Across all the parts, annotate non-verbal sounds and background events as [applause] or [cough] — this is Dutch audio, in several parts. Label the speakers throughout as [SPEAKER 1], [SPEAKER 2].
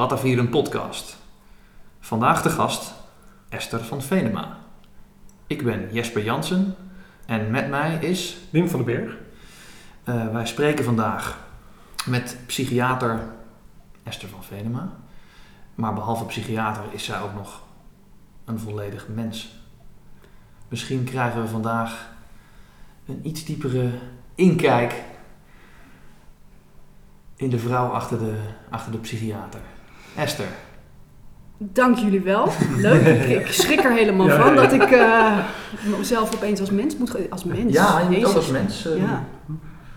[SPEAKER 1] Batavieren podcast. Vandaag de gast Esther van Venema. Ik ben Jesper Jansen en met mij is...
[SPEAKER 2] Wim van den Berg.
[SPEAKER 1] Uh, wij spreken vandaag met psychiater Esther van Venema. Maar behalve psychiater is zij ook nog een volledig mens. Misschien krijgen we vandaag een iets diepere inkijk in de vrouw achter de, achter de psychiater. Esther.
[SPEAKER 3] Dank jullie wel. Leuk. [laughs] Ik, schrik er helemaal van dat ik uh, mezelf opeens als mens moet... Als mens?
[SPEAKER 1] Ja, je moet als mens. Uh,
[SPEAKER 3] ja.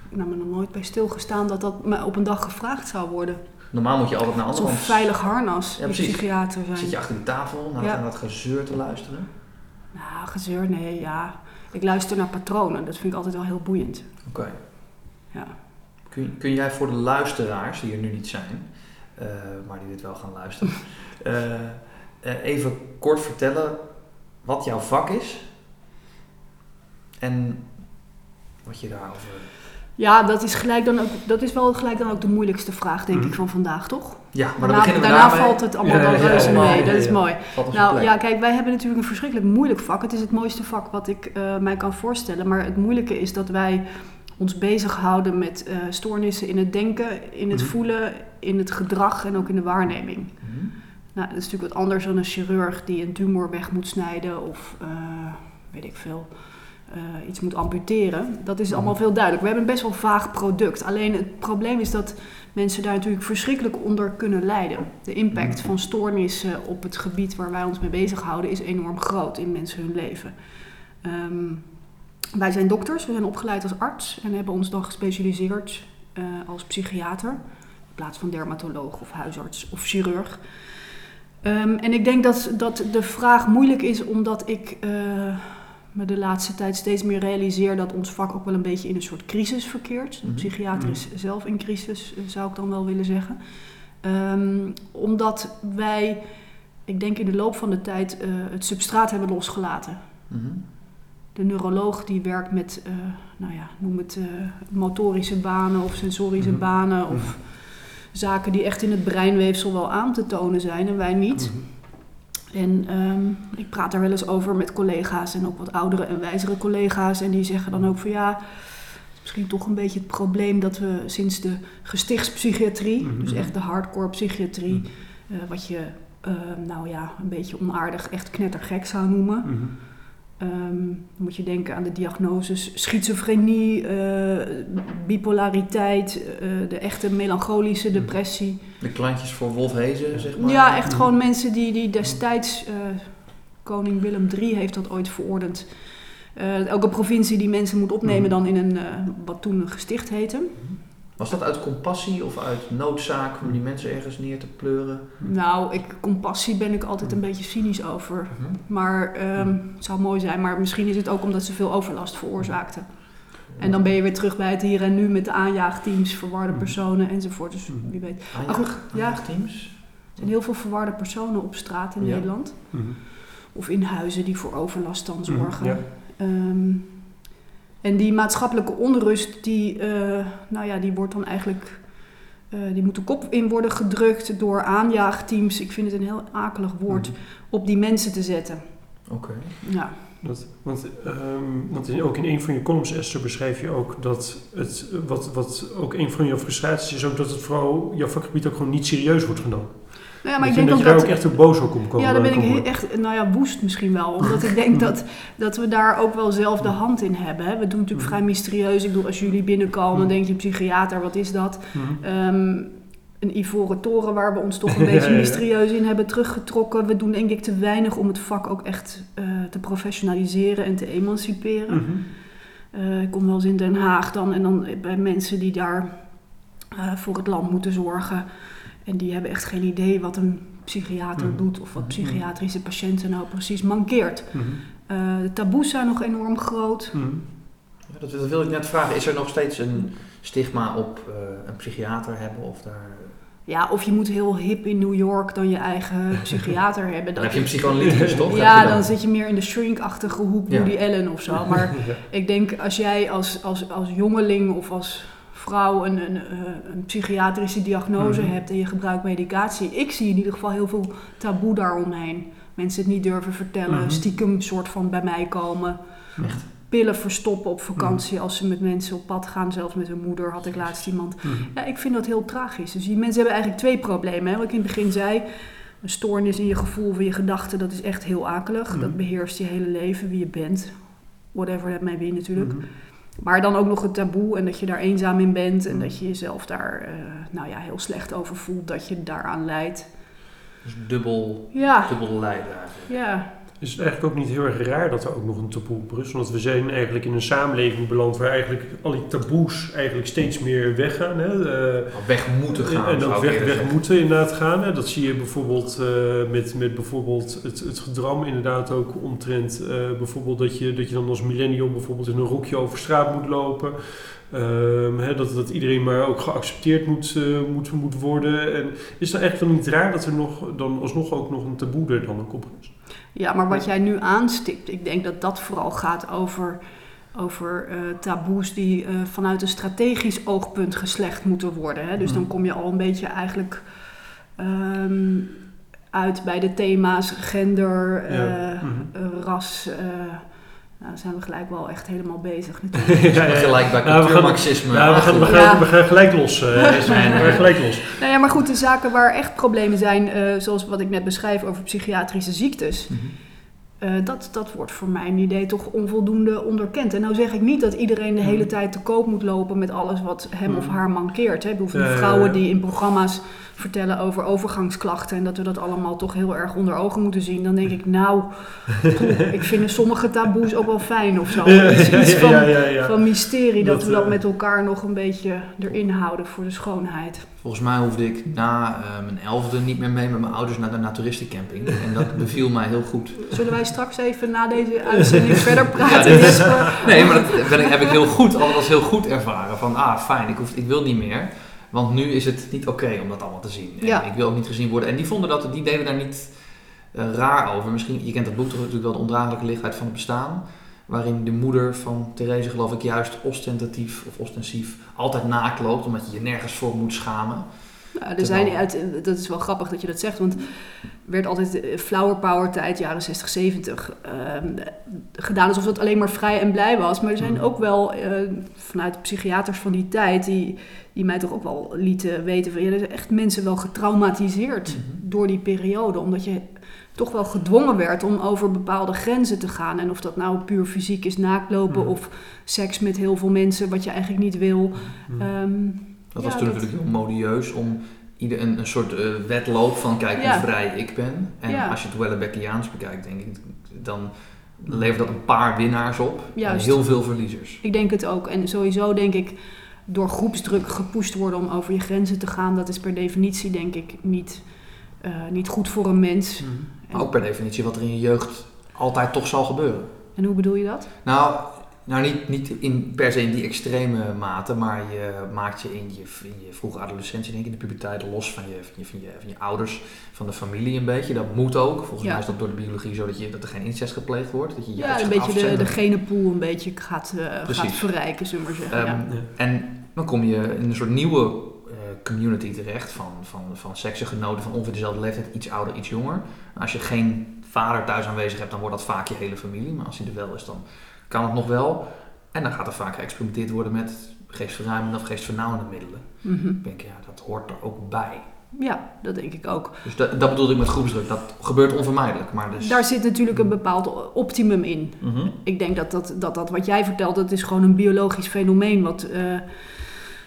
[SPEAKER 3] Ik heb er nog nooit bij stilgestaan dat dat me op een dag gevraagd zou worden.
[SPEAKER 1] Normaal moet je altijd naar andere
[SPEAKER 3] Zo'n veilig harnas, ja, psychiater zijn.
[SPEAKER 1] Zit je achter de tafel naar, ja. dat gezeur te luisteren?
[SPEAKER 3] Nou, gezeur, nee, ja. Ik luister naar patronen. Dat vind ik altijd wel heel boeiend.
[SPEAKER 1] Oké.
[SPEAKER 3] Ja.
[SPEAKER 1] Kun, kun jij voor de luisteraars, die er nu niet zijn, maar die dit wel gaan luisteren, uh, [laughs] uh, even kort vertellen wat jouw vak is en wat je daarover
[SPEAKER 3] ja, dat is, gelijk dan ook, dat is wel gelijk dan ook de moeilijkste vraag, denk mm. ik, van vandaag, toch?
[SPEAKER 1] Ja, maar
[SPEAKER 3] daarna,
[SPEAKER 1] dan
[SPEAKER 3] daarna
[SPEAKER 1] we
[SPEAKER 3] valt het allemaal ja, dan reuze ja, mee. dat is mooi. Nou
[SPEAKER 1] ja,
[SPEAKER 3] kijk, wij hebben natuurlijk een verschrikkelijk moeilijk vak. Het is het mooiste vak wat ik uh, mij kan voorstellen. Maar het moeilijke is dat wij ons bezighouden met uh, stoornissen in het denken, in het mm. voelen, in het gedrag en ook in de waarneming. Mm. Nou, dat is natuurlijk wat anders dan een chirurg die een tumor weg moet snijden of uh, weet ik veel uh, iets moet amputeren. Dat is allemaal veel duidelijk. We hebben een best wel vaag product. Alleen het probleem is dat mensen daar natuurlijk verschrikkelijk onder kunnen lijden. De impact van stoornissen op het gebied waar wij ons mee bezighouden is enorm groot in mensen hun leven. Um, wij zijn dokters, we zijn opgeleid als arts en hebben ons dan gespecialiseerd uh, als psychiater. In plaats van dermatoloog of huisarts of chirurg. Um, en ik denk dat, dat de vraag moeilijk is omdat ik. Uh, me de laatste tijd steeds meer realiseer dat ons vak ook wel een beetje in een soort crisis verkeert. De mhm. psychiater is mhm. zelf in crisis, eh, zou ik dan wel willen zeggen. Um, omdat wij, ik denk in de loop van de tijd, uh, het substraat hebben losgelaten. Mm -hmm. De neuroloog die werkt met, uh, nou ja, noem het motorische banen of sensorische mm -hmm. banen of zaken die echt in het breinweefsel wel aan te tonen zijn en wij niet. Mhm. En um, ik praat daar wel eens over met collega's en ook wat oudere en wijzere collega's. En die zeggen dan ook van ja, misschien toch een beetje het probleem dat we sinds de gestichtspsychiatrie, dus echt de hardcore psychiatrie, uh, wat je uh, nou ja, een beetje onaardig echt knettergek zou noemen. Um, dan moet je denken aan de diagnoses schizofrenie, uh, bipolariteit, uh, de echte melancholische hmm. depressie.
[SPEAKER 1] De klantjes voor Wolf Hezen, zeg maar?
[SPEAKER 3] Ja, echt gewoon mensen die, die destijds, uh, koning Willem III heeft dat ooit verordend. elke provincie die mensen moet opnemen hmm. dan in een, wat toen een gesticht heette.
[SPEAKER 1] Was dat uit compassie of uit noodzaak om die mensen ergens neer te pleuren?
[SPEAKER 3] Nou, ik, compassie ben ik altijd een beetje cynisch over. Mhm. Maar um, het zou mooi zijn, maar misschien is het ook omdat ze veel overlast veroorzaakten. En dan ben je weer terug bij het hier en nu met de aanjaagteams, verwarde mhm. personen enzovoort. Dus
[SPEAKER 1] mhm.
[SPEAKER 3] wie weet.
[SPEAKER 1] Aanjaag, aanjaagteams?
[SPEAKER 3] Er zijn heel veel verwarde personen op straat in Nederland. Of in huizen die voor overlast dan zorgen. Ja. Um, en die maatschappelijke onrust, die, uh, nou ja, die wordt dan eigenlijk... Uh, die moet de kop in worden gedrukt door aanjaagteams. Ik vind het een heel akelig woord. Mm. Op die mensen te zetten.
[SPEAKER 1] Oké. Okay.
[SPEAKER 3] Ja.
[SPEAKER 2] Dat, want, um, want ook in een van je columns, Esther, beschrijf je ook dat het, wat, wat ook een van je frustraties is, ook dat het vooral jouw vakgebied ook gewoon niet serieus wordt genomen.
[SPEAKER 3] Nou ja, maar
[SPEAKER 2] ik
[SPEAKER 3] denk
[SPEAKER 2] dat,
[SPEAKER 3] dat
[SPEAKER 2] ook echt boos op komt komen.
[SPEAKER 3] Ja, daar ben ik echt, nou ja, woest misschien wel. Omdat ik denk [laughs] dat, dat we daar ook wel zelf de hand in hebben. We doen natuurlijk vrij mysterieus. Ik bedoel, als jullie binnenkomen, dan denk je, psychiater, wat is dat? Um, een ivoren toren waar we ons toch [laughs] een beetje mysterieus in hebben teruggetrokken. We doen denk ik te weinig om het vak ook echt uh, te professionaliseren en te emanciperen. Mm -hmm. uh, ik kom wel eens in Den Haag dan en dan bij mensen die daar uh, voor het land moeten zorgen. En die hebben echt geen idee wat een psychiater mm. doet of wat mm. psychiatrische patiënten nou precies mankeert. Mm. Uh, de taboes zijn nog enorm groot.
[SPEAKER 1] Ja, dat, dat, wil ik net vragen. Is er nog steeds een stigma op uh, een psychiater hebben of daar...
[SPEAKER 3] Ja, of je moet heel hip in New York dan je eigen [laughs] psychiater hebben.
[SPEAKER 1] Dan heb je een psychoanalyticus, toch?
[SPEAKER 3] Ja, dan? zit je meer in de shrink-achtige hoek, Woody ja. Allen of zo. Maar [laughs] ik denk, als jij als, als, als jongeling of als vrouw een, een, eh, een psychiatrische diagnose
[SPEAKER 2] Mhm.
[SPEAKER 3] hebt en je gebruikt medicatie. Ik zie in ieder geval heel veel taboe daaromheen. Mensen het niet durven vertellen,
[SPEAKER 2] Mhm.
[SPEAKER 3] stiekem soort van bij mij komen.
[SPEAKER 1] Echt.
[SPEAKER 3] Pillen verstoppen op vakantie
[SPEAKER 2] Mhm.
[SPEAKER 3] als ze met mensen op pad gaan. Zelfs met hun moeder had ik laatst iemand.
[SPEAKER 2] Mhm.
[SPEAKER 3] Ja, ik vind dat heel tragisch. Dus die mensen hebben eigenlijk twee problemen. Hè. Wat ik in het begin zei, een stoornis in je gevoel of in je gedachten, dat is echt heel akelig. Dat beheerst je hele leven, wie je bent. Whatever that may be natuurlijk. Maar dan ook nog het taboe en dat je daar eenzaam in bent. En
[SPEAKER 2] Mhm.
[SPEAKER 3] dat je jezelf daar eh, nou ja, heel slecht over voelt dat je daaraan leidt.
[SPEAKER 1] Dus dubbel,
[SPEAKER 3] Ja,
[SPEAKER 1] dubbel lijden eigenlijk.
[SPEAKER 3] ja.
[SPEAKER 2] Is het eigenlijk ook niet heel erg raar dat er ook nog een taboe op rust? Want we zijn eigenlijk in een samenleving beland waar eigenlijk al die taboes eigenlijk steeds meer weggaan. Hè? Eh,
[SPEAKER 1] Weg moeten gaan.
[SPEAKER 2] En ook weg, weg moeten inderdaad gaan. Hè. Dat zie je bijvoorbeeld uh, met, met bijvoorbeeld het, het gedram inderdaad ook omtrent uh, bijvoorbeeld dat je, dat je dan als millennial bijvoorbeeld in een rokje over straat moet lopen. Um, hè, dat, dat iedereen maar ook geaccepteerd moet, uh, moet, moet worden. En is het eigenlijk dan niet raar dat er nog, dan alsnog ook nog een taboe er dan ook op is?
[SPEAKER 3] Ja, maar wat jij nu aanstipt, ik denk dat dat vooral gaat over, over uh, taboes die uh, vanuit een strategisch oogpunt geslecht moeten worden. Hè? Dus
[SPEAKER 2] Mm.
[SPEAKER 3] dan kom je al een beetje eigenlijk um, uit bij de thema's gender,
[SPEAKER 2] Ja.
[SPEAKER 3] uh,
[SPEAKER 2] Mhm.
[SPEAKER 3] ras. Nou, zijn we gelijk wel echt helemaal bezig [laughs] natuurlijk.
[SPEAKER 1] ja, ja, Gelijk bij
[SPEAKER 2] Nou, we gaan-
[SPEAKER 1] cultuurmarxisme.
[SPEAKER 2] Ja, we gaan, we, gaan,
[SPEAKER 3] Ja.
[SPEAKER 2] we gaan gelijk los. Uh, we gaan gelijk los.
[SPEAKER 3] Nou ja, maar goed, de zaken waar echt problemen zijn, uh, zoals wat ik net beschrijf over psychiatrische ziektes.
[SPEAKER 1] Mhm.
[SPEAKER 3] Uh, dat, dat wordt voor mijn idee toch onvoldoende onderkend. En nou zeg ik niet dat iedereen de hele
[SPEAKER 2] Mhm.
[SPEAKER 3] tijd te koop moet lopen met alles wat hem of
[SPEAKER 2] Mhm.
[SPEAKER 3] haar mankeert. Hè. Ik bedoel, van die vrouwen die in programma's vertellen over overgangsklachten en dat we dat allemaal toch heel erg onder ogen moeten zien. Dan denk ik, nou, poeh, [laughs] ik vind sommige taboes ook wel fijn of zo.
[SPEAKER 2] Ja,
[SPEAKER 3] Iets,
[SPEAKER 2] ja,
[SPEAKER 3] iets
[SPEAKER 2] ja,
[SPEAKER 3] van,
[SPEAKER 2] ja, ja, ja.
[SPEAKER 3] van mysterie, dat,
[SPEAKER 2] Dat,
[SPEAKER 3] we dat
[SPEAKER 2] eh,
[SPEAKER 3] met elkaar nog een beetje erin houden voor de schoonheid.
[SPEAKER 1] Volgens mij hoefde ik na eh, mijn elfde niet meer mee met mijn ouders naar de naturistencamping. En dat [laughs] beviel mij heel goed.
[SPEAKER 3] Zullen wij straks even na deze uitzending [laughs] verder praten,
[SPEAKER 1] Ja, is-? Nee, maar dat ben ik, heb ik heel goed, altijd als heel goed ervaren. Van, ah, fijn, ik, hoef, ik wil niet meer. Want nu is het niet oké om dat allemaal te zien. En
[SPEAKER 3] Ja.
[SPEAKER 1] Ik wil ook niet gezien worden. En die vonden dat, die deden daar niet eh, raar over. Misschien, je kent dat boek toch natuurlijk wel, de ondraaglijke lichtheid van het bestaan. Waarin de moeder van Therese, geloof ik, juist ostentatief of ostensief altijd nakloopt. Omdat je je nergens voor moet schamen.
[SPEAKER 3] Nou, er zijn uit, dat is wel grappig dat je dat zegt, want werd altijd eh, flower power tijd, jaren 60, 70, ehm, gedaan alsof het alleen maar vrij en blij was. Maar er zijn
[SPEAKER 2] Mhm.
[SPEAKER 3] ook wel eh, vanuit psychiaters van die tijd die, die mij toch ook wel lieten weten van ja, er zijn echt mensen wel getraumatiseerd
[SPEAKER 1] Mhm.
[SPEAKER 3] door die periode, omdat je toch wel gedwongen werd om over bepaalde grenzen te gaan. En of dat nou puur fysiek is naaklopen
[SPEAKER 2] Mhm.
[SPEAKER 3] of seks met heel veel mensen, wat je eigenlijk niet wil.
[SPEAKER 2] Mhm.
[SPEAKER 3] Ehm,
[SPEAKER 1] Dat
[SPEAKER 3] Ja,
[SPEAKER 1] was toen
[SPEAKER 3] dat-
[SPEAKER 1] natuurlijk heel modieus om ieder een, een soort eh, wedloop van kijk
[SPEAKER 3] Ja.
[SPEAKER 1] hoe vrij ik ben. En
[SPEAKER 3] Ja.
[SPEAKER 1] als je het Wellebekiaans bekijkt, denk ik, dan levert dat een paar winnaars op
[SPEAKER 3] Juist.
[SPEAKER 1] en heel veel verliezers.
[SPEAKER 3] Ik denk het ook. En sowieso denk ik door groepsdruk gepusht worden om over je grenzen te gaan, dat is per definitie denk ik niet, eh, niet goed voor een mens.
[SPEAKER 2] Mhm.
[SPEAKER 1] Maar ook per definitie wat er in je jeugd altijd toch zal gebeuren.
[SPEAKER 3] En hoe bedoel je dat?
[SPEAKER 1] Nou, nou niet, niet in, per se in die extreme mate, maar je maakt je in je, in je vroege adolescentie, denk ik, in de puberteit los van je, van, je, van, je, van je ouders, van de familie een beetje. Dat moet ook. Volgens
[SPEAKER 3] Ja.
[SPEAKER 1] mij is dat door de biologie zo dat, je, dat er geen incest gepleegd wordt. Dat je
[SPEAKER 3] Ja, een beetje de, de genenpool een beetje gaat, eh, gaat verrijken, zullen we maar zeggen.
[SPEAKER 1] Ehm,
[SPEAKER 3] ja.
[SPEAKER 2] Ja.
[SPEAKER 1] En dan kom je in een soort nieuwe eh, community terecht van, van, van seksgenoten van ongeveer dezelfde leeftijd, iets ouder, iets jonger. Als je geen vader thuis aanwezig hebt, dan wordt dat vaak je hele familie. Maar als hij er wel is, dan kan het nog wel. En dan gaat er vaak geëxperimenteerd worden met geestverruimende of geestvernauwende middelen.
[SPEAKER 3] Mhm.
[SPEAKER 1] Ik denk, ja, dat hoort er ook bij.
[SPEAKER 3] ja, dat denk ik ook.
[SPEAKER 1] Dus dat, dat bedoelde ik met groepsdruk. Dat gebeurt onvermijdelijk. Maar dus...
[SPEAKER 3] Daar zit natuurlijk een bepaald optimum in.
[SPEAKER 1] Mhm.
[SPEAKER 3] Ik denk dat dat, dat, dat wat jij vertelt, dat is gewoon een biologisch fenomeen wat eh,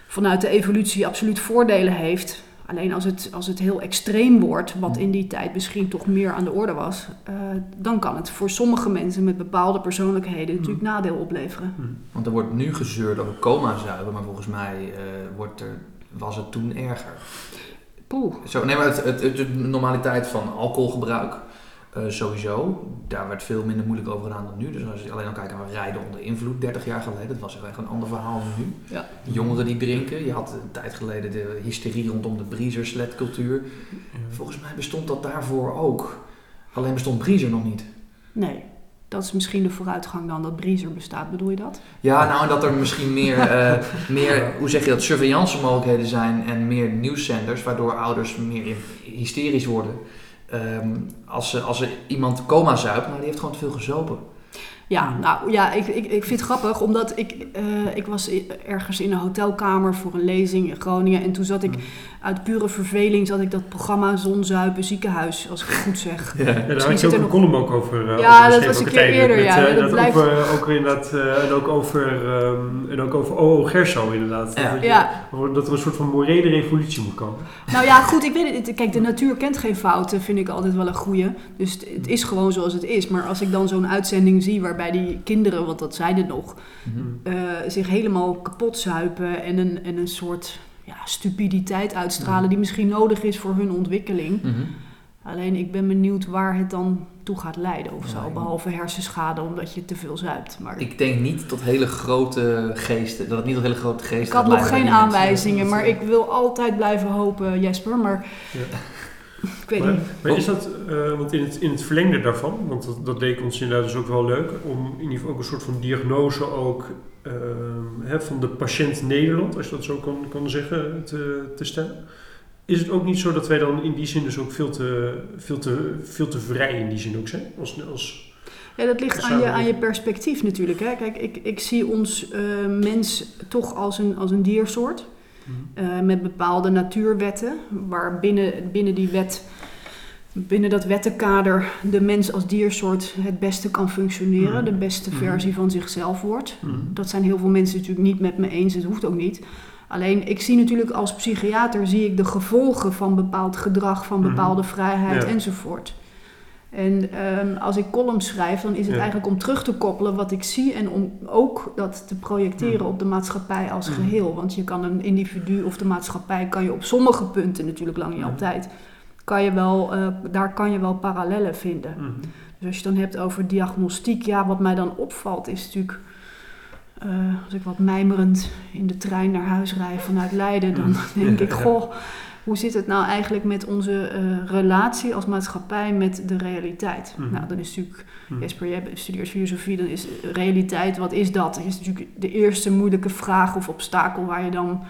[SPEAKER 3] vanuit de evolutie absoluut voordelen heeft. Alleen als het, als het heel extreem wordt, wat in die tijd misschien toch meer aan de orde was, eh, dan kan het voor sommige mensen met bepaalde persoonlijkheden natuurlijk nadeel opleveren.
[SPEAKER 2] Mhm.
[SPEAKER 1] Want er wordt nu gezeurd over coma-zuiver, maar volgens mij eh, wordt er, was het toen erger.
[SPEAKER 3] Poeh.
[SPEAKER 1] Zo, nee, maar het, het, het- de normaliteit van alcoholgebruik, eh, sowieso, daar werd veel minder moeilijk over gedaan dan nu. Dus als je alleen al kijkt naar rijden onder invloed, 30 jaar geleden, dat was echt een ander verhaal dan nu.
[SPEAKER 3] Ja.
[SPEAKER 1] De jongeren die drinken, je had een tijd geleden de hysterie rondom de breezer-sledcultuur. Volgens mij bestond dat daarvoor ook. Alleen bestond breezer nog niet.
[SPEAKER 3] Nee. Dat is misschien de vooruitgang dan dat Breezer bestaat, bedoel je dat?
[SPEAKER 1] Ja, nou en dat er misschien meer, eh, [laughs] meer hoe zeg je dat, surveillance mogelijkheden zijn en meer nieuwszenders, waardoor ouders meer hysterisch worden. Ehm, als, als er iemand coma zuipt, nou die heeft gewoon te veel gezopen.
[SPEAKER 3] Ja,
[SPEAKER 2] Hmm.
[SPEAKER 3] nou ja, ik, ik, ik vind het grappig, omdat ik, eh, ik was ergens in een hotelkamer voor een lezing in Groningen. En toen zat ik
[SPEAKER 1] Mm.
[SPEAKER 3] Uit pure verveling, zat ik dat programma Zonzuipen ziekenhuis, als ik het goed zeg.
[SPEAKER 1] Ja.
[SPEAKER 2] Ja, daar
[SPEAKER 3] Misschien
[SPEAKER 2] had je ook
[SPEAKER 3] er
[SPEAKER 2] een
[SPEAKER 3] nog-
[SPEAKER 2] column ook over. eh,
[SPEAKER 3] Ja,
[SPEAKER 2] over
[SPEAKER 3] dat was een keer eerder, ja.
[SPEAKER 2] Met, eh,
[SPEAKER 3] Dat
[SPEAKER 2] dat
[SPEAKER 3] blijft-
[SPEAKER 2] over, ook inderdaad, eh, en ook over, ehm, en ook over OO Gerso inderdaad.
[SPEAKER 1] Ja.
[SPEAKER 2] Dat, je- dat er een soort van morele revolutie moet komen.
[SPEAKER 3] nou ja, goed, ik weet het. Kijk, de natuur kent geen fouten, vind ik altijd wel een goeie. Dus het, het is gewoon zoals het is. Maar als ik dan zo'n uitzending zie waarbij die kinderen, want dat zijn het nog,
[SPEAKER 1] Mhm.
[SPEAKER 3] eh, zich helemaal kapot zuipen en een, en een soort ja, stupiditeit uitstralen die misschien nodig is voor hun ontwikkeling.
[SPEAKER 1] Mhm.
[SPEAKER 3] Alleen ik ben benieuwd waar het dan toe gaat leiden of
[SPEAKER 1] Ja,
[SPEAKER 3] zo.
[SPEAKER 1] ik-
[SPEAKER 3] Behalve hersenschade omdat je te veel zuipt. Maar ik,
[SPEAKER 1] Ik denk niet tot hele grote geesten, dat het niet tot hele grote geesten
[SPEAKER 3] had
[SPEAKER 1] gaat
[SPEAKER 3] nog
[SPEAKER 1] leiden
[SPEAKER 3] geen aanwijzingen, maar ik wil altijd blijven hopen, Jesper. Maar
[SPEAKER 2] Ja. [laughs]
[SPEAKER 3] ik weet
[SPEAKER 2] Maar,
[SPEAKER 3] niet.
[SPEAKER 2] maar is dat, eh, want in het, in het verlengde daarvan, want dat, dat leek ons inderdaad dus ook wel leuk, om in ieder geval ook een soort van diagnose ook hè, van de patiënt Nederland, als je dat zo kan, kan zeggen, te, te stellen. Is het ook niet zo dat wij dan in die zin dus ook veel te, veel te, veel te vrij in die zin ook zijn? Als, als,
[SPEAKER 3] Ja, dat ligt aan je, aan je perspectief natuurlijk. Hè. Kijk, ik, ik zie ons eh, mens toch als een, als een diersoort. eh, met bepaalde natuurwetten, waar binnen, binnen die wet, binnen dat wettenkader, de mens als diersoort het beste kan functioneren,
[SPEAKER 2] Mhm.
[SPEAKER 3] de beste
[SPEAKER 2] Mhm.
[SPEAKER 3] versie van zichzelf wordt.
[SPEAKER 2] Mhm.
[SPEAKER 3] Dat zijn heel veel mensen natuurlijk niet met me eens, het hoeft ook niet. Alleen ik zie natuurlijk als psychiater zie ik de gevolgen van bepaald gedrag, van
[SPEAKER 2] Mhm.
[SPEAKER 3] bepaalde vrijheid
[SPEAKER 2] Ja.
[SPEAKER 3] enzovoort. En ehm, als ik columns schrijf, dan is het
[SPEAKER 2] Ja.
[SPEAKER 3] eigenlijk om terug te koppelen wat ik zie en om ook dat te projecteren op de maatschappij als geheel. Want je kan een individu of de maatschappij kan je op sommige punten natuurlijk lang niet altijd. Kan je wel, eh, daar kan je wel parallellen vinden.
[SPEAKER 2] Mhm.
[SPEAKER 3] Dus als je het dan hebt over diagnostiek, ja, wat mij dan opvalt is natuurlijk. eh, als ik wat mijmerend in de trein naar huis rijd vanuit Leiden, dan
[SPEAKER 2] Mm.
[SPEAKER 3] denk
[SPEAKER 2] Ja, [laughs]
[SPEAKER 3] ik:
[SPEAKER 2] ja.
[SPEAKER 3] Goh, hoe zit het nou eigenlijk met onze eh, relatie als maatschappij met de realiteit?
[SPEAKER 2] Mhm.
[SPEAKER 3] Nou, dan is natuurlijk,
[SPEAKER 2] Mhm.
[SPEAKER 3] Jesper, jij studeert filosofie, dan is realiteit, wat is dat? Dat is natuurlijk de eerste moeilijke vraag of obstakel waar je dan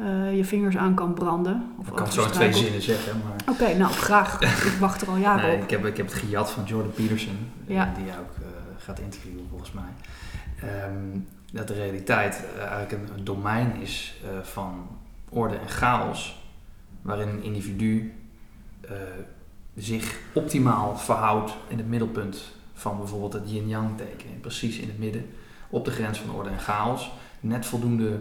[SPEAKER 3] eh, je vingers aan kan branden. Of
[SPEAKER 1] Ik kan het zo in twee zinnen zeggen, maar...
[SPEAKER 3] Oké, nou graag. ik wacht er al jaren
[SPEAKER 1] Nee,
[SPEAKER 3] op.
[SPEAKER 1] ik, heb, ik heb het gejat van Jordan Peterson, eh,
[SPEAKER 3] Ja.
[SPEAKER 1] die jij ook eh, gaat interviewen volgens mij. Ehm, dat de realiteit eigenlijk een, een domein is van orde en chaos, waarin een individu zich optimaal verhoudt in het middelpunt van bijvoorbeeld het yin-yang teken, precies in het midden, op de grens van orde en chaos, net voldoende,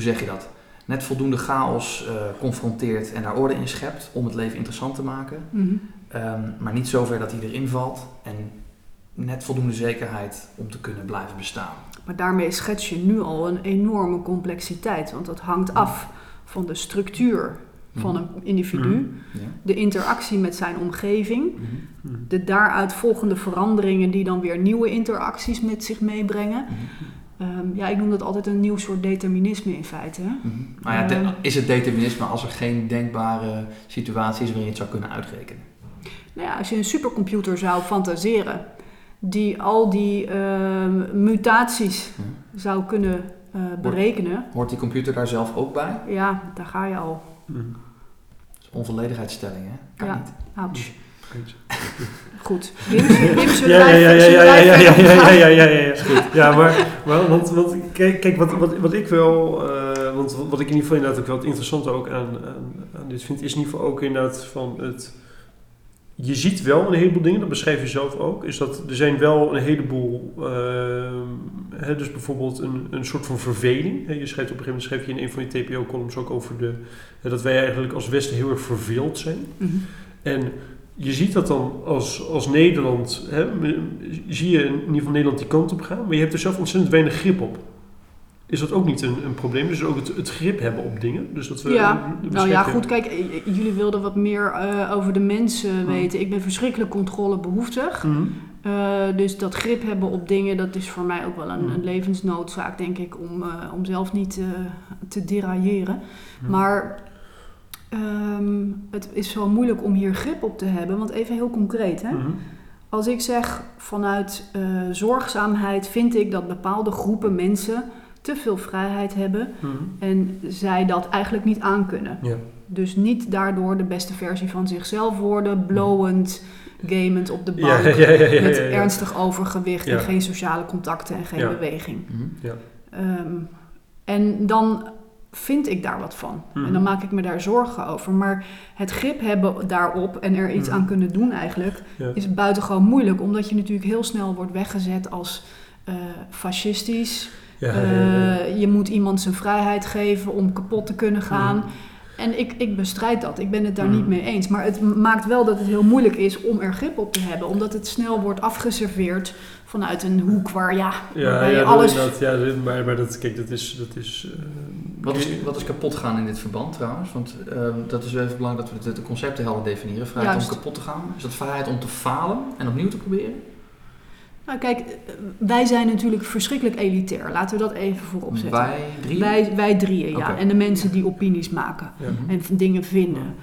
[SPEAKER 1] hoe zeg je dat? Net voldoende chaos eh, confronteert en daar orde in schept om het leven interessant te maken.
[SPEAKER 3] Mhm.
[SPEAKER 1] Ehm, maar niet zover dat hij erin valt. En net voldoende zekerheid om te kunnen blijven bestaan.
[SPEAKER 3] Maar daarmee schets je nu al een enorme complexiteit. Want dat hangt af van de structuur van een individu,
[SPEAKER 2] Mhm.
[SPEAKER 1] Ja.
[SPEAKER 3] de interactie met zijn omgeving,
[SPEAKER 2] Mhm.
[SPEAKER 3] de daaruit volgende veranderingen die dan weer nieuwe interacties met zich meebrengen.
[SPEAKER 1] Mhm.
[SPEAKER 3] Ehm, ja, ik noem dat altijd een nieuw soort determinisme in feite. hè.
[SPEAKER 1] Mhm. Maar ja, de-
[SPEAKER 3] Ehm.
[SPEAKER 1] is het determinisme als er geen denkbare situatie is waarin je het zou kunnen uitrekenen?
[SPEAKER 3] Nou ja, als je een supercomputer zou fantaseren, die al die ehm, mutaties
[SPEAKER 1] Ja.
[SPEAKER 3] zou kunnen eh, berekenen,
[SPEAKER 1] Hoort die computer daar zelf ook bij?
[SPEAKER 3] ja, daar ga je al.
[SPEAKER 2] Mhm.
[SPEAKER 1] Dat is onvolledigheidsstelling, hè? Kan
[SPEAKER 3] Ja.
[SPEAKER 1] niet.
[SPEAKER 3] Ouch.
[SPEAKER 2] Goed. [laughs]
[SPEAKER 3] Goed. Wim, Wim, zullen
[SPEAKER 2] Ja, ja, ja, ja, ja, ja, ja, ja, ja, ja, ja, ja. Ja, maar, maar want, want kijk, kijk wat, wat, wat ik wel, eh, want wat, wat ik in ieder geval inderdaad ook wel het interessante ook aan, aan, aan dit vind, is in ieder geval ook inderdaad van het, je ziet wel een heleboel dingen, dat beschrijf je zelf ook, is dat er zijn wel een heleboel, ehm, hè, dus bijvoorbeeld een, een soort van verveling. Hè, je schrijft op een gegeven moment, schrijf je in een van je TPO-columns ook over de, hè, dat wij eigenlijk als Westen heel erg verveeld zijn.
[SPEAKER 3] Mhm.
[SPEAKER 2] En je ziet dat dan als, als Nederland, hè, zie je in ieder geval Nederland die kant op gaan, maar je hebt er zelf ontzettend weinig grip op. Is dat ook niet een, een probleem? Dus ook het, het grip hebben op dingen? Dus dat we,
[SPEAKER 3] Ja, Nou ja, goed, kijk, jullie wilden wat meer eh, over de mensen
[SPEAKER 2] Mhm.
[SPEAKER 3] weten. Ik ben verschrikkelijk controlebehoeftig.
[SPEAKER 2] Mhm.
[SPEAKER 3] Eh, dus dat grip hebben op dingen, dat is voor mij ook wel een,
[SPEAKER 2] Mhm.
[SPEAKER 3] een levensnoodzaak, denk ik, om, eh, om zelf niet te derailleren. Maar ehm, het is wel moeilijk om hier grip op te hebben, want even heel concreet, hè?
[SPEAKER 2] Mhm.
[SPEAKER 3] Als ik zeg vanuit eh, zorgzaamheid vind ik dat bepaalde groepen mensen te veel vrijheid hebben
[SPEAKER 2] Mhm.
[SPEAKER 3] en zij dat eigenlijk niet aankunnen.
[SPEAKER 2] Ja.
[SPEAKER 3] Dus niet daardoor de beste versie van zichzelf worden, blowend, gamend op de bank,
[SPEAKER 2] ja, ja, ja,
[SPEAKER 3] met ernstig overgewicht en geen sociale contacten en geen beweging.
[SPEAKER 1] Mhm.
[SPEAKER 3] Ehm, en dan vind ik daar wat van. En dan maak ik me daar zorgen over. Maar het grip hebben daarop en er iets
[SPEAKER 2] Mhm.
[SPEAKER 3] aan kunnen doen eigenlijk,
[SPEAKER 2] Ja.
[SPEAKER 3] is buitengewoon moeilijk. Omdat je natuurlijk heel snel wordt weggezet als eh, fascistisch.
[SPEAKER 2] Ja, ja.
[SPEAKER 3] Eh, je moet iemand zijn vrijheid geven om kapot te kunnen gaan.
[SPEAKER 2] Mhm.
[SPEAKER 3] En ik, ik bestrijd dat. Ik ben het daar niet mee eens. Maar het maakt wel dat het heel moeilijk is om er grip op te hebben. Omdat het snel wordt afgeserveerd vanuit een hoek waar, ja,
[SPEAKER 2] Ja,
[SPEAKER 3] je alles...
[SPEAKER 2] dat, ja, maar, maar dat, kijk, dat is... Dat is eh,
[SPEAKER 1] Wat is, wat is kapot gaan in dit verband trouwens? Want ehm, dat is even belangrijk dat we de, de concepten helder definiëren. Vrijheid
[SPEAKER 3] Juist.
[SPEAKER 1] om kapot te gaan. Is dat vrijheid om te falen en opnieuw te proberen?
[SPEAKER 3] Nou kijk, eh, wij zijn natuurlijk verschrikkelijk elitair. Laten we dat even voorop zetten.
[SPEAKER 1] Wij drie?
[SPEAKER 3] Wij, wij drieën, ja. En de mensen die opinies maken
[SPEAKER 2] ja.
[SPEAKER 1] Mhm.
[SPEAKER 3] en dingen vinden.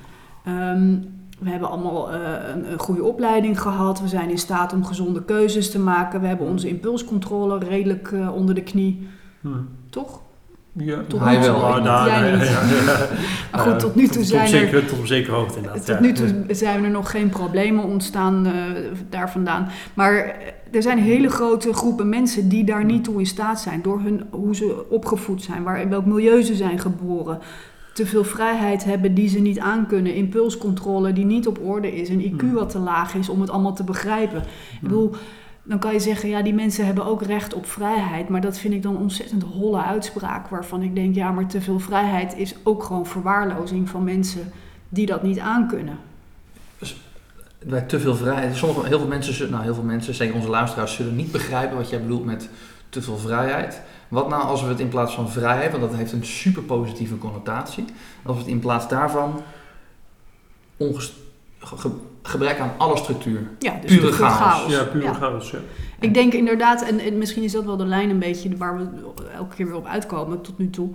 [SPEAKER 3] Ehm, we hebben allemaal eh, een, een goede opleiding gehad. We zijn in staat om gezonde keuzes te maken. We hebben onze impulscontrole redelijk eh, onder de knie.
[SPEAKER 2] Hm.
[SPEAKER 3] Toch?
[SPEAKER 2] Ja,
[SPEAKER 3] Tot
[SPEAKER 1] Hij
[SPEAKER 3] nu toe.
[SPEAKER 1] wel,
[SPEAKER 2] nou,
[SPEAKER 3] Jij niet.
[SPEAKER 2] ja, [laughs] ja.
[SPEAKER 3] Maar goed, tot nu toe
[SPEAKER 2] tot,
[SPEAKER 3] zijn
[SPEAKER 2] op
[SPEAKER 3] er...
[SPEAKER 2] zekere, tot op zekere hoogte inderdaad.
[SPEAKER 3] Tot
[SPEAKER 2] ja.
[SPEAKER 3] nu toe zijn er nog geen problemen ontstaan eh, daar vandaan. Maar er zijn hele grote groepen mensen die daar niet toe in staat zijn. Door hun, hoe ze opgevoed zijn, waar, in welk milieu ze zijn geboren. Te veel vrijheid hebben die ze niet aankunnen. Impulscontrole die niet op orde is. Een IQ
[SPEAKER 2] Hmm.
[SPEAKER 3] wat te laag is om het allemaal te begrijpen. Ik bedoel, dan kan je zeggen, ja, die mensen hebben ook recht op vrijheid. Maar dat vind ik dan ontzettend holle uitspraak. Waarvan ik denk, ja, maar te veel vrijheid is ook gewoon verwaarlozing van mensen die dat niet aankunnen.
[SPEAKER 1] Bij te veel vrijheid. Sommige, heel veel mensen, nou heel veel mensen, zeker onze luisteraars, zullen niet begrijpen wat jij bedoelt met te veel vrijheid. Wat nou als we het in plaats van vrijheid, want dat heeft een super positieve connotatie, als we het in plaats daarvan onges- ge- ge- gebrek aan alle structuur.
[SPEAKER 3] Ja, dus
[SPEAKER 1] Pure chaos.
[SPEAKER 2] Ja, puur
[SPEAKER 3] Ja.
[SPEAKER 2] chaos. Ja.
[SPEAKER 3] Ik denk inderdaad, en, en misschien is dat wel de lijn een beetje waar we elke keer weer op uitkomen tot nu toe,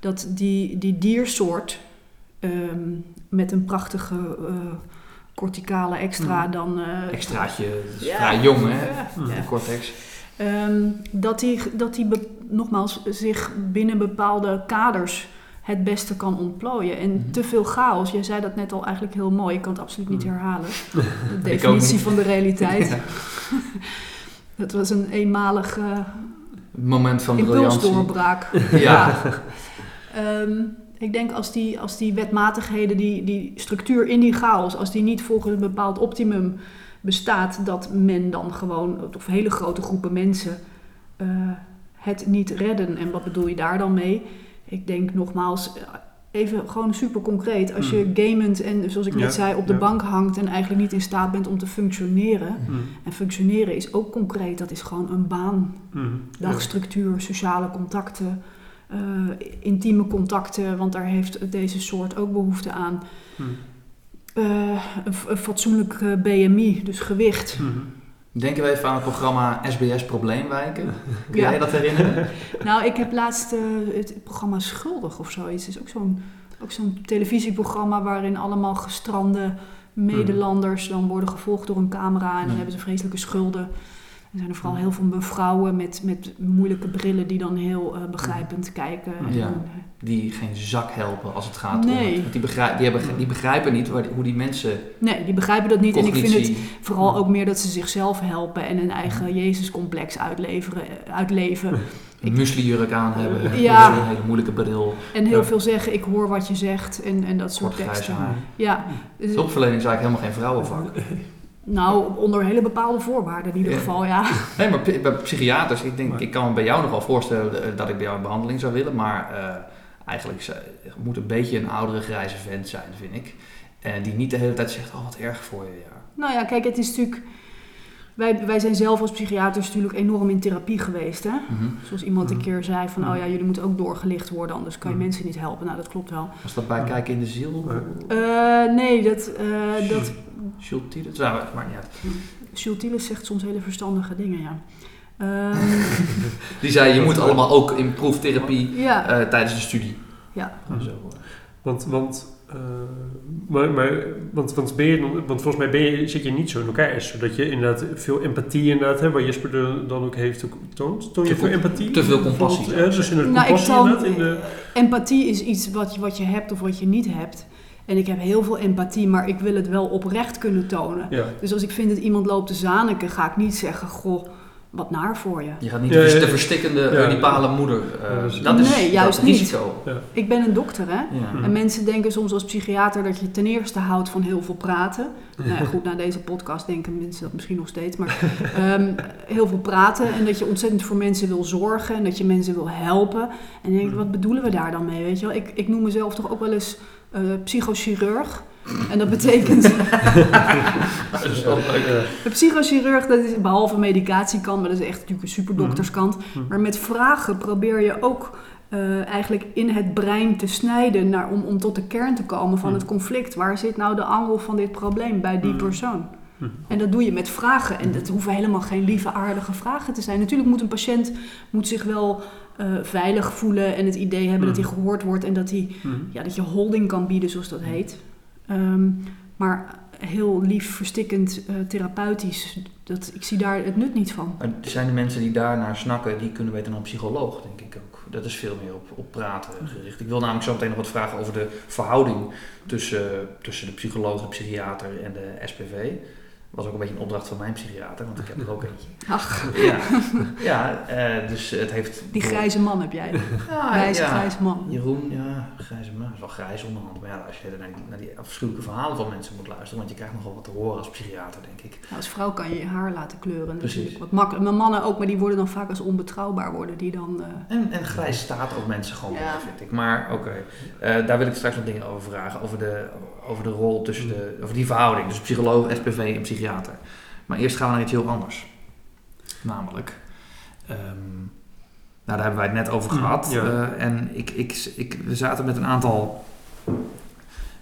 [SPEAKER 3] dat die, die diersoort ehm, met een prachtige eh, corticale extra
[SPEAKER 1] Mhm.
[SPEAKER 3] dan... eh,
[SPEAKER 1] Extraatje,
[SPEAKER 3] ja,
[SPEAKER 1] vrij jong hè,
[SPEAKER 3] ja, ja.
[SPEAKER 1] de cortex.
[SPEAKER 3] Ehm, dat die, dat die nogmaals zich binnen bepaalde kaders het beste kan ontplooien. En
[SPEAKER 1] Mhm.
[SPEAKER 3] te veel chaos, jij zei dat net al eigenlijk heel mooi, ik kan het absoluut niet
[SPEAKER 2] Mhm.
[SPEAKER 3] herhalen. [laughs] De definitie van de realiteit. [laughs]
[SPEAKER 1] Ja. [laughs]
[SPEAKER 3] Dat was een eenmalig eh,
[SPEAKER 1] Moment van
[SPEAKER 3] impulsdoorbraak.
[SPEAKER 1] Ja.
[SPEAKER 3] Ehm, ik denk als die, als die wetmatigheden, die, die structuur in die chaos, als die niet volgens een bepaald optimum bestaat, dat men dan gewoon, of hele grote groepen mensen, eh, het niet redden. En wat bedoel je daar dan mee? Ik denk nogmaals, eh, even gewoon super concreet. Als je gamend en, zoals ik net
[SPEAKER 2] Ja,
[SPEAKER 3] zei, op de
[SPEAKER 2] ja.
[SPEAKER 3] bank hangt en eigenlijk niet in staat bent om te functioneren.
[SPEAKER 2] Hm.
[SPEAKER 3] En functioneren is ook concreet, dat is gewoon een baan
[SPEAKER 2] Hm.
[SPEAKER 3] dagstructuur, sociale contacten, eh, intieme contacten, want daar heeft deze soort ook behoefte aan. Eh, een, fatsoenlijk BMI, dus gewicht.
[SPEAKER 1] Denken we even aan het programma SBS Probleemwijken. [laughs] Kun
[SPEAKER 3] Ja.
[SPEAKER 1] jij dat herinneren? [laughs]
[SPEAKER 3] Nou, ik heb laatst eh, het programma Schuldig of zoiets. Het is ook zo'n ook zo'n televisieprogramma waarin allemaal gestrande Nederlanders dan worden gevolgd door een camera en dan
[SPEAKER 1] Hmm.
[SPEAKER 3] hebben ze vreselijke schulden. Er zijn er vooral heel veel vrouwen met, met moeilijke brillen die dan heel eh, begrijpend kijken.
[SPEAKER 1] Ja.
[SPEAKER 3] dan,
[SPEAKER 1] Die geen zak helpen als het gaat om... Het- Want die, begrijp, die, hebben, die begrijpen niet waar hoe die mensen
[SPEAKER 3] Nee, die begrijpen dat niet. En ik vind het vooral ook meer dat ze zichzelf helpen en een eigen Jezuscomplex uitleveren, uitleven.
[SPEAKER 1] een aan hebben.
[SPEAKER 3] Ja.
[SPEAKER 1] Een hele moeilijke bril.
[SPEAKER 3] En heel
[SPEAKER 2] Ja.
[SPEAKER 3] veel zeggen, ik hoor wat je zegt en, en dat soort
[SPEAKER 1] Kort
[SPEAKER 3] teksten.
[SPEAKER 1] haar.
[SPEAKER 3] Ja,
[SPEAKER 1] Hulpverlening is eigenlijk helemaal geen vrouwenvak. [laughs]
[SPEAKER 3] nou, onder hele bepaalde voorwaarden in ieder
[SPEAKER 1] Ja.
[SPEAKER 3] geval, ja.
[SPEAKER 1] Nee, maar bij psychiaters, ik denk,
[SPEAKER 2] Maar-
[SPEAKER 1] ik kan me bij jou nog wel voorstellen dat ik bij jou in behandeling zou willen, maar eh, eigenlijk moet een beetje een oudere grijze vent zijn, vind ik. En die niet de hele tijd zegt, oh wat erg voor je. Ja.
[SPEAKER 3] Nou ja, kijk, het is natuurlijk... Wij, wij zijn zelf als psychiaters natuurlijk enorm in therapie geweest, hè.
[SPEAKER 1] Mhm.
[SPEAKER 3] Zoals iemand een
[SPEAKER 2] Mhm.
[SPEAKER 3] keer zei van, oh ja, jullie moeten ook doorgelicht worden, anders kan je
[SPEAKER 2] Mhm.
[SPEAKER 3] mensen niet helpen. Nou, dat klopt wel.
[SPEAKER 1] Was dat bij Kijken in de Ziel?
[SPEAKER 3] Eh, nee, dat, eh dat
[SPEAKER 1] Tielens? Nou, het maakt niet uit.
[SPEAKER 3] Zegt soms hele verstandige dingen, ja. [laughs] Ehm,
[SPEAKER 1] Die zei, je moet allemaal ook in proeftherapie
[SPEAKER 3] ja,
[SPEAKER 1] eh, tijdens de studie.
[SPEAKER 3] ja.
[SPEAKER 1] Zo.
[SPEAKER 2] Want, want Eh, maar, maar, want, want, ben je, want volgens mij ben je, zit je niet zo in elkaar, zodat je inderdaad veel empathie inderdaad, hè, waar Jesper de- dan ook heeft ook toont. Toon je
[SPEAKER 1] Te
[SPEAKER 2] veel empathie?
[SPEAKER 1] te veel compassie, ik
[SPEAKER 2] dus in de
[SPEAKER 3] Nou, ik
[SPEAKER 2] compassie
[SPEAKER 3] zal-
[SPEAKER 2] inderdaad. In de,
[SPEAKER 3] Empathie is iets wat je, wat je hebt of wat je niet hebt. En ik heb heel veel empathie, maar ik wil het wel oprecht kunnen tonen.
[SPEAKER 2] ja.
[SPEAKER 3] Dus als ik vind dat iemand loopt te zaniken, ga ik niet zeggen, goh, wat naar voor je.
[SPEAKER 1] Je gaat niet
[SPEAKER 2] Ja,
[SPEAKER 1] de,
[SPEAKER 2] ja,
[SPEAKER 1] de
[SPEAKER 2] ja.
[SPEAKER 1] verstikkende
[SPEAKER 2] Ja.
[SPEAKER 1] Moeder. eh, dat is
[SPEAKER 3] Nee,
[SPEAKER 1] dat
[SPEAKER 3] juist
[SPEAKER 1] is
[SPEAKER 3] niet.
[SPEAKER 1] risico.
[SPEAKER 3] Ik ben een dokter, hè?
[SPEAKER 1] Ja.
[SPEAKER 3] En mensen denken soms als psychiater dat je ten eerste houdt van heel veel praten. Nou goed, na deze podcast denken mensen dat misschien nog steeds. Maar [laughs] ehm, heel veel praten en dat je ontzettend voor mensen wil zorgen en dat je mensen wil helpen. En denk ik, wat bedoelen we daar dan mee? Weet je wel? Ik, ik noem mezelf toch ook wel eens eh, psychochirurg. En dat betekent, [laughs]
[SPEAKER 1] Dat is wel leuk.
[SPEAKER 2] Ja.
[SPEAKER 3] een psychochirurg, dat is behalve medicatie maar dat is echt natuurlijk een superdokterskant.
[SPEAKER 2] Mhm.
[SPEAKER 3] Maar met vragen probeer je ook eh, eigenlijk in het brein te snijden naar, om, om tot de kern te komen van
[SPEAKER 2] Mhm.
[SPEAKER 3] het conflict. Waar zit nou de angel van dit probleem bij die
[SPEAKER 2] Mhm.
[SPEAKER 3] persoon?
[SPEAKER 2] Mhm.
[SPEAKER 3] En dat doe je met vragen. En dat hoeven helemaal geen lieve, aardige vragen te zijn. Natuurlijk moet een patiënt moet zich wel eh, veilig voelen en het idee hebben dat hij
[SPEAKER 2] Mhm.
[SPEAKER 3] gehoord wordt en dat, hij, ja, dat je holding kan bieden, zoals dat heet. Ehm, maar heel lief, verstikkend, eh, therapeutisch, dat, ik zie daar het nut niet van.
[SPEAKER 1] Er zijn de mensen die daarnaar snakken, die kunnen beter dan een psycholoog, denk ik ook. Dat is veel meer op, op praten gericht. Ik wil namelijk zo meteen nog wat vragen over de verhouding tussen, tussen de psycholoog, de psychiater en de SPV. Dat was ook een beetje een opdracht van mijn psychiater, want ik heb er ook eentje. [laughs]
[SPEAKER 3] Ach,
[SPEAKER 1] Ja, ja eh, dus het heeft...
[SPEAKER 3] die grijze man heb jij. [laughs]
[SPEAKER 1] Ja, ja.
[SPEAKER 3] grijze man.
[SPEAKER 1] Jeroen, ja, grijze man, is wel grijs onderhand. Maar ja, als je naar die, naar die afschuwelijke verhalen van mensen moet luisteren, want je krijgt nogal wat te horen als psychiater, denk ik.
[SPEAKER 3] Nou, als vrouw kan je je haar laten kleuren.
[SPEAKER 1] Precies.
[SPEAKER 3] Wat makkelijk. Mijn mannen ook, maar die worden dan vaak als onbetrouwbaar worden. Die dan, eh,
[SPEAKER 1] En, en grijs staat ook mensen gewoon
[SPEAKER 3] Ja.
[SPEAKER 1] vind ik. Maar oké, Eh, daar wil ik straks nog dingen over vragen. Over de, over de rol tussen de, over die verhouding tussen psycholoog, SPV en psychiater. Maar eerst gaan we naar iets heel anders. Namelijk, ehm, nou daar hebben wij het net over
[SPEAKER 2] Mm,
[SPEAKER 1] gehad.
[SPEAKER 2] ja.
[SPEAKER 1] Eh, en ik, ik, ik, we zaten met een aantal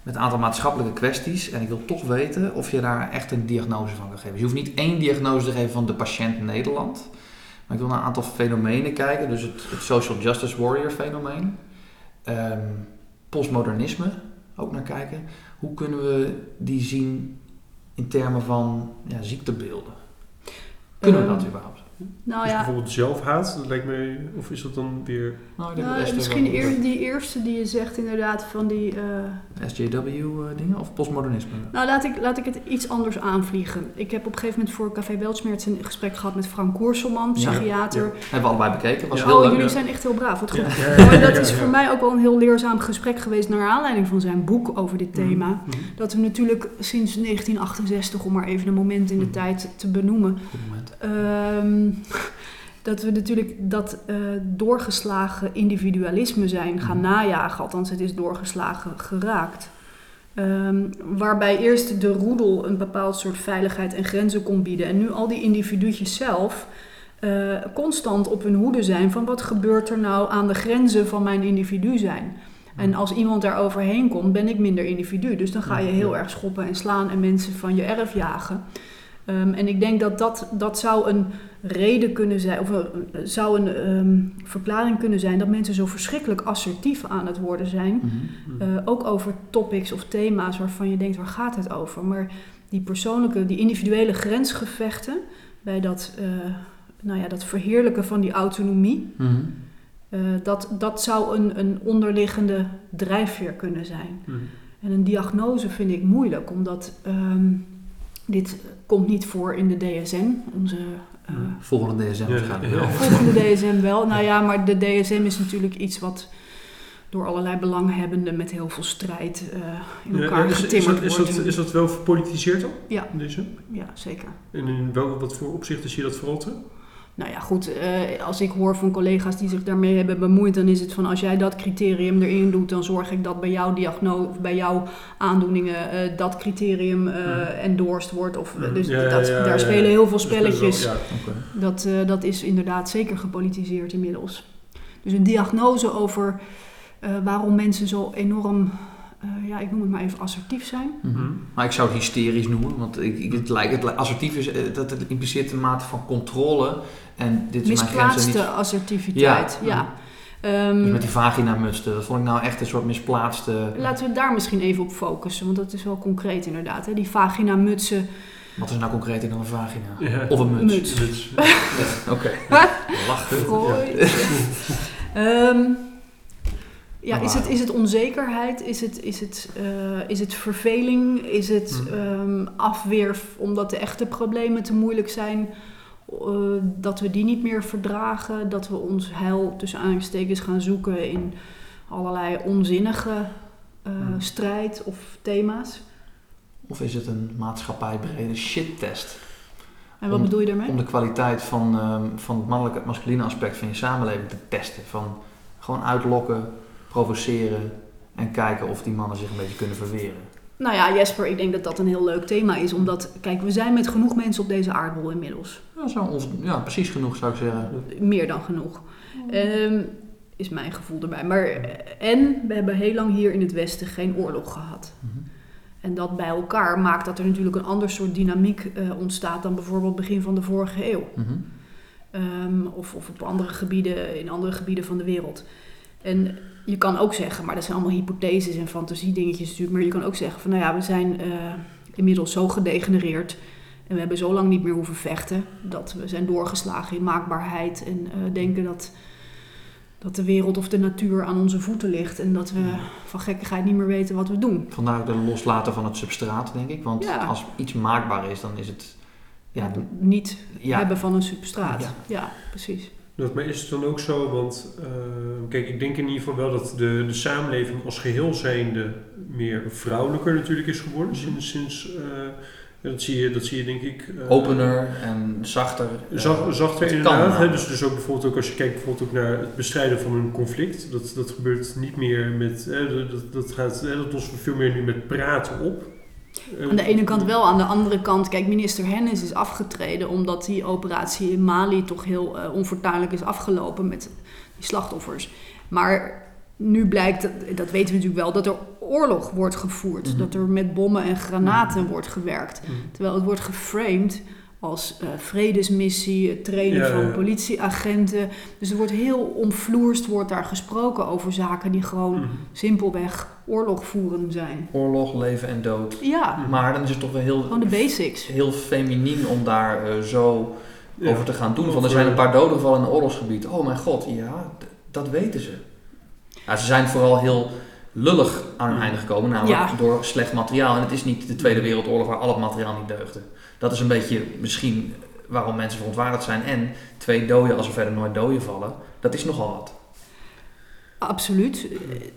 [SPEAKER 1] met een aantal maatschappelijke kwesties. En ik wil toch weten of je daar echt een diagnose van kan geven. Dus je hoeft niet één diagnose te geven van de patiënt Nederland. Maar ik wil naar een aantal fenomenen kijken. Dus het, het social justice warrior fenomeen. Ehm, postmodernisme, ook naar kijken. Hoe kunnen we die zien in termen van ja, ziektebeelden? Kunnen we
[SPEAKER 3] Ehm,
[SPEAKER 1] dat überhaupt?
[SPEAKER 3] Nou
[SPEAKER 2] Dus
[SPEAKER 3] ja,
[SPEAKER 2] bijvoorbeeld zelfhaat, dat lijkt me, of is dat dan weer...
[SPEAKER 1] Nou, ik denk
[SPEAKER 3] nou, misschien eer, die eerste die je zegt inderdaad van die... eh,
[SPEAKER 1] SJW-dingen eh, of postmodernisme?
[SPEAKER 3] Nou, laat ik, laat ik het iets anders aanvliegen. Ik heb op een gegeven moment voor Café Weltsmerts een gesprek gehad met Frank Koerselman,
[SPEAKER 1] Ja,
[SPEAKER 3] psychiater.
[SPEAKER 1] Hebben we allebei bekeken. Was
[SPEAKER 2] Ja.
[SPEAKER 1] heel
[SPEAKER 3] Oh,
[SPEAKER 1] leuk.
[SPEAKER 3] jullie zijn echt heel braaf. Wat goed.
[SPEAKER 2] Ja,
[SPEAKER 3] Maar dat is
[SPEAKER 2] ja,
[SPEAKER 3] voor
[SPEAKER 2] ja.
[SPEAKER 3] mij ook wel een heel leerzaam gesprek geweest naar aanleiding van zijn boek over dit thema.
[SPEAKER 2] Mhm.
[SPEAKER 3] Dat we natuurlijk sinds 1968, om maar even een moment in de
[SPEAKER 2] Mhm.
[SPEAKER 3] tijd te benoemen,
[SPEAKER 1] Goed [laughs]
[SPEAKER 3] dat we natuurlijk dat eh, doorgeslagen individualisme zijn gaan
[SPEAKER 1] Mhm.
[SPEAKER 3] najagen. Althans, het is doorgeslagen geraakt. Ehm, waarbij eerst de roedel een bepaald soort veiligheid en grenzen kon bieden. En nu al die individuutjes zelf eh, constant op hun hoede zijn van wat gebeurt er nou aan de grenzen van mijn individu zijn. En als iemand daar overheen komt, ben ik minder individu. Dus dan ga je heel erg schoppen en slaan en mensen van je erf jagen. Ehm, en ik denk dat, dat dat zou een reden kunnen zijn, of een, zou een ehm, verklaring kunnen zijn dat mensen zo verschrikkelijk assertief aan het worden zijn.
[SPEAKER 1] Mhm.
[SPEAKER 3] Eh, ook over topics of thema's waarvan je denkt, waar gaat het over? Maar die persoonlijke, die individuele grensgevechten bij dat, eh, nou ja, dat verheerlijken van die autonomie,
[SPEAKER 1] Mhm.
[SPEAKER 3] eh, dat, dat zou een, een onderliggende drijfveer kunnen zijn.
[SPEAKER 2] Mhm.
[SPEAKER 3] En een diagnose vind ik moeilijk, omdat ehm, dit komt niet voor in de DSM, onze eh,
[SPEAKER 1] Volgende DSM
[SPEAKER 2] Ja,
[SPEAKER 1] waarschijnlijk
[SPEAKER 2] ja.
[SPEAKER 1] wel.
[SPEAKER 3] volgende [laughs] DSM wel. Nou ja, maar de DSM is natuurlijk iets wat door allerlei belanghebbenden met heel veel strijd eh, in
[SPEAKER 2] Ja,
[SPEAKER 3] elkaar
[SPEAKER 2] is, is,
[SPEAKER 3] getimmerd
[SPEAKER 2] dat, is,
[SPEAKER 3] wordt.
[SPEAKER 2] dat, is dat wel verpolitiseerd al?
[SPEAKER 3] Ja.
[SPEAKER 2] Deze?
[SPEAKER 3] Ja, zeker.
[SPEAKER 2] En in welke, wat voor opzichten zie je dat vooral terug?
[SPEAKER 3] Nou ja, goed, eh, als ik hoor van collega's die zich daarmee hebben bemoeid, dan is het van als jij dat criterium erin doet, dan zorg ik dat bij jouw diagnose of bij jouw aandoeningen eh, dat criterium
[SPEAKER 2] Mhm.
[SPEAKER 3] endorsed wordt. Of,
[SPEAKER 2] Mhm.
[SPEAKER 3] Dus
[SPEAKER 2] Ja,
[SPEAKER 3] dat,
[SPEAKER 2] ja, ja,
[SPEAKER 3] daar spelen heel veel
[SPEAKER 2] wel-
[SPEAKER 3] spelletjes. Dat, dat is inderdaad zeker gepolitiseerd inmiddels. Dus een diagnose over waarom mensen zo enorm, eh, ja, ik noem het maar even assertief zijn.
[SPEAKER 1] Mhm. Maar ik zou het hysterisch noemen, want ik, ik, het lijkt, het, assertief is, eh, dat het impliceert een mate van controle. En dit is mijn
[SPEAKER 3] Misplaatste
[SPEAKER 1] niet.
[SPEAKER 3] assertiviteit,
[SPEAKER 1] Ja.
[SPEAKER 3] ja. Ehm,
[SPEAKER 1] Dus met die vagina-muts, dat vond ik nou echt een soort misplaatste...
[SPEAKER 3] Laten we daar misschien even op focussen, want dat is wel concreet inderdaad. Hè? Die vagina-mutsen.
[SPEAKER 1] Wat is nou concreter dan een vagina?
[SPEAKER 2] Ja.
[SPEAKER 1] Of een muts?
[SPEAKER 3] Muts.
[SPEAKER 2] Dus, [laughs]
[SPEAKER 1] Oké. Lachen.
[SPEAKER 3] Ja,
[SPEAKER 1] Maar
[SPEAKER 3] is het, is het onzekerheid? Is het, is, het, eh, is het verveling? Is het
[SPEAKER 1] Mhm.
[SPEAKER 3] ehm, afweer omdat de echte problemen te moeilijk zijn? Eh, dat we die niet meer verdragen? Dat we ons heil tussen aanhalingstekens gaan zoeken in allerlei onzinnige eh,
[SPEAKER 1] Mhm.
[SPEAKER 3] strijd of thema's?
[SPEAKER 1] Of is het een maatschappijbrede shittest?
[SPEAKER 3] En wat
[SPEAKER 1] Om-
[SPEAKER 3] bedoel je daarmee?
[SPEAKER 1] Om de kwaliteit van, ehm, van het mannelijke, het masculine aspect van je samenleving te testen. Van gewoon uitlokken, provoceren en kijken of die mannen zich een beetje kunnen verweren.
[SPEAKER 3] Nou ja, Jesper, ik denk dat dat een heel leuk thema is. Omdat, kijk, we zijn met genoeg mensen op deze aardbol inmiddels.
[SPEAKER 1] Ja, zo ons, ja, precies genoeg zou ik zeggen.
[SPEAKER 3] Meer dan genoeg. Ehm, is mijn gevoel erbij. Maar, eh, en we hebben heel lang hier in het Westen geen oorlog gehad.
[SPEAKER 1] Mhm.
[SPEAKER 3] En dat bij elkaar maakt dat er natuurlijk een ander soort dynamiek eh, ontstaat dan bijvoorbeeld begin van de vorige eeuw.
[SPEAKER 1] Mhm.
[SPEAKER 3] Ehm, of, of op andere gebieden, in andere gebieden van de wereld. En je kan ook zeggen, maar dat zijn allemaal hypotheses en fantasiedingetjes natuurlijk. Maar je kan ook zeggen van, nou ja, we zijn eh, inmiddels zo gedegenereerd. En we hebben zo lang niet meer hoeven vechten. Dat we zijn doorgeslagen in maakbaarheid. En eh, denken dat, dat de wereld of de natuur aan onze voeten ligt. En dat we van gekkigheid niet meer weten wat we doen.
[SPEAKER 1] Vandaar ook de loslaten van het substraat, denk ik. Want
[SPEAKER 3] Ja.
[SPEAKER 1] als iets maakbaar is, dan is het... Ja,
[SPEAKER 3] niet
[SPEAKER 1] ja,
[SPEAKER 3] hebben van een substraat.
[SPEAKER 1] Ja.
[SPEAKER 3] Ja, precies.
[SPEAKER 2] Dat, maar is het dan ook zo, want eh, kijk, ik denk in ieder geval wel dat de, de samenleving als geheel zijnde meer vrouwelijker natuurlijk is geworden
[SPEAKER 1] Mhm.
[SPEAKER 2] sinds, sinds eh, dat, zie je, dat zie je denk ik... eh,
[SPEAKER 1] opener en zachter. eh,
[SPEAKER 2] Zacht, zachter inderdaad. hè, dus, dus ook bijvoorbeeld ook als je kijkt bijvoorbeeld ook naar het bestrijden van een conflict. Dat, dat gebeurt niet meer met... Hè, dat- dat, dat, gaat, hè, dat lossen we veel meer nu met praten op. Eh,
[SPEAKER 3] Aan de ene kant wel, aan de andere kant, kijk, minister Hennis is afgetreden omdat die operatie in Mali toch heel eh, onfortuinlijk is afgelopen met die slachtoffers. Maar nu blijkt, dat, dat weten we natuurlijk wel, dat er oorlog wordt gevoerd.
[SPEAKER 1] Mhm.
[SPEAKER 3] Dat er met bommen en granaten wordt gewerkt.
[SPEAKER 2] Mhm.
[SPEAKER 3] Terwijl het wordt geframed als eh, vredesmissie, het trainen
[SPEAKER 2] Ja,
[SPEAKER 3] van
[SPEAKER 2] ja.
[SPEAKER 3] politieagenten. Dus er wordt heel omvloerst wordt daar gesproken over zaken die gewoon
[SPEAKER 2] Mhm.
[SPEAKER 3] simpelweg oorlog voeren zijn.
[SPEAKER 1] Oorlog, leven en dood.
[SPEAKER 3] Ja,
[SPEAKER 1] Maar dan is het toch wel heel,
[SPEAKER 3] gewoon de basics.
[SPEAKER 1] heel feminien om daar eh, zo
[SPEAKER 2] Ja.
[SPEAKER 1] over te gaan doen. Van er zijn een paar doden gevallen in een oorlogsgebied. Oh mijn god, ja, dat weten ze. Ja, ze zijn vooral heel lullig aan einde gekomen, namelijk
[SPEAKER 3] Ja.
[SPEAKER 1] door slecht materiaal. En het is niet de Tweede Wereldoorlog waar al het materiaal niet deugde. Dat is een beetje misschien waarom mensen verontwaardigd zijn. En twee doden als er verder nooit doden vallen, dat is nogal wat.
[SPEAKER 3] Absoluut.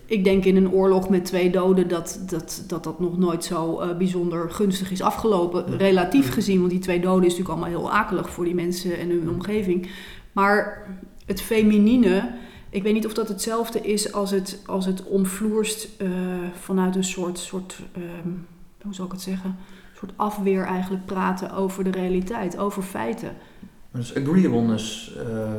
[SPEAKER 3] Ik denk in een oorlog met twee doden dat dat, dat, dat nog nooit zo eh, bijzonder gunstig is afgelopen.
[SPEAKER 1] Ja.
[SPEAKER 3] Relatief gezien, want die twee doden is natuurlijk allemaal heel akelig voor die mensen en hun omgeving. Maar het feminine, ik weet niet of dat hetzelfde is als het, als het omvloerst eh, vanuit een soort, soort ehm, hoe zal ik het zeggen, een soort afweer eigenlijk praten over de realiteit, over feiten.
[SPEAKER 1] Dus agreeableness eh,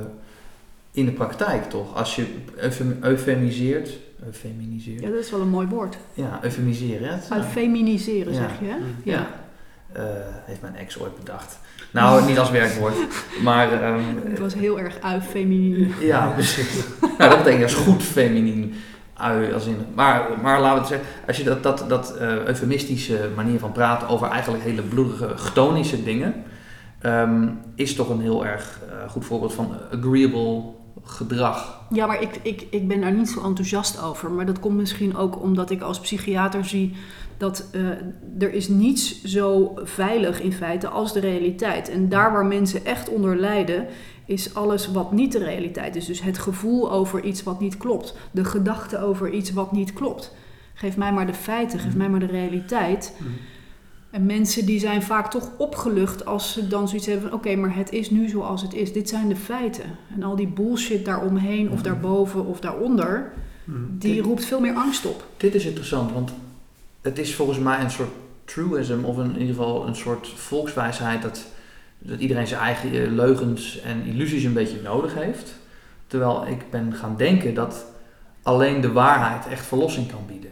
[SPEAKER 1] in de praktijk toch? Als je eufem- eufemiseert, eufeminiseert,
[SPEAKER 3] Ja, dat is wel een mooi woord.
[SPEAKER 1] ja, eufemiseren. hè?
[SPEAKER 3] Uit feminiseren
[SPEAKER 1] Ja.
[SPEAKER 3] zeg je, hè?
[SPEAKER 1] Ja. Eh, heeft mijn ex ooit bedacht. Nou, niet als werkwoord, maar ehm,
[SPEAKER 3] Het was heel erg uit-feminine.
[SPEAKER 1] ja, precies. nou, dat betekent dus goed feminien. Ui, als in, maar, maar laten we het zeggen, als je dat, dat, dat eh, eufemistische manier van praten over eigenlijk hele bloedige, chtonische dingen, ehm, is toch een heel erg eh, goed voorbeeld van agreeable gedrag.
[SPEAKER 3] Ja, maar ik, ik, ik ben daar niet zo enthousiast over. Maar dat komt misschien ook omdat ik als psychiater zie dat eh, er is niets zo veilig in feite als de realiteit. En daar waar mensen echt onder lijden, is alles wat niet de realiteit is. Dus het gevoel over iets wat niet klopt. De gedachte over iets wat niet klopt. Geef mij maar de feiten, geef mij maar de realiteit. En mensen die zijn vaak toch opgelucht als ze dan zoiets hebben van... oké, maar het is nu zoals het is. Dit zijn de feiten. En al die bullshit daaromheen of
[SPEAKER 1] Mhm.
[SPEAKER 3] daarboven of daaronder...
[SPEAKER 2] Mhm.
[SPEAKER 3] die roept veel meer angst op.
[SPEAKER 1] Dit is interessant, want het is volgens mij een soort truism, of in ieder geval een soort volkswijsheid dat, dat iedereen zijn eigen eh, leugens en illusies een beetje nodig heeft. Terwijl ik ben gaan denken dat alleen de waarheid echt verlossing kan bieden.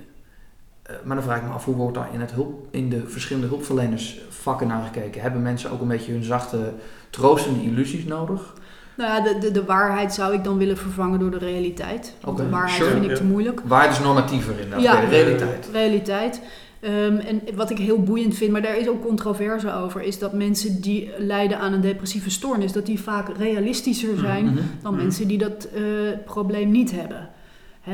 [SPEAKER 1] Eh, maar dan vraag ik me af, hoe wordt daar in, het hulp, in de verschillende hulpverlenersvakken naar gekeken? Hebben mensen ook een beetje hun zachte, troostende illusies nodig?
[SPEAKER 3] Nou ja, de, de, de waarheid zou ik dan willen vervangen door de realiteit. Want de waarheid
[SPEAKER 1] sure,
[SPEAKER 3] vind ik te moeilijk.
[SPEAKER 1] Waar is normatiever inderdaad?
[SPEAKER 3] Ja.
[SPEAKER 1] De realiteit.
[SPEAKER 3] Realiteit. Ehm, en wat ik heel boeiend vind, maar daar is ook controverse over, is dat mensen die lijden aan een depressieve stoornis, dat die vaak realistischer zijn
[SPEAKER 1] Mhm.
[SPEAKER 3] dan
[SPEAKER 2] Mhm.
[SPEAKER 3] mensen die dat eh, probleem niet hebben.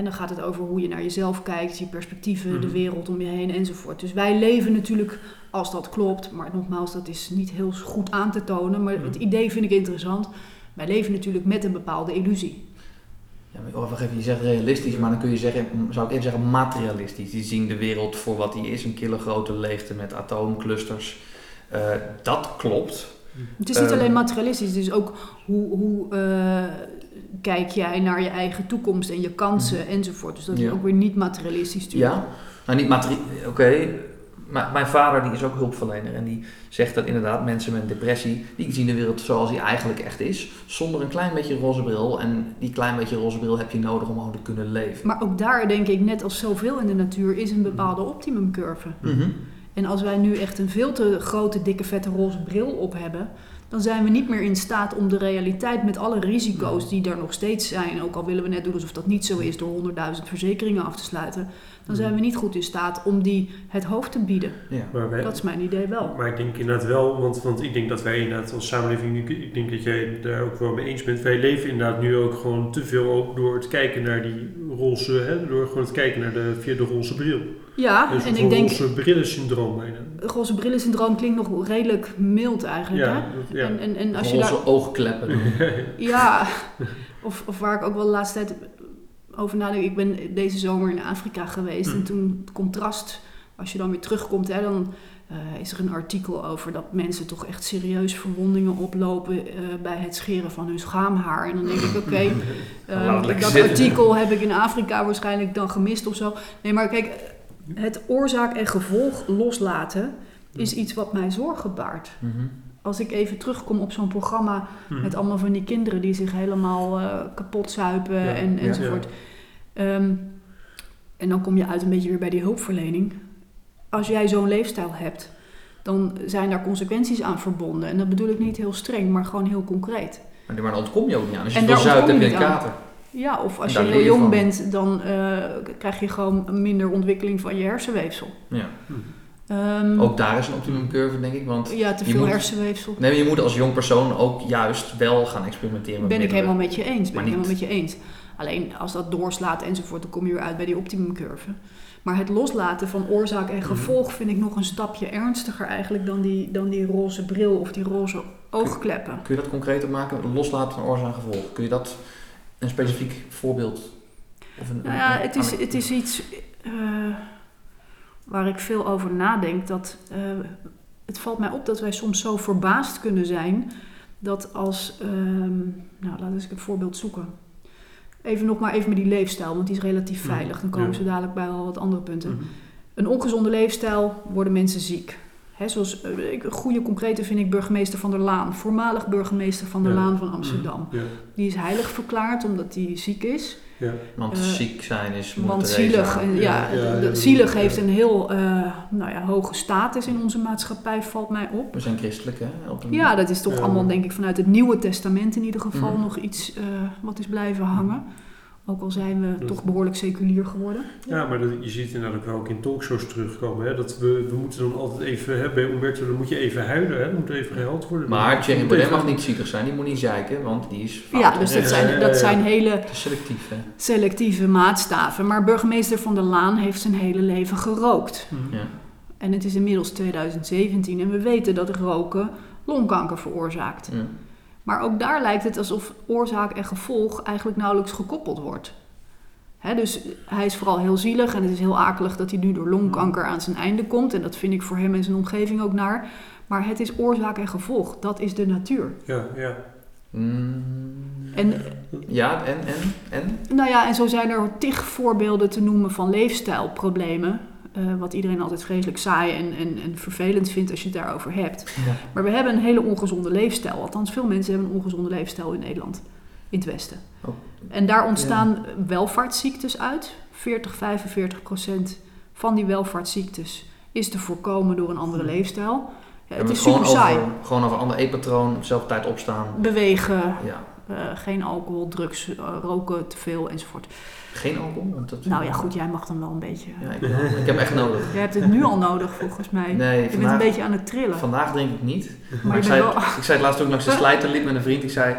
[SPEAKER 3] Dan gaat het over hoe je naar jezelf kijkt, je perspectieven, de
[SPEAKER 2] Mhm.
[SPEAKER 3] wereld om je heen enzovoort. Dus wij leven natuurlijk, als dat klopt, maar nogmaals, dat is niet heel goed aan te tonen, maar het
[SPEAKER 2] Mhm.
[SPEAKER 3] idee vind ik interessant. Wij leven natuurlijk met een bepaalde illusie.
[SPEAKER 1] Ja, maar, oh, wacht even, je zegt realistisch, maar dan kun je zeggen, zou ik even zeggen materialistisch. Die zien de wereld voor wat die is, een kille grote leegte met atoomclusters. Eh, dat klopt.
[SPEAKER 3] Het is niet
[SPEAKER 1] Ehm.
[SPEAKER 3] alleen materialistisch, het is ook hoe, hoe eh, kijk jij naar je eigen toekomst en je kansen enzovoort. Dus dat is
[SPEAKER 1] Ja.
[SPEAKER 3] ook weer niet materialistisch natuurlijk.
[SPEAKER 1] Ja, nou niet materie. Oké, mijn vader die is ook hulpverlener en die zegt dat inderdaad mensen met depressie, die zien de wereld zoals die eigenlijk echt is, zonder een klein beetje roze bril. En die klein beetje roze bril heb je nodig om gewoon te kunnen leven.
[SPEAKER 3] Maar ook daar denk ik, net als zoveel in de natuur, is een bepaalde optimumcurve.
[SPEAKER 1] Mhm.
[SPEAKER 3] En als wij nu echt een veel te grote, dikke, vette roze bril op hebben, dan zijn we niet meer in staat om de realiteit met alle risico's die er nog steeds zijn, ook al willen we net doen alsof dat niet zo is door 100.000 verzekeringen af te sluiten, dan zijn we niet goed in staat om die het hoofd te bieden.
[SPEAKER 1] Ja.
[SPEAKER 2] Maar, wij,
[SPEAKER 3] Dat is mijn idee wel.
[SPEAKER 2] maar ik denk inderdaad wel, want, want ik denk dat wij inderdaad als samenleving, ik, ik denk dat jij het daar ook wel mee eens bent, wij leven inderdaad nu ook gewoon te veel ook door het kijken naar die roze, hè, door gewoon het kijken naar de, via de roze bril.
[SPEAKER 3] Ja,
[SPEAKER 2] Dus
[SPEAKER 3] en ik denk,
[SPEAKER 2] roze brillensyndroom bijna.
[SPEAKER 3] roze brillensyndroom klinkt nog redelijk mild eigenlijk.
[SPEAKER 2] Ja,
[SPEAKER 3] Hè?
[SPEAKER 2] dat- ja.
[SPEAKER 3] En, en, en als je daar,
[SPEAKER 1] oogkleppen [laughs]
[SPEAKER 3] ja, of, of waar ik ook wel de laatste tijd over nadenk. Ik ben deze zomer in Afrika geweest
[SPEAKER 2] Hm.
[SPEAKER 3] en toen het contrast, als je dan weer terugkomt, hè, dan eh, is er een artikel over dat mensen toch echt serieus verwondingen oplopen eh, bij het scheren van hun schaamhaar. En dan denk ik, oké, [laughs]
[SPEAKER 1] lekker
[SPEAKER 3] dat
[SPEAKER 1] zitten.
[SPEAKER 3] artikel heb ik in Afrika waarschijnlijk dan gemist of zo. Nee, maar kijk, het oorzaak en gevolg loslaten is iets wat mij zorgen baart.
[SPEAKER 1] Mhm.
[SPEAKER 3] Als ik even terugkom op zo'n programma
[SPEAKER 2] Mhm.
[SPEAKER 3] met allemaal van die kinderen die zich helemaal eh, kapot zuipen
[SPEAKER 2] Ja,
[SPEAKER 3] en,
[SPEAKER 1] ja.
[SPEAKER 3] enzovoort. Ehm, en dan kom je uit een beetje weer bij die hulpverlening. Als jij zo'n leefstijl hebt, dan zijn daar consequenties aan verbonden. En dat bedoel ik niet heel streng, maar gewoon heel concreet.
[SPEAKER 1] Maar daar ontkom je ook niet aan. Als je
[SPEAKER 3] En
[SPEAKER 1] veel zuipt, heb
[SPEAKER 3] je
[SPEAKER 1] een kater.
[SPEAKER 3] Ja, of als je heel
[SPEAKER 1] je
[SPEAKER 3] jong
[SPEAKER 1] van.
[SPEAKER 3] bent, dan eh, krijg je gewoon minder ontwikkeling van je hersenweefsel.
[SPEAKER 1] Ja.
[SPEAKER 2] Mhm.
[SPEAKER 3] Ehm,
[SPEAKER 1] Ook daar is een optimum curve, denk ik. Want
[SPEAKER 3] ja, te
[SPEAKER 1] je
[SPEAKER 3] veel
[SPEAKER 1] moet-
[SPEAKER 3] hersenweefsel.
[SPEAKER 1] nee, maar je moet als jong persoon ook juist wel gaan experimenteren met
[SPEAKER 3] Ben ik helemaal met je eens. Ben
[SPEAKER 1] Maar
[SPEAKER 3] ik helemaal met je eens. Alleen als dat doorslaat enzovoort, dan kom je weer uit bij die optimumcurve. Maar het loslaten van oorzaak en gevolg vind ik nog een stapje ernstiger eigenlijk dan die, dan die roze bril of die roze oogkleppen.
[SPEAKER 1] Kun je dat concreter maken? Loslaten van oorzaak en gevolg. Kun je dat een specifiek voorbeeld? Of een,
[SPEAKER 3] Nou ja,
[SPEAKER 1] een-
[SPEAKER 3] het is, het is iets eh, waar ik veel over nadenk. Dat, eh, het valt mij op dat wij soms zo verbaasd kunnen zijn dat als. ehm, nou, laten we eens een voorbeeld zoeken. Even nog maar even met die leefstijl, want die is relatief
[SPEAKER 2] Mhm,
[SPEAKER 3] veilig. Dan komen
[SPEAKER 2] ja.
[SPEAKER 3] ze dadelijk bij al wat andere punten.
[SPEAKER 2] Mhm.
[SPEAKER 3] Een ongezonde leefstijl worden mensen ziek. Zoals, eh, ik- een goede concrete vind ik burgemeester Van der Laan. Voormalig burgemeester Van der
[SPEAKER 2] Ja.
[SPEAKER 3] Laan van Amsterdam.
[SPEAKER 2] Ja,
[SPEAKER 3] Die is heilig verklaard omdat hij ziek is.
[SPEAKER 2] ja.
[SPEAKER 1] Want
[SPEAKER 3] eh,
[SPEAKER 1] ziek zijn is
[SPEAKER 3] Want zielig, en, ja,
[SPEAKER 2] Ja, ja,
[SPEAKER 3] de-
[SPEAKER 2] ja,
[SPEAKER 3] zielig
[SPEAKER 2] ja.
[SPEAKER 3] heeft een heel eh, nou ja, hoge status in onze maatschappij, valt mij op.
[SPEAKER 1] We zijn christelijk, hè? Op een-
[SPEAKER 3] Ja, dat is toch
[SPEAKER 2] Ja.
[SPEAKER 3] allemaal, denk ik, vanuit het Nieuwe Testament in ieder geval
[SPEAKER 1] Mhm.
[SPEAKER 3] nog iets eh, wat is blijven hangen. Ook al zijn we
[SPEAKER 2] Dat-
[SPEAKER 3] toch behoorlijk seculier geworden.
[SPEAKER 2] Ja, maar dat, je ziet inderdaad ook wel ook in talkshows terugkomen. Hè, dat we, we moeten dan altijd even, hè, bij Umberto, dan moet je even huilen. Hè, dan moet even gehuild worden.
[SPEAKER 1] Maar Thierry Baudet mag niet zielig zijn. Die moet niet zeiken, want die is fout.
[SPEAKER 3] Ja, dus dat zijn, dat zijn hele
[SPEAKER 1] Het is selectief, hè?
[SPEAKER 3] selectieve maatstaven. Maar burgemeester Van der Laan heeft zijn hele leven gerookt.
[SPEAKER 2] Mhm.
[SPEAKER 1] Ja.
[SPEAKER 3] En het is inmiddels 2017 en we weten dat roken longkanker veroorzaakt.
[SPEAKER 1] Ja.
[SPEAKER 3] Maar ook daar lijkt het alsof oorzaak en gevolg eigenlijk nauwelijks gekoppeld wordt. Hè, dus hij is vooral heel zielig en het is heel akelig dat hij nu door longkanker aan zijn einde komt. En dat vind ik voor hem en zijn omgeving ook naar. Maar het is oorzaak en gevolg. Dat is de natuur.
[SPEAKER 2] Ja, ja.
[SPEAKER 1] Mm,
[SPEAKER 3] En,
[SPEAKER 1] ja, en, en, en?
[SPEAKER 3] nou ja, en zo zijn er tig voorbeelden te noemen van leefstijlproblemen. Eh, wat iedereen altijd vreselijk saai en, en, en vervelend vindt als je het daarover hebt.
[SPEAKER 1] Ja.
[SPEAKER 3] Maar we hebben een hele ongezonde leefstijl. Althans, veel mensen hebben een ongezonde leefstijl in Nederland. In het Westen.
[SPEAKER 1] Oh.
[SPEAKER 3] En daar ontstaan welvaartsziektes uit. 40, 45 procent van die welvaartsziektes is te voorkomen door een andere leefstijl. Ja, het is
[SPEAKER 1] gewoon
[SPEAKER 3] super saai.
[SPEAKER 1] over, gewoon over een ander eetpatroon, dezelfde tijd opstaan.
[SPEAKER 3] Bewegen. Eh, geen alcohol, drugs, eh, roken te veel enzovoort.
[SPEAKER 1] Geen alcohol? Want dat
[SPEAKER 3] Nou ja, goed, jij mag dan wel een beetje.
[SPEAKER 1] Ja, ik, wel. ik heb hem echt nodig.
[SPEAKER 3] Jij hebt het nu al nodig volgens mij.
[SPEAKER 1] Nee,
[SPEAKER 3] je bent een beetje aan het trillen.
[SPEAKER 1] vandaag drink ik niet.
[SPEAKER 3] maar
[SPEAKER 1] ik zei,
[SPEAKER 3] wel...
[SPEAKER 1] ik zei het laatst ook langs de [laughs] slijterliep met een vriend. Ik zei,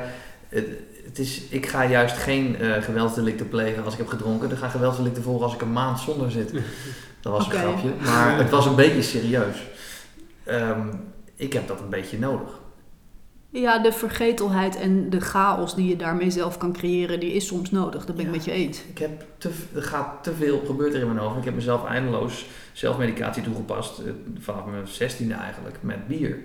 [SPEAKER 1] het, het is, ik ga juist geen eh geweldsdelicten plegen als ik heb gedronken. Er gaan geweldsdelicten volgen als ik een maand zonder zit. Dat was een grapje. Maar het was een beetje serieus. Ehm, ik heb dat een beetje nodig.
[SPEAKER 3] Ja, de vergetelheid en de chaos die je daarmee zelf kan creëren, die is soms nodig. Dat ben ik
[SPEAKER 1] Ja.
[SPEAKER 3] met je eens.
[SPEAKER 1] Ik heb te, er gaat te veel, gebeurt er in mijn hoofd. Ik heb mezelf eindeloos zelfmedicatie toegepast. eh, Vanaf mijn zestiende eigenlijk, met bier.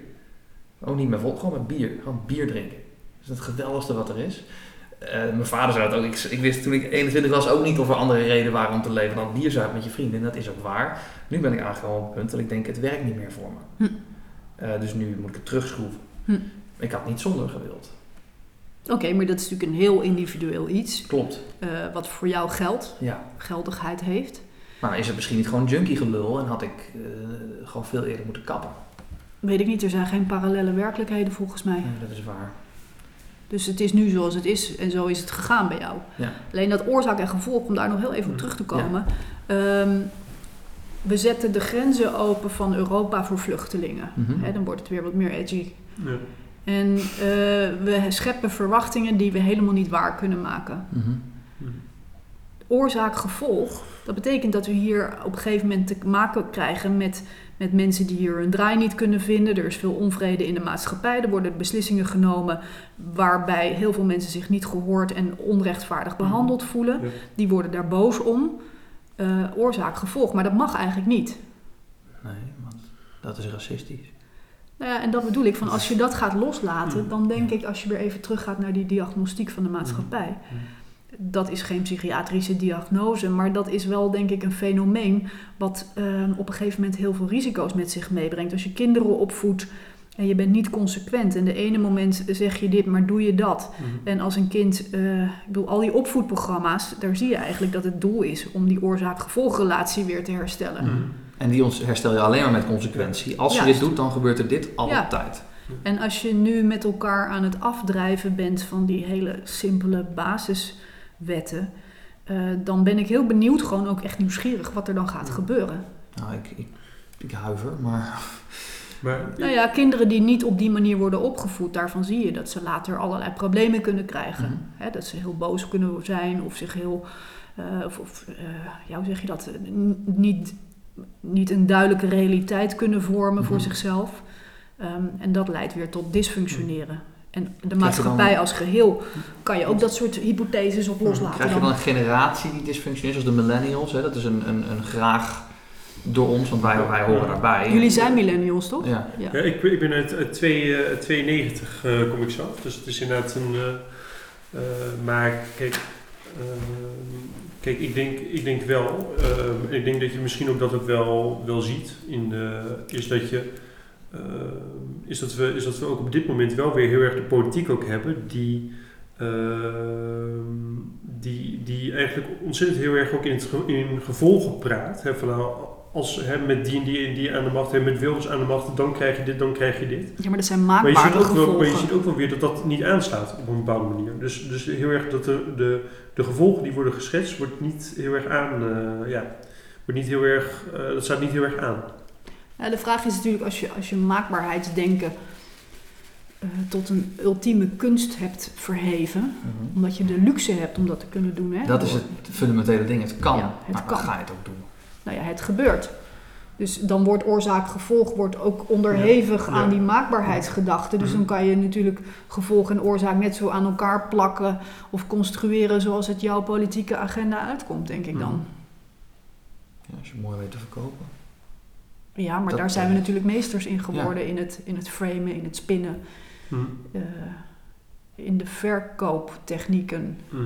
[SPEAKER 1] Ook niet met vol, gewoon met bier. Gewoon bier drinken. Dat is het geweldigste wat er is. Eh, mijn vader zei dat ook. Ik, ik wist toen ik 21 was ook niet of er andere redenen waren om te leven dan bier zuipen met je vrienden. En dat is ook waar. Nu ben ik aangekomen op het punt dat ik denk, het werkt niet meer voor me.
[SPEAKER 3] Hm.
[SPEAKER 1] Eh, dus nu moet ik het terugschroeven.
[SPEAKER 3] Hm.
[SPEAKER 1] Ik had niet zonder gewild.
[SPEAKER 3] Oké, maar dat is natuurlijk een heel individueel iets.
[SPEAKER 1] Klopt,
[SPEAKER 3] eh, wat voor jou geldt,
[SPEAKER 1] ja.
[SPEAKER 3] geldigheid heeft.
[SPEAKER 1] Maar is het misschien niet gewoon junkie gelul en had ik eh, gewoon veel eerder moeten kappen?
[SPEAKER 3] Weet ik niet, er zijn geen parallele werkelijkheden volgens mij.
[SPEAKER 1] Ja, dat is waar.
[SPEAKER 3] Dus het is nu zoals het is en zo is het gegaan bij jou.
[SPEAKER 1] Ja.
[SPEAKER 3] Alleen dat oorzaak en gevolg, om daar nog heel even op
[SPEAKER 2] Mm.
[SPEAKER 3] terug te komen. Ehm, we zetten de grenzen open van Europa voor vluchtelingen.
[SPEAKER 1] Mhm.
[SPEAKER 3] Hè, dan wordt het weer wat meer edgy.
[SPEAKER 2] Ja.
[SPEAKER 3] En eh, we scheppen verwachtingen die we helemaal niet waar kunnen maken.
[SPEAKER 1] Mhm.
[SPEAKER 3] Oorzaak-gevolg, dat betekent dat we hier op een gegeven moment te maken krijgen met, met mensen die hier een draai niet kunnen vinden. Er is veel onvrede in de maatschappij. Er worden beslissingen genomen waarbij heel veel mensen zich niet gehoord en onrechtvaardig behandeld voelen.
[SPEAKER 2] Ja.
[SPEAKER 3] Die worden daar boos om. Eh, Oorzaak-gevolg, maar dat mag eigenlijk niet.
[SPEAKER 1] Nee, want dat is racistisch.
[SPEAKER 3] Nou ja, en dat bedoel ik, van als je dat gaat loslaten,
[SPEAKER 2] Mm.
[SPEAKER 3] dan denk ik als je weer even teruggaat naar die diagnostiek van de maatschappij.
[SPEAKER 2] Mm.
[SPEAKER 3] Dat is geen psychiatrische diagnose, maar dat is wel denk ik een fenomeen wat ehm, op een gegeven moment heel veel risico's met zich meebrengt. Als je kinderen opvoedt en je bent niet consequent en de ene moment zeg je dit, maar doe je dat. En als een kind, eh, ik bedoel, al die opvoedprogramma's, daar zie je eigenlijk dat het doel is om die oorzaak-gevolgrelatie weer te herstellen.
[SPEAKER 1] En die ons herstel je alleen maar met consequentie. Als je dit doet, dan gebeurt er dit altijd.
[SPEAKER 3] En als je nu met elkaar aan het afdrijven bent van die hele simpele basiswetten, eh, dan ben ik heel benieuwd, gewoon ook echt nieuwsgierig, wat er dan gaat gebeuren.
[SPEAKER 1] Nou, ik, ik, ik huiver, maar...
[SPEAKER 2] Maar
[SPEAKER 3] Nou ja, kinderen die niet op die manier worden opgevoed, daarvan zie je dat ze later allerlei problemen kunnen krijgen.
[SPEAKER 1] Mhm.
[SPEAKER 3] Hè, dat ze heel boos kunnen zijn of zich heel, eh, of, of eh, ja, hoe zeg je dat, N- niet, niet een duidelijke realiteit kunnen vormen voor
[SPEAKER 1] Mhm.
[SPEAKER 3] zichzelf. Ehm, en dat leidt weer tot dysfunctioneren. En de
[SPEAKER 1] dan-
[SPEAKER 3] maatschappij als geheel kan je ook dat soort hypotheses op loslaten.
[SPEAKER 1] Krijg je dan een generatie die dysfunctioneert, zoals de millennials? Hè? Dat is een, een, een graag door ons, want wij, wij horen daarbij.
[SPEAKER 3] Jullie zijn millennials, toch?
[SPEAKER 1] Ja.
[SPEAKER 3] Ja.
[SPEAKER 2] Ja, ik, ik ben uit, uit twee, eh, 92 eh, kom ik zo. Dus het is inderdaad een. eh, eh, maar kijk, ehm, kijk ik, denk, ik denk wel, ehm, ik denk dat je misschien ook dat ook wel, wel ziet, in de, is dat je. ehm, is, dat we, is dat we ook op dit moment wel weer heel erg de politiek ook hebben die, ehm, die, die eigenlijk ontzettend heel erg ook in, in gevolgen praat. Hè, van nou, als hè, met die en die en die aan de macht en met Wilders aan de macht, dan krijg je dit, dan krijg je dit.
[SPEAKER 3] Ja, maar dat zijn
[SPEAKER 2] Maar je,
[SPEAKER 3] maakbare
[SPEAKER 2] ziet ook wel,
[SPEAKER 3] gevolgen.
[SPEAKER 2] maar je ziet ook wel weer dat dat niet aanslaat op een bepaalde manier. Dus, dus heel erg dat de, de, de gevolgen die worden geschetst, wordt niet heel erg aan. eh, ja, wordt niet heel erg, eh, dat staat niet heel erg aan.
[SPEAKER 3] Ja, de vraag is natuurlijk, als je, als je maakbaarheidsdenken eh, tot een ultieme kunst hebt verheven,
[SPEAKER 1] Mhm.
[SPEAKER 3] omdat je de luxe hebt om dat te kunnen doen. Hè?
[SPEAKER 1] Dat is het fundamentele ding. Het kan,
[SPEAKER 3] Ja, het
[SPEAKER 1] maar
[SPEAKER 3] kan.
[SPEAKER 1] ga je het ook doen?
[SPEAKER 3] Nou ja, het gebeurt. Dus dan wordt oorzaak-gevolg wordt ook onderhevig
[SPEAKER 2] Ja.
[SPEAKER 3] aan die maakbaarheidsgedachte. Dus
[SPEAKER 2] Mhm.
[SPEAKER 3] dan kan je natuurlijk gevolg en oorzaak net zo aan elkaar plakken of construeren zoals het jouw politieke agenda uitkomt, denk ik dan.
[SPEAKER 1] Mhm. Ja, als je mooi weet te verkopen.
[SPEAKER 3] Ja, maar
[SPEAKER 1] Dat,
[SPEAKER 3] daar zijn we natuurlijk meesters in geworden, in, het, in het framen, in het spinnen,
[SPEAKER 2] Hm.
[SPEAKER 3] eh, in de verkooptechnieken.
[SPEAKER 2] Hm.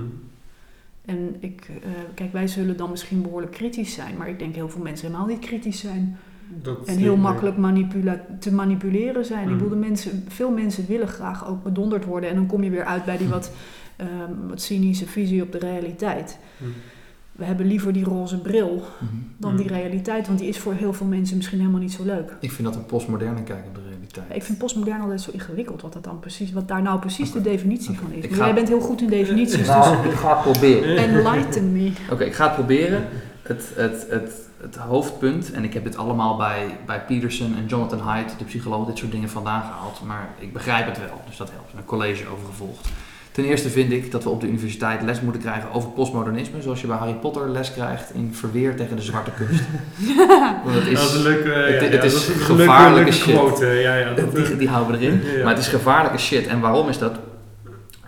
[SPEAKER 3] En ik, eh, kijk, wij zullen dan misschien behoorlijk kritisch zijn, maar ik denk heel veel mensen helemaal niet kritisch zijn.
[SPEAKER 2] Dat
[SPEAKER 3] En heel makkelijk manipula- te manipuleren zijn.
[SPEAKER 2] Mm.
[SPEAKER 3] Ik bedoel, de mensen, veel mensen willen graag ook bedonderd worden. En dan kom je weer uit bij die wat, [laughs] ehm, wat cynische visie op de realiteit.
[SPEAKER 2] Hm.
[SPEAKER 3] We hebben liever die roze bril
[SPEAKER 1] Mhm.
[SPEAKER 3] dan die realiteit, want die is voor heel veel mensen misschien helemaal niet zo leuk.
[SPEAKER 1] Ik vind dat een postmoderne kijk op de realiteit.
[SPEAKER 3] Ik vind postmodern altijd zo ingewikkeld, wat, dat dan precies, wat daar nou precies de definitie van is.
[SPEAKER 1] Ik
[SPEAKER 3] Maar
[SPEAKER 1] ga-
[SPEAKER 3] jij bent heel goed in definities, dus
[SPEAKER 1] Nou, ik ga het proberen.
[SPEAKER 3] enlighten me.
[SPEAKER 1] Oké, ik ga het proberen. Het, het, het, het hoofdpunt, en ik heb dit allemaal bij, bij Peterson en Jonathan Haidt, de psycholoog, dit soort dingen vandaan gehaald. Maar ik begrijp het wel, dus dat helpt. Ik heb een college over gevolgd. Ten eerste vind ik dat we op de universiteit les moeten krijgen over postmodernisme, zoals je bij Harry Potter les krijgt in Verweer tegen de zwarte kunst. [laughs] Want het
[SPEAKER 2] dat is
[SPEAKER 1] is,
[SPEAKER 2] een leuke,
[SPEAKER 1] het-
[SPEAKER 2] ja,
[SPEAKER 1] het
[SPEAKER 2] ja,
[SPEAKER 1] is gevaarlijke
[SPEAKER 2] leuke, leuke
[SPEAKER 1] shit.
[SPEAKER 2] Ja, ja, dat,
[SPEAKER 1] die, die houden we erin.
[SPEAKER 2] Ja.
[SPEAKER 1] Maar het is gevaarlijke shit. En waarom is dat?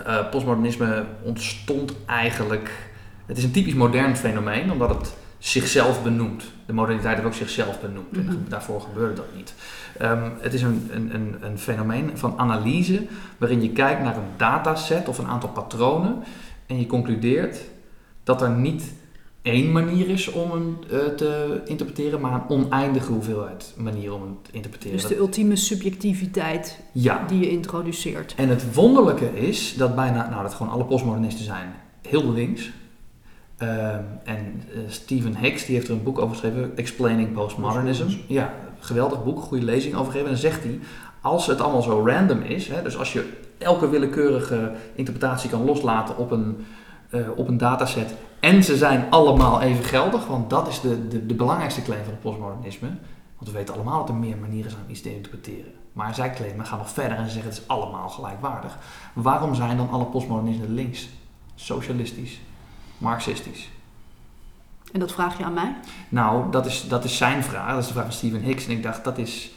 [SPEAKER 1] Eh, postmodernisme ontstond eigenlijk. Het is een typisch modern fenomeen, omdat het zichzelf benoemt. De moderniteit heeft ook zichzelf benoemd. En
[SPEAKER 3] Mhm.
[SPEAKER 1] daarvoor gebeurde dat niet. Ehm, het is een, een, een, een fenomeen van analyse waarin je kijkt naar een dataset of een aantal patronen en je concludeert dat er niet één manier is om hem eh, te interpreteren, maar een oneindige hoeveelheid manieren om hem te interpreteren.
[SPEAKER 3] Dus de ultieme subjectiviteit
[SPEAKER 1] ja,
[SPEAKER 3] die je introduceert.
[SPEAKER 1] en het wonderlijke is dat bijna, nou dat gewoon alle postmodernisten zijn heel links. Ehm, en eh, Stephen Hicks die heeft er een boek over geschreven, Explaining. Postmodernism. Ja, geweldig boek, goede lezing over gegeven. En dan zegt hij, als het allemaal zo random is, hè, dus als je elke willekeurige interpretatie kan loslaten op een, eh, op een dataset en ze zijn allemaal even geldig, want dat is de, de, de belangrijkste claim van het postmodernisme. Want we weten allemaal dat er meer manieren zijn om iets te interpreteren. Maar zij claimen, gaan nog verder en ze zeggen het is allemaal gelijkwaardig. Waarom zijn dan alle postmodernisten links? Socialistisch, marxistisch.
[SPEAKER 3] En dat vraag je aan mij?
[SPEAKER 1] Nou, dat is, dat is zijn vraag. Dat is de vraag van Stephen Hicks. En ik dacht, dat is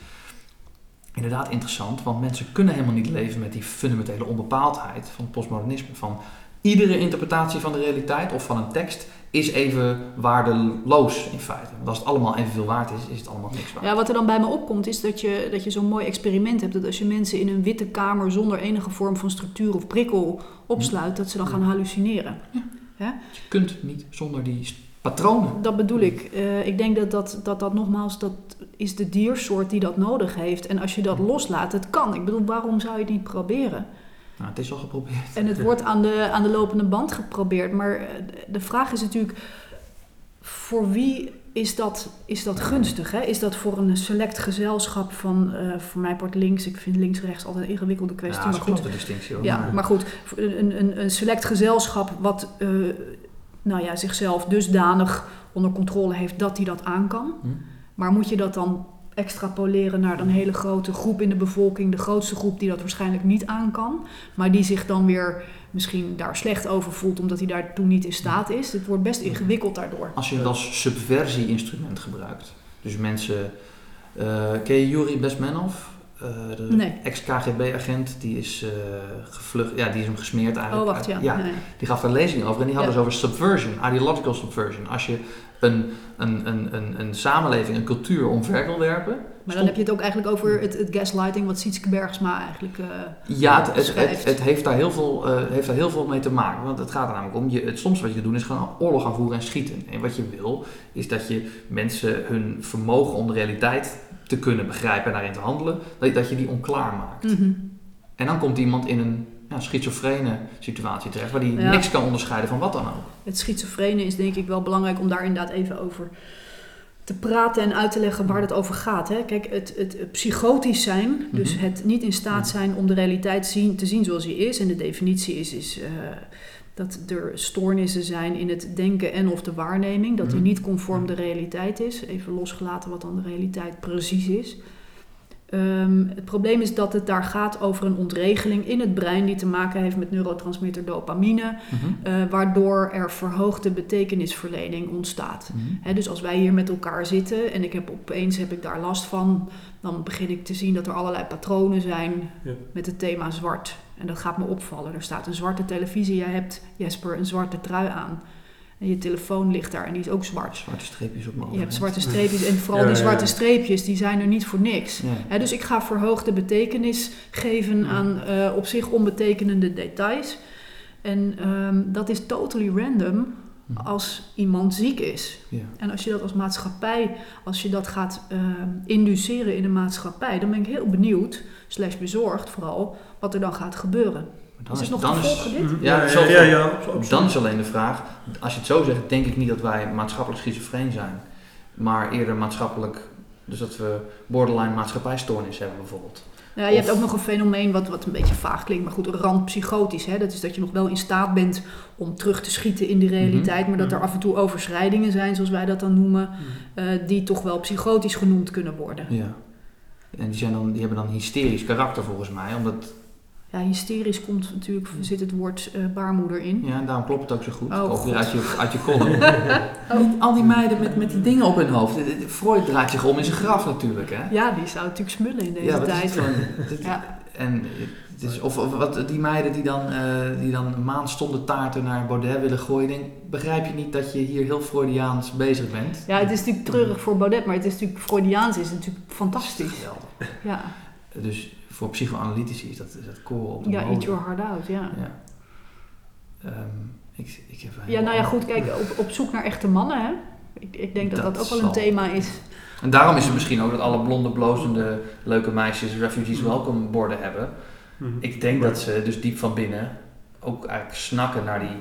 [SPEAKER 1] inderdaad interessant. Want mensen kunnen helemaal niet leven met die fundamentele onbepaaldheid van het postmodernisme. Van iedere interpretatie van de realiteit of van een tekst is even waardeloos in feite. Want als het allemaal evenveel waard is, is het allemaal niks waard.
[SPEAKER 3] Ja, wat er dan bij me opkomt is dat je, dat je zo'n mooi experiment hebt. Dat als je mensen in een witte kamer zonder enige vorm van structuur of prikkel opsluit, dat ze dan gaan hallucineren.
[SPEAKER 1] Je kunt niet zonder die patronen.
[SPEAKER 3] Dat bedoel ik. Eh, ik denk dat dat, dat dat nogmaals, dat is de diersoort die dat nodig heeft. En als je dat loslaat, het kan. Ik bedoel, waarom zou je het niet proberen?
[SPEAKER 1] Nou, het is al geprobeerd.
[SPEAKER 3] En het wordt aan de, aan de lopende band geprobeerd. Maar eh, de vraag is natuurlijk, voor wie is dat, is dat gunstig? Hè? Is dat voor een select gezelschap van, eh, voor mij part links, ik vind links-rechts altijd een ingewikkelde kwestie.
[SPEAKER 1] Ja,
[SPEAKER 3] maar goed, ja,
[SPEAKER 1] Maar-
[SPEAKER 3] goed, een, een, een select gezelschap wat nou ja, zichzelf dusdanig onder controle heeft dat hij dat aan kan.
[SPEAKER 1] Hm?
[SPEAKER 3] Maar moet je dat dan extrapoleren naar een hele grote groep in de bevolking, de grootste groep die dat waarschijnlijk niet aan kan, maar die zich dan weer misschien daar slecht over voelt omdat hij daartoe niet in staat is. Het wordt best ingewikkeld daardoor.
[SPEAKER 1] Als je het als subversie-instrument gebruikt. Dus mensen. eh, ken je Yuri Bezmenov? Eh, de
[SPEAKER 3] Nee.
[SPEAKER 1] ex-KGB-agent, die is eh, gevlucht. Ja, die is hem gesmeerd eigenlijk.
[SPEAKER 3] Oh, wacht, ja.
[SPEAKER 1] ja
[SPEAKER 3] Nee.
[SPEAKER 1] Die gaf daar een lezing over en die had
[SPEAKER 3] Ja.
[SPEAKER 1] dus over subversion, ideological subversion. Als je een, een, een, een, een samenleving, een cultuur omver wil werpen.
[SPEAKER 3] Maar dan heb je het ook eigenlijk over het, het gaslighting wat Sietske Bergsma eigenlijk... eh,
[SPEAKER 1] Ja, het, het, het,
[SPEAKER 3] schrijft.
[SPEAKER 1] het heeft, daar heel veel, heeft daar heel veel mee te maken. Want het gaat er namelijk om, je, het, soms wat je doet is gewoon oorlog gaan voeren en schieten. En wat je wil, is dat je mensen hun vermogen om de realiteit te kunnen begrijpen en daarin te handelen, dat, dat je die onklaar maakt.
[SPEAKER 3] mhm.
[SPEAKER 1] En dan komt iemand in een ja, schizofrene situatie terecht, waar die
[SPEAKER 3] Ja.
[SPEAKER 1] niks kan onderscheiden van wat dan ook.
[SPEAKER 3] Het schizofrene is denk ik wel belangrijk om daar inderdaad even over te praten en uit te leggen waar het over gaat. Hè. Kijk, het, het psychotisch zijn, dus
[SPEAKER 1] Mhm.
[SPEAKER 3] het niet in staat zijn om de realiteit zien, te zien zoals die is. En de definitie is, is eh, dat er stoornissen zijn in het denken en of de waarneming. Dat die
[SPEAKER 1] Mhm.
[SPEAKER 3] niet conform de realiteit is. Even losgelaten wat dan de realiteit precies is. Ehm, het probleem is dat het daar gaat over een ontregeling in het brein die te maken heeft met neurotransmitter dopamine,
[SPEAKER 1] Mhm.
[SPEAKER 3] eh, waardoor er verhoogde betekenisverlening ontstaat.
[SPEAKER 1] Mhm.
[SPEAKER 3] Dus als wij hier met elkaar zitten en ik heb opeens heb ik daar last van, dan begin ik te zien dat er allerlei patronen zijn
[SPEAKER 2] Ja.
[SPEAKER 3] met het thema zwart. En dat gaat me opvallen. Er staat een zwarte televisie, jij hebt Jesper een zwarte trui aan. En je telefoon ligt daar en die is ook zwart.
[SPEAKER 1] Zwarte streepjes op mijn
[SPEAKER 3] Je hebt zwarte streepjes en vooral
[SPEAKER 2] Ja,
[SPEAKER 3] die
[SPEAKER 2] ja,
[SPEAKER 3] zwarte
[SPEAKER 2] ja.
[SPEAKER 3] streepjes, die zijn er niet voor niks. Dus ik ga verhoogde betekenis geven
[SPEAKER 1] Ja.
[SPEAKER 3] aan eh, op zich onbetekenende details. En ehm, dat is totally random. Als iemand ziek is.
[SPEAKER 1] Ja.
[SPEAKER 3] En als je dat als maatschappij, als je dat gaat ehm, induceren in de maatschappij, dan ben ik heel benieuwd, slash bezorgd vooral, wat er dan gaat gebeuren.
[SPEAKER 1] Dan
[SPEAKER 3] is
[SPEAKER 1] is,
[SPEAKER 3] het nog
[SPEAKER 1] dan
[SPEAKER 3] te
[SPEAKER 1] is,
[SPEAKER 3] volgen dit?
[SPEAKER 2] Mhm.
[SPEAKER 1] Ja,
[SPEAKER 2] ja,
[SPEAKER 1] dan is alleen de vraag, als je het zo zegt, denk ik niet dat wij maatschappelijk schizofreen zijn. Maar eerder maatschappelijk, dus dat we borderline maatschappijstoornis hebben bijvoorbeeld.
[SPEAKER 3] Ja, je hebt ook nog een fenomeen wat, wat een beetje vaag klinkt, maar goed, randpsychotisch. Hè? Dat is dat je nog wel in staat bent om terug te schieten in de realiteit, maar dat er
[SPEAKER 2] Mhm.
[SPEAKER 3] af en toe overschrijdingen zijn, zoals wij dat dan noemen,
[SPEAKER 2] Mhm.
[SPEAKER 3] eh, die toch wel psychotisch genoemd kunnen worden.
[SPEAKER 1] Ja. En die, zijn dan, die hebben dan hysterisch karakter volgens mij, omdat,
[SPEAKER 3] Ja, hysterisch komt natuurlijk, zit het woord eh, baarmoeder in.
[SPEAKER 1] ja, en daarom klopt het ook zo goed.
[SPEAKER 3] Oh,
[SPEAKER 1] ook weer uit je, uit je column. [laughs] Niet al die meiden met, met die dingen op hun hoofd. Freud draait zich om in zijn graf natuurlijk, hè?
[SPEAKER 3] Ja, die zou natuurlijk smullen in deze
[SPEAKER 1] ja, wat is
[SPEAKER 3] tijd.
[SPEAKER 1] het voor- [laughs] dit-
[SPEAKER 3] Ja.
[SPEAKER 1] En het is, of, of wat, die meiden die dan, eh, die dan een maand stonden taarten naar Baudet willen gooien. Denk, begrijp je niet dat je hier heel Freudiaans bezig bent?
[SPEAKER 3] ja, het is natuurlijk treurig voor Baudet, maar het is natuurlijk Freudiaans is het natuurlijk fantastisch. Ja,
[SPEAKER 1] Dus voor psychoanalytici is dat, is dat op de
[SPEAKER 3] ja eat your heart out, ja.
[SPEAKER 1] Ja. Ehm, ik, ik heb
[SPEAKER 3] Ja, nou ja, goed, kijk, op, op zoek naar echte mannen, hè. Ik, ik denk dat dat,
[SPEAKER 1] Dat
[SPEAKER 3] ook wel
[SPEAKER 1] zal-
[SPEAKER 3] een thema is.
[SPEAKER 1] En daarom is het misschien ook dat alle blonde, blozende, leuke meisjes refugees welkom borden hebben.
[SPEAKER 2] Mhm.
[SPEAKER 1] Ik denk dat ze dus diep van binnen ook eigenlijk snakken naar die,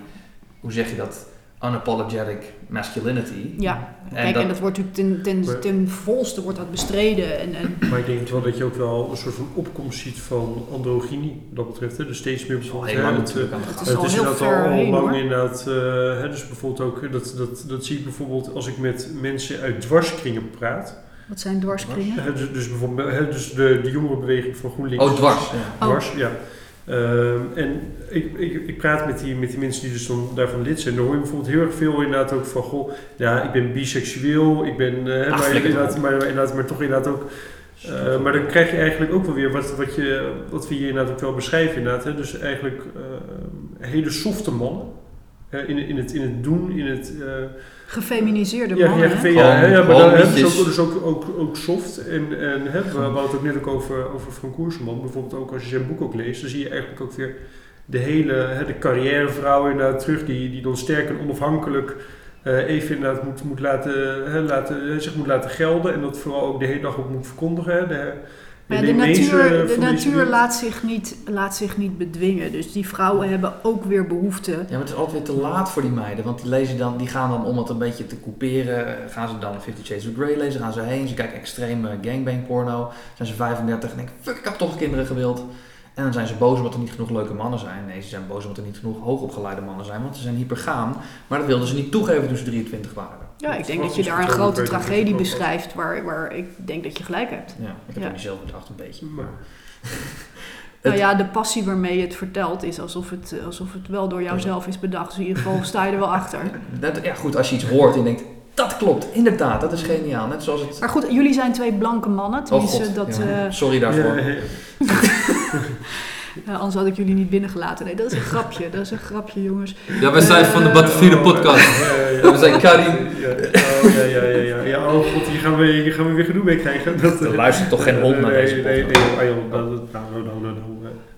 [SPEAKER 1] hoe zeg je dat, unapologetic masculinity.
[SPEAKER 3] Ja,
[SPEAKER 1] En
[SPEAKER 3] kijk,
[SPEAKER 1] dat-
[SPEAKER 3] en dat wordt natuurlijk ten, ten,
[SPEAKER 2] Maar-
[SPEAKER 3] ten volste wordt dat bestreden. En, en [clears throat]
[SPEAKER 2] Maar ik denk wel dat je ook wel een soort van opkomst ziet van androgynie wat dat betreft. Hè. Dus steeds meer
[SPEAKER 1] al
[SPEAKER 2] bijvoorbeeld...
[SPEAKER 1] heel
[SPEAKER 2] hè,
[SPEAKER 1] lang
[SPEAKER 2] het,
[SPEAKER 1] gang.
[SPEAKER 3] is al heel
[SPEAKER 2] inderdaad
[SPEAKER 3] ver
[SPEAKER 2] al
[SPEAKER 3] heen,
[SPEAKER 2] lang
[SPEAKER 3] hoor.
[SPEAKER 2] inderdaad. eh, hè, dus bijvoorbeeld ook, dat, dat, dat zie ik bijvoorbeeld als ik met mensen uit dwarskringen praat.
[SPEAKER 3] wat zijn dwarskringen?
[SPEAKER 2] Hè, dus, dus bijvoorbeeld hè, dus de, de jongerenbeweging van GroenLinks.
[SPEAKER 1] Oh, dwars. Ja.
[SPEAKER 3] Oh.
[SPEAKER 2] Dwars, ja. Ehm, en ik, ik, ik praat met die, met die mensen die dus dan daarvan lid zijn. Dan hoor je bijvoorbeeld heel erg veel inderdaad ook van... Goh, ja, ik ben biseksueel, ik ben... eh,
[SPEAKER 1] Ah,
[SPEAKER 2] maar, inderdaad, maar, inderdaad, maar toch inderdaad ook... eh, maar dan krijg je eigenlijk ook wel weer wat, wat, je, wat we hier inderdaad ook wel beschrijven inderdaad. Hè? Dus eigenlijk eh, hele softe mannen. in, in, het, in het doen, in het... eh,
[SPEAKER 3] Gefeminiseerde mannen,
[SPEAKER 2] ja,
[SPEAKER 3] hè?
[SPEAKER 2] ja, ja, ja, maar dan hebben ze ook, dus ook, ook, ook soft. En, en hè, we, we hadden het ook net ook over, over Frank Koerseman. Bijvoorbeeld ook als je zijn boek ook leest, dan zie je eigenlijk ook weer de hele hè, de carrièrevrouw inderdaad terug. Die, die dan sterk en onafhankelijk eh, even inderdaad moet, moet laten, hè, laten, hè, zich moet laten gelden. En dat vooral ook de hele dag ook moet verkondigen. Hè, de,
[SPEAKER 3] ja, de natuur, de natuur laat, zich niet, laat zich niet bedwingen. Dus die vrouwen hebben ook weer behoefte.
[SPEAKER 1] Ja, maar het is altijd weer te laat voor die meiden. Want die, lezen dan, die gaan dan om het een beetje te couperen. Gaan ze dan Fifty Shades of Grey lezen? Gaan ze heen? Ze kijken extreme gangbang porno. Zijn ze 35 en denken, fuck, ik had toch kinderen gewild. En dan zijn ze boos omdat er niet genoeg leuke mannen zijn. Nee, ze zijn boos omdat er niet genoeg hoogopgeleide mannen zijn. Want ze zijn hypergaam. Maar dat wilden ze niet toegeven toen ze 23 waren.
[SPEAKER 3] Ja, ik denk dat je daar een grote tragedie beschrijft waar, waar ik denk dat je gelijk hebt.
[SPEAKER 1] Ja, ik heb
[SPEAKER 3] Ja.
[SPEAKER 1] zelf bedacht een beetje.
[SPEAKER 2] Maar- [laughs]
[SPEAKER 3] Nou ja, de passie waarmee je het vertelt is alsof het, alsof het wel door jou zelf is bedacht. Dus in ieder geval sta je er wel [laughs] achter.
[SPEAKER 1] Dat, ja, goed, als je iets hoort en je denkt, dat klopt, inderdaad, dat is geniaal. Net zoals het...
[SPEAKER 3] Maar goed, jullie zijn twee blanke mannen.
[SPEAKER 1] Oh god,
[SPEAKER 3] dat,
[SPEAKER 1] ja.
[SPEAKER 3] eh,
[SPEAKER 1] sorry daarvoor.
[SPEAKER 2] Ja, [laughs] ja,
[SPEAKER 3] anders had ik jullie niet binnengelaten. Nee, dat is een grapje. Dat is een grapje, jongens.
[SPEAKER 1] Ja, wij zijn van de Battenvieren podcast.
[SPEAKER 2] Ja, ja, ja.
[SPEAKER 1] Ja, we zijn Karin.
[SPEAKER 2] Ja, oh, ja, ja, ja, ja. ja. Oh god, hier gaan we, hier gaan we weer gedoe mee krijgen. Dat,
[SPEAKER 1] Er luistert toch geen hond naar
[SPEAKER 2] nee,
[SPEAKER 1] deze
[SPEAKER 2] Nee,
[SPEAKER 1] podcast?
[SPEAKER 2] nee, ah, nou, nou, nou, nou, nou, nou,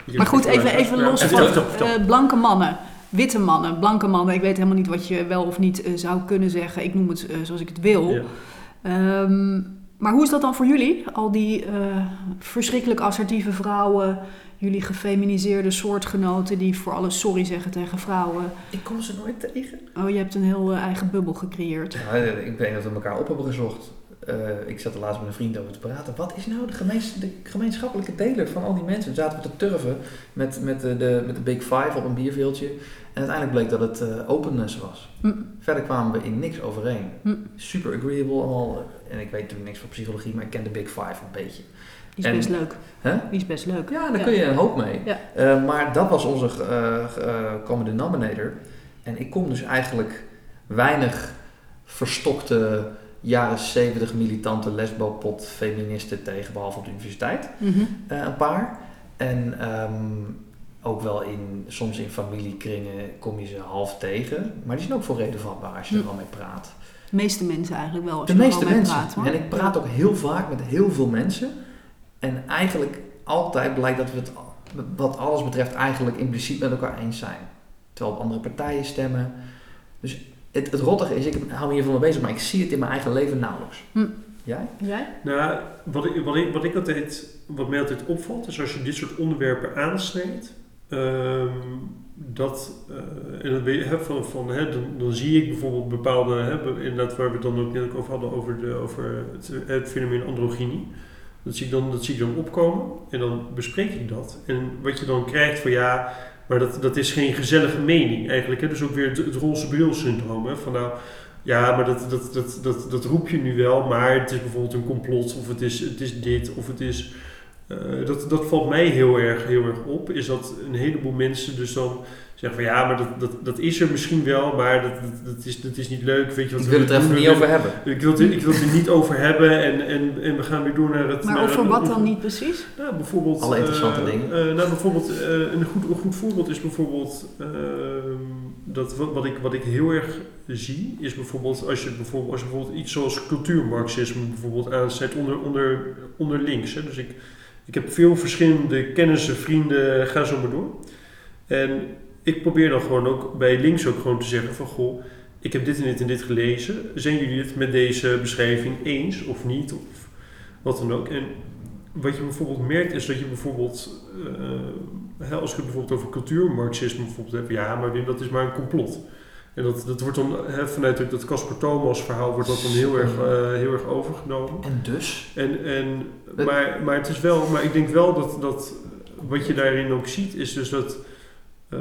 [SPEAKER 2] eh.
[SPEAKER 3] Maar goed, even, even los
[SPEAKER 2] Ja,
[SPEAKER 3] van eh, blanke mannen. Witte mannen, blanke mannen. Ik weet helemaal niet wat je wel of niet eh, zou kunnen zeggen. Ik noem het eh, zoals ik het wil.
[SPEAKER 2] Ja.
[SPEAKER 3] Ehm, maar hoe is dat dan voor jullie? Al die eh, verschrikkelijk assertieve vrouwen, jullie gefeminiseerde soortgenoten die voor alles sorry zeggen tegen vrouwen.
[SPEAKER 1] Ik kom ze nooit tegen.
[SPEAKER 3] Oh, je hebt een heel eh, eigen bubbel gecreëerd.
[SPEAKER 1] Ja, ik denk dat we elkaar op hebben gezocht. Eh, ik zat er laatst met een vriend over te praten. Wat is nou de, gemeens, de gemeenschappelijke deler van al die mensen? We zaten we te turven met, met, de, de, met de Big Five op een bierveeltje. En uiteindelijk bleek dat het eh, openness was.
[SPEAKER 3] Hm.
[SPEAKER 1] Verder kwamen we in niks overeen.
[SPEAKER 3] Hm.
[SPEAKER 1] Super agreeable allemaal. En ik weet natuurlijk niks van psychologie, maar ik ken de Big Five een beetje.
[SPEAKER 3] Die is
[SPEAKER 1] En-
[SPEAKER 3] best leuk.
[SPEAKER 1] Hè?
[SPEAKER 3] Die is best leuk.
[SPEAKER 1] Ja, daar kun je een hoop mee. Eh, maar dat was onze eh, eh, common denominator. En ik kom dus eigenlijk weinig verstokte jaren 70 militante lesbopot feministen tegen, behalve op de universiteit.
[SPEAKER 3] Mhm.
[SPEAKER 1] Eh, een paar. En ehm, ook wel in, soms in familiekringen kom je ze half tegen. Maar die zijn ook voor reden vatbaar als je er
[SPEAKER 3] Hm.
[SPEAKER 1] wel mee praat.
[SPEAKER 3] De meeste mensen eigenlijk wel. Als
[SPEAKER 1] De
[SPEAKER 3] je
[SPEAKER 1] meeste mensen.
[SPEAKER 3] Praat,
[SPEAKER 1] en ik praat ook heel vaak met heel veel mensen. En eigenlijk altijd blijkt dat we het wat alles betreft eigenlijk impliciet met elkaar eens zijn. Terwijl op andere partijen stemmen. Dus het, het rottige is, ik hou me hiervan mee bezig, maar ik zie het in mijn eigen leven nauwelijks.
[SPEAKER 3] Hm.
[SPEAKER 1] Jij?
[SPEAKER 3] Jij?
[SPEAKER 2] Nou, wat ik, wat, ik, wat ik altijd, wat mij altijd opvalt, is als je dit soort onderwerpen aansnijdt, ehm, dat, eh, en weet je, hè, van, van, hè, dan, dan zie ik bijvoorbeeld bepaalde, hè, inderdaad waar we het dan ook net ook over hadden, over, de, over het, het fenomeen androgynie. Dat zie, ik dan, dat zie ik dan opkomen en dan bespreek ik dat. En wat je dan krijgt van ja, maar dat, dat is geen gezellige mening eigenlijk. Hè? Dus ook weer het, het roze bril syndroom. Hè? Van nou, ja, maar dat, dat, dat, dat, dat roep je nu wel, maar het is bijvoorbeeld een complot of het is, het is dit of het is... eh, dat, dat valt mij heel erg, heel erg op, is dat een heleboel mensen dus dan zeggen van ja, maar dat, dat, dat is er misschien wel, maar dat, dat, dat is, dat is niet leuk. Weet je wat
[SPEAKER 1] Ik
[SPEAKER 2] we
[SPEAKER 1] wil het er even niet over hebben.
[SPEAKER 2] Ik wil, het, ik wil het er niet over hebben en, en, en we gaan weer door naar het...
[SPEAKER 3] Maar
[SPEAKER 2] naar
[SPEAKER 3] over
[SPEAKER 2] het-
[SPEAKER 3] wat dan niet precies?
[SPEAKER 2] nou, bijvoorbeeld,
[SPEAKER 1] Alle interessante
[SPEAKER 2] eh,
[SPEAKER 1] dingen.
[SPEAKER 2] eh, nou, bijvoorbeeld eh, een, goed, een goed voorbeeld is bijvoorbeeld ehm, dat wat, wat, ik, wat ik heel erg zie, is bijvoorbeeld als je bijvoorbeeld, als je bijvoorbeeld iets zoals cultuurmarxisme bijvoorbeeld aanzet onder, onder, onder links. Hè. Dus ik, ik heb veel verschillende kennissen, vrienden, ga zo maar door. En ik probeer dan gewoon ook bij links ook gewoon te zeggen van goh, ik heb dit en dit en dit gelezen. Zijn jullie het met deze beschrijving eens of niet? Of wat dan ook. En wat je bijvoorbeeld merkt is dat je bijvoorbeeld, eh, als je het bijvoorbeeld over cultuurmarxisme bijvoorbeeld hebt, ja, maar Wim, dat is maar een complot. En dat, dat wordt dan hè, vanuit dat Casper Thomas verhaal wordt dat dan heel erg, eh, heel erg overgenomen.
[SPEAKER 1] En dus?
[SPEAKER 2] En, en, maar, maar het is wel, maar ik denk wel dat, dat wat je daarin ook ziet, is dus dat, eh,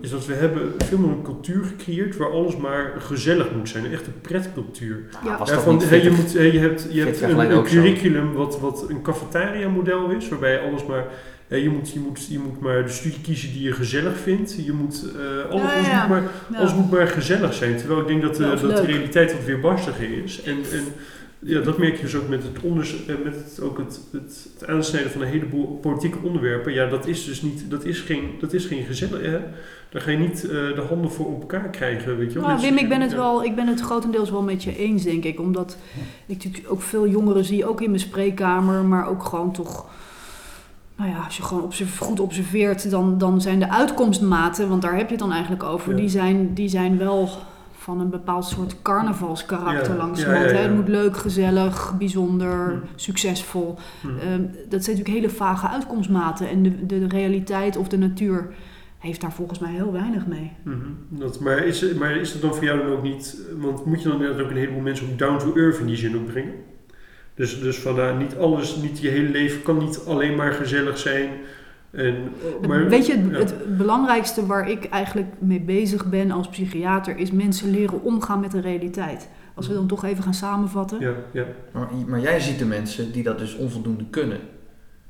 [SPEAKER 2] is dat we hebben veel meer een cultuur gecreëerd waar alles maar gezellig moet zijn. Echt een pretcultuur.
[SPEAKER 3] Ja.
[SPEAKER 1] Was
[SPEAKER 2] Ja,
[SPEAKER 1] dat
[SPEAKER 2] van, je, moet, je hebt, je hebt een, curriculum wat, wat een cafetaria model is, waarbij alles maar... hè, je, moet, je, moet, je moet maar de studie kiezen die je gezellig vindt. Je moet, eh, alles,
[SPEAKER 3] Ja,
[SPEAKER 2] alles
[SPEAKER 3] ja.
[SPEAKER 2] Moet maar,
[SPEAKER 3] Ja.
[SPEAKER 2] alles moet maar gezellig zijn. Terwijl ik denk dat, de-
[SPEAKER 3] Dat
[SPEAKER 2] de realiteit wat weerbarstiger is. En, en ja, dat merk je dus ook met het, onders, eh, met het, ook het, het, het aansnijden van een heleboel politieke onderwerpen. Ja, dat is dus niet, dat is geen, dat is geen gezellig. Hè? Daar ga je niet eh, de handen voor op elkaar krijgen, weet je wel.
[SPEAKER 3] Nou,
[SPEAKER 2] Dus,
[SPEAKER 3] Wim, ik ben, het
[SPEAKER 2] ja.
[SPEAKER 3] wel, ik ben het grotendeels wel met je eens, denk ik. Omdat ik natuurlijk ook veel jongeren zie, ook in mijn spreekkamer, maar ook gewoon toch. Nou ja, als je gewoon goed observeert, dan, dan zijn de uitkomstmaten, want daar heb je het dan eigenlijk over,
[SPEAKER 2] Ja.
[SPEAKER 3] die, zijn, die zijn wel van een bepaald soort carnavalskarakter
[SPEAKER 2] Ja,
[SPEAKER 3] langzamerhand.
[SPEAKER 2] ja, ja,
[SPEAKER 3] hè.
[SPEAKER 2] ja.
[SPEAKER 3] Het moet leuk, gezellig, bijzonder,
[SPEAKER 2] Hm.
[SPEAKER 3] succesvol.
[SPEAKER 2] Hm.
[SPEAKER 3] Ehm, dat zijn natuurlijk hele vage uitkomstmaten. En de, de realiteit of de natuur heeft daar volgens mij heel weinig mee.
[SPEAKER 2] Mhm. Dat, maar, is, maar is dat dan voor jou dan ook niet... Want moet je dan inderdaad ook een heleboel mensen ook down to earth in die zin ook brengen? Dus, dus van nou, niet alles, niet je hele leven kan niet alleen maar gezellig zijn. En, maar,
[SPEAKER 3] Weet je, het,
[SPEAKER 2] ja.
[SPEAKER 3] het belangrijkste waar ik eigenlijk mee bezig ben als psychiater is mensen leren omgaan met de realiteit. Als we dan toch even gaan samenvatten,
[SPEAKER 2] Ja, ja.
[SPEAKER 1] Maar, maar jij ziet de mensen die dat dus onvoldoende kunnen.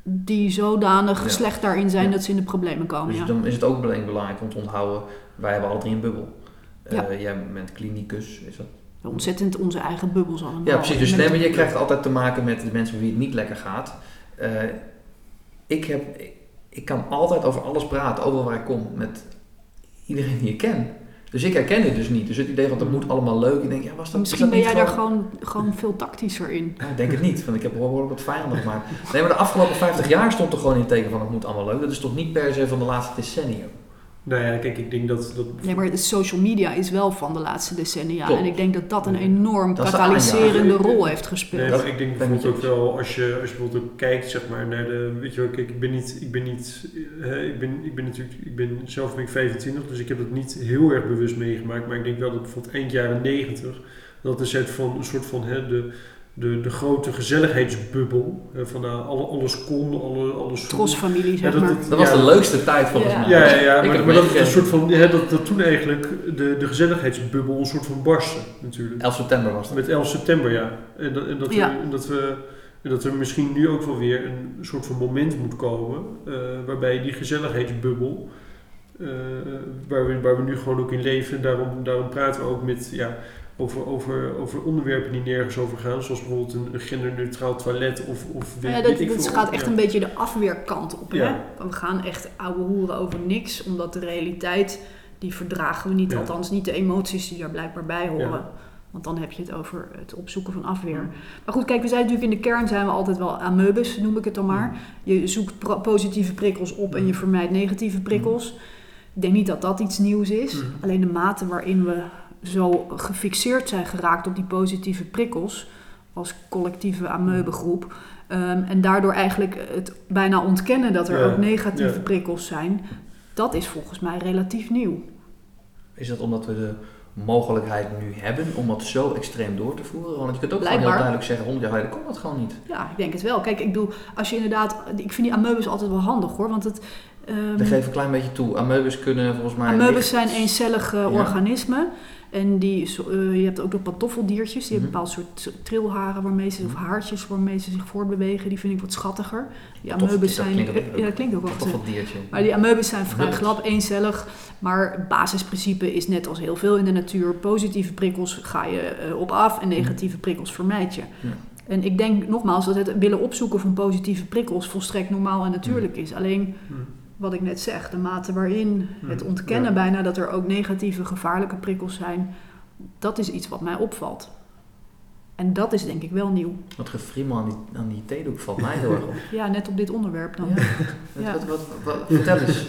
[SPEAKER 3] die zodanig
[SPEAKER 1] Ja.
[SPEAKER 3] slecht daarin zijn
[SPEAKER 1] Ja.
[SPEAKER 3] dat ze in de problemen komen.
[SPEAKER 1] Dus
[SPEAKER 3] Ja.
[SPEAKER 1] dan is het ook belang- belangrijk om te onthouden, wij hebben alle drie een bubbel. Eh,
[SPEAKER 3] Ja.
[SPEAKER 1] Jij bent klinicus, is dat?
[SPEAKER 3] Ontzettend onze eigen bubbels allemaal.
[SPEAKER 1] Ja, precies. Dus
[SPEAKER 3] Met-
[SPEAKER 1] nee, je krijgt altijd te maken met de mensen voor wie het niet lekker gaat. Eh, ik, heb, ik, kan altijd over alles praten, overal waar ik kom, met iedereen die ik ken. Dus ik herken dit dus niet. Dus het idee van dat moet allemaal leuk. Ik denk, ja, was dat
[SPEAKER 3] Misschien
[SPEAKER 1] is
[SPEAKER 3] ben
[SPEAKER 1] dat
[SPEAKER 3] jij daar gewoon, gewoon veel tactischer in.
[SPEAKER 1] Ja, ik denk het niet, want ik heb behoorlijk wat vijanden gemaakt. Nee, maar de afgelopen 50 jaar stond er gewoon in het teken van het moet allemaal leuk. Dat is toch niet per se van de laatste decennium.
[SPEAKER 2] Nou ja, kijk, ik denk dat... dat
[SPEAKER 3] Nee, maar de social media is wel van de laatste decennia. En ik denk dat dat een enorm
[SPEAKER 1] Dat
[SPEAKER 3] katalyserende rol heeft gespeeld.
[SPEAKER 2] Nee,
[SPEAKER 1] Dat
[SPEAKER 2] maar ik denk bijvoorbeeld ook wel, als je, als je bijvoorbeeld ook kijkt, zeg maar, naar de, weet je wel, kijk, ik ben niet, ik ben niet, hè, ik ben, ik ben natuurlijk, ik ben, zelf ben ik 25, dus ik heb het niet heel erg bewust meegemaakt, maar ik denk wel dat bijvoorbeeld eind jaren 90, dat is het van, een soort van, hè, de, de, de grote gezelligheidsbubbel, hè, van alle, alles kon, alle, alles...
[SPEAKER 3] Trosfamilie,
[SPEAKER 2] Ja,
[SPEAKER 3] zeg
[SPEAKER 2] dat,
[SPEAKER 3] maar.
[SPEAKER 2] dat,
[SPEAKER 1] Dat was
[SPEAKER 2] ja,
[SPEAKER 1] de leukste tijd volgens
[SPEAKER 3] Ja.
[SPEAKER 1] mij.
[SPEAKER 2] Ja, ja, ja maar, maar dat is een soort van, hè, dat, dat toen eigenlijk de, de gezelligheidsbubbel een soort van barstte, natuurlijk.
[SPEAKER 1] 11 september was dat.
[SPEAKER 2] Met 11 september, ja. En dat, en dat,
[SPEAKER 3] Ja.
[SPEAKER 2] we, en dat, we, en dat er misschien nu ook wel weer een soort van moment moet komen. eh, waarbij die gezelligheidsbubbel. eh, waar, we, waar we nu gewoon ook in leven. Daarom, daarom praten we ook met, ja, over, over, over onderwerpen die nergens over gaan. Zoals bijvoorbeeld een, genderneutraal toilet. Of, of weet,
[SPEAKER 3] Ja, dat,
[SPEAKER 2] weet ik
[SPEAKER 3] dat
[SPEAKER 2] veel.
[SPEAKER 3] gaat echt
[SPEAKER 2] Ja.
[SPEAKER 3] een beetje de afweerkant op.
[SPEAKER 2] Ja.
[SPEAKER 3] Hè? We gaan echt ouwe hoeren over niks, omdat de realiteit, die verdragen we niet. Althans, niet de emoties die daar blijkbaar bij horen.
[SPEAKER 2] Ja.
[SPEAKER 3] Want dan heb je het over het opzoeken van afweer. Maar goed, kijk, we zijn natuurlijk in de kern zijn we altijd wel ameubes, noem ik het dan maar. Je zoekt positieve prikkels op en je vermijdt negatieve prikkels. Ik denk niet dat dat iets nieuws is. Alleen de mate waarin we zo gefixeerd zijn geraakt op die positieve prikkels als collectieve ameubegroep. ehm, en daardoor eigenlijk het bijna ontkennen dat er
[SPEAKER 2] Ja,
[SPEAKER 3] ook negatieve
[SPEAKER 2] ja.
[SPEAKER 3] prikkels zijn. dat is volgens mij relatief nieuw.
[SPEAKER 1] Is dat omdat we de mogelijkheid nu hebben om dat zo extreem door te voeren? Want je kunt ook gewoon heel
[SPEAKER 3] Blijkbaar.
[SPEAKER 1] duidelijk zeggen, 100 jaar geleden kon dat gewoon niet.
[SPEAKER 3] Ja, ik denk het wel. Kijk, ik bedoel, als je inderdaad... Ik vind die amoebes altijd wel handig hoor, want het... ehm,
[SPEAKER 1] We geven een klein beetje toe. Amoebes kunnen volgens mij...
[SPEAKER 3] Amoebes
[SPEAKER 1] licht-
[SPEAKER 3] zijn eencellige
[SPEAKER 1] Ja.
[SPEAKER 3] organismen. En die, eh, je hebt ook nog pantoffeldiertjes. Die hebben
[SPEAKER 1] Mhm.
[SPEAKER 3] een bepaald soort trilharen waarmee ze, of
[SPEAKER 1] Mhm.
[SPEAKER 3] haartjes waarmee ze zich voortbewegen. Die vind ik wat schattiger. Die
[SPEAKER 1] dat
[SPEAKER 3] zijn...
[SPEAKER 1] klinkt ook
[SPEAKER 3] ja, dat klinkt ook wel
[SPEAKER 1] Toch
[SPEAKER 3] goed.
[SPEAKER 1] wat diertje.
[SPEAKER 3] Maar die amoebes zijn vrij glad, eencellig. Maar het basisprincipe is net als heel veel in de natuur. Positieve prikkels ga je eh, op af en negatieve prikkels vermijd je.
[SPEAKER 1] Ja.
[SPEAKER 3] En ik denk nogmaals dat het willen opzoeken van positieve prikkels volstrekt normaal en natuurlijk is. Alleen. Wat ik net zeg, de mate waarin het
[SPEAKER 2] Hmm,
[SPEAKER 3] ontkennen
[SPEAKER 2] ja.
[SPEAKER 3] bijna dat er ook negatieve, gevaarlijke prikkels zijn, dat is iets wat mij opvalt. En dat is denk ik wel nieuw.
[SPEAKER 1] Wat gefriemel aan die, aan die theedoek valt mij heel erg op. [laughs]
[SPEAKER 3] Ja, net op dit onderwerp dan.
[SPEAKER 1] Ja.
[SPEAKER 3] Ja. [laughs]
[SPEAKER 1] Wat, wat, vertel eens,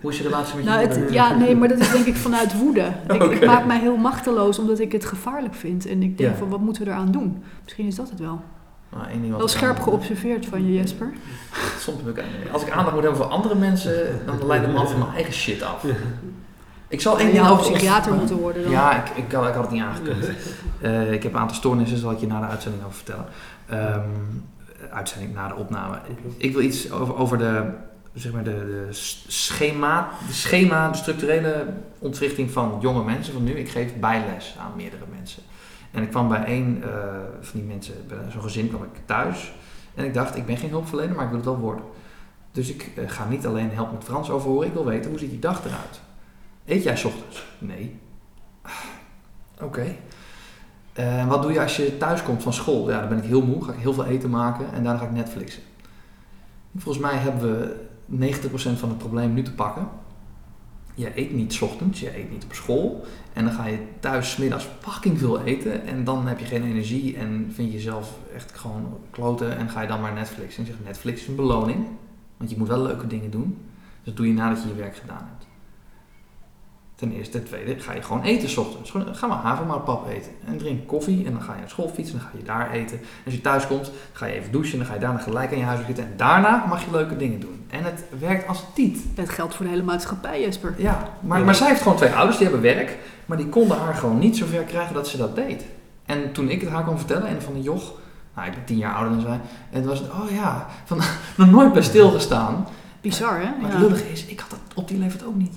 [SPEAKER 1] hoe is je relatie met je
[SPEAKER 3] Nou,
[SPEAKER 1] moeder?
[SPEAKER 3] het, ja, nee, maar dat is denk ik [laughs] vanuit woede. Ik, ik maak mij heel machteloos omdat ik het gevaarlijk vind. En ik denk
[SPEAKER 1] Ja.
[SPEAKER 3] van, wat moeten we eraan doen? Misschien is dat het wel.
[SPEAKER 1] Nou, één ding wat
[SPEAKER 3] Wel scherp
[SPEAKER 1] aan-
[SPEAKER 3] geobserveerd van je, Jesper.
[SPEAKER 1] Soms heb ik, als ik aandacht moet hebben voor andere mensen, dan leid ik me altijd van mijn eigen shit af. Ik zal één ding over
[SPEAKER 3] psychiater
[SPEAKER 1] ons-
[SPEAKER 3] moeten worden dan.
[SPEAKER 1] Ja, ik, ik, had, ik had het niet aangekund. Eh, ik heb een aantal stoornissen, zal ik je na de uitzending over vertellen. Ehm, uitzending na de opname. Ik wil iets over, over de, zeg maar de, de schema, de schema, de structurele ontwrichting van jonge mensen van nu. Ik geef bijles aan meerdere mensen. En ik kwam bij één eh, van die mensen, bij zo'n gezin kwam ik thuis. En ik dacht, ik ben geen hulpverlener, maar ik wil het wel worden. Dus ik eh, ga niet alleen help met Frans overhoren, ik wil weten, hoe ziet die dag eruit? Eet jij ochtends? Nee. Oké. Eh, wat doe je als je thuis komt van school? Ja, dan ben ik heel moe, ga ik heel veel eten maken en daarna ga ik Netflixen. Volgens mij hebben we 90% van het probleem nu te pakken. Je eet niet ochtends, je eet niet op school. En dan ga je thuis middags fucking veel eten. En dan heb je geen energie en vind je jezelf echt gewoon kloten. En ga je dan maar Netflixen. En zeg Netflix is een beloning. Want je moet wel leuke dingen doen. Dus dat doe je nadat je je werk gedaan hebt. Ten eerste. Ten tweede ga je gewoon eten 's ochtends. Gewoon, ga maar havermoutpap eten. En drink koffie. En dan ga je naar school fietsen. En dan ga je daar eten. En als je thuis komt, ga je even douchen. En dan ga je daarna gelijk aan je huis zitten. En daarna mag je leuke dingen doen. En het werkt als tiet.
[SPEAKER 3] Het geldt voor de hele maatschappij, Jesper.
[SPEAKER 1] Ja, maar, maar zij heeft gewoon twee ouders, die hebben werk. Maar die konden haar gewoon niet zover krijgen dat ze dat deed. En toen ik het haar kon vertellen, en van de joch, nou ik ben tien jaar ouder dan zij. En het was het, oh ja, van, [laughs] nog nooit bij stilgestaan.
[SPEAKER 3] Bizar, hè?
[SPEAKER 1] Maar
[SPEAKER 3] Ja.
[SPEAKER 1] het lullige is, ik had dat op die leeftijd ook niet.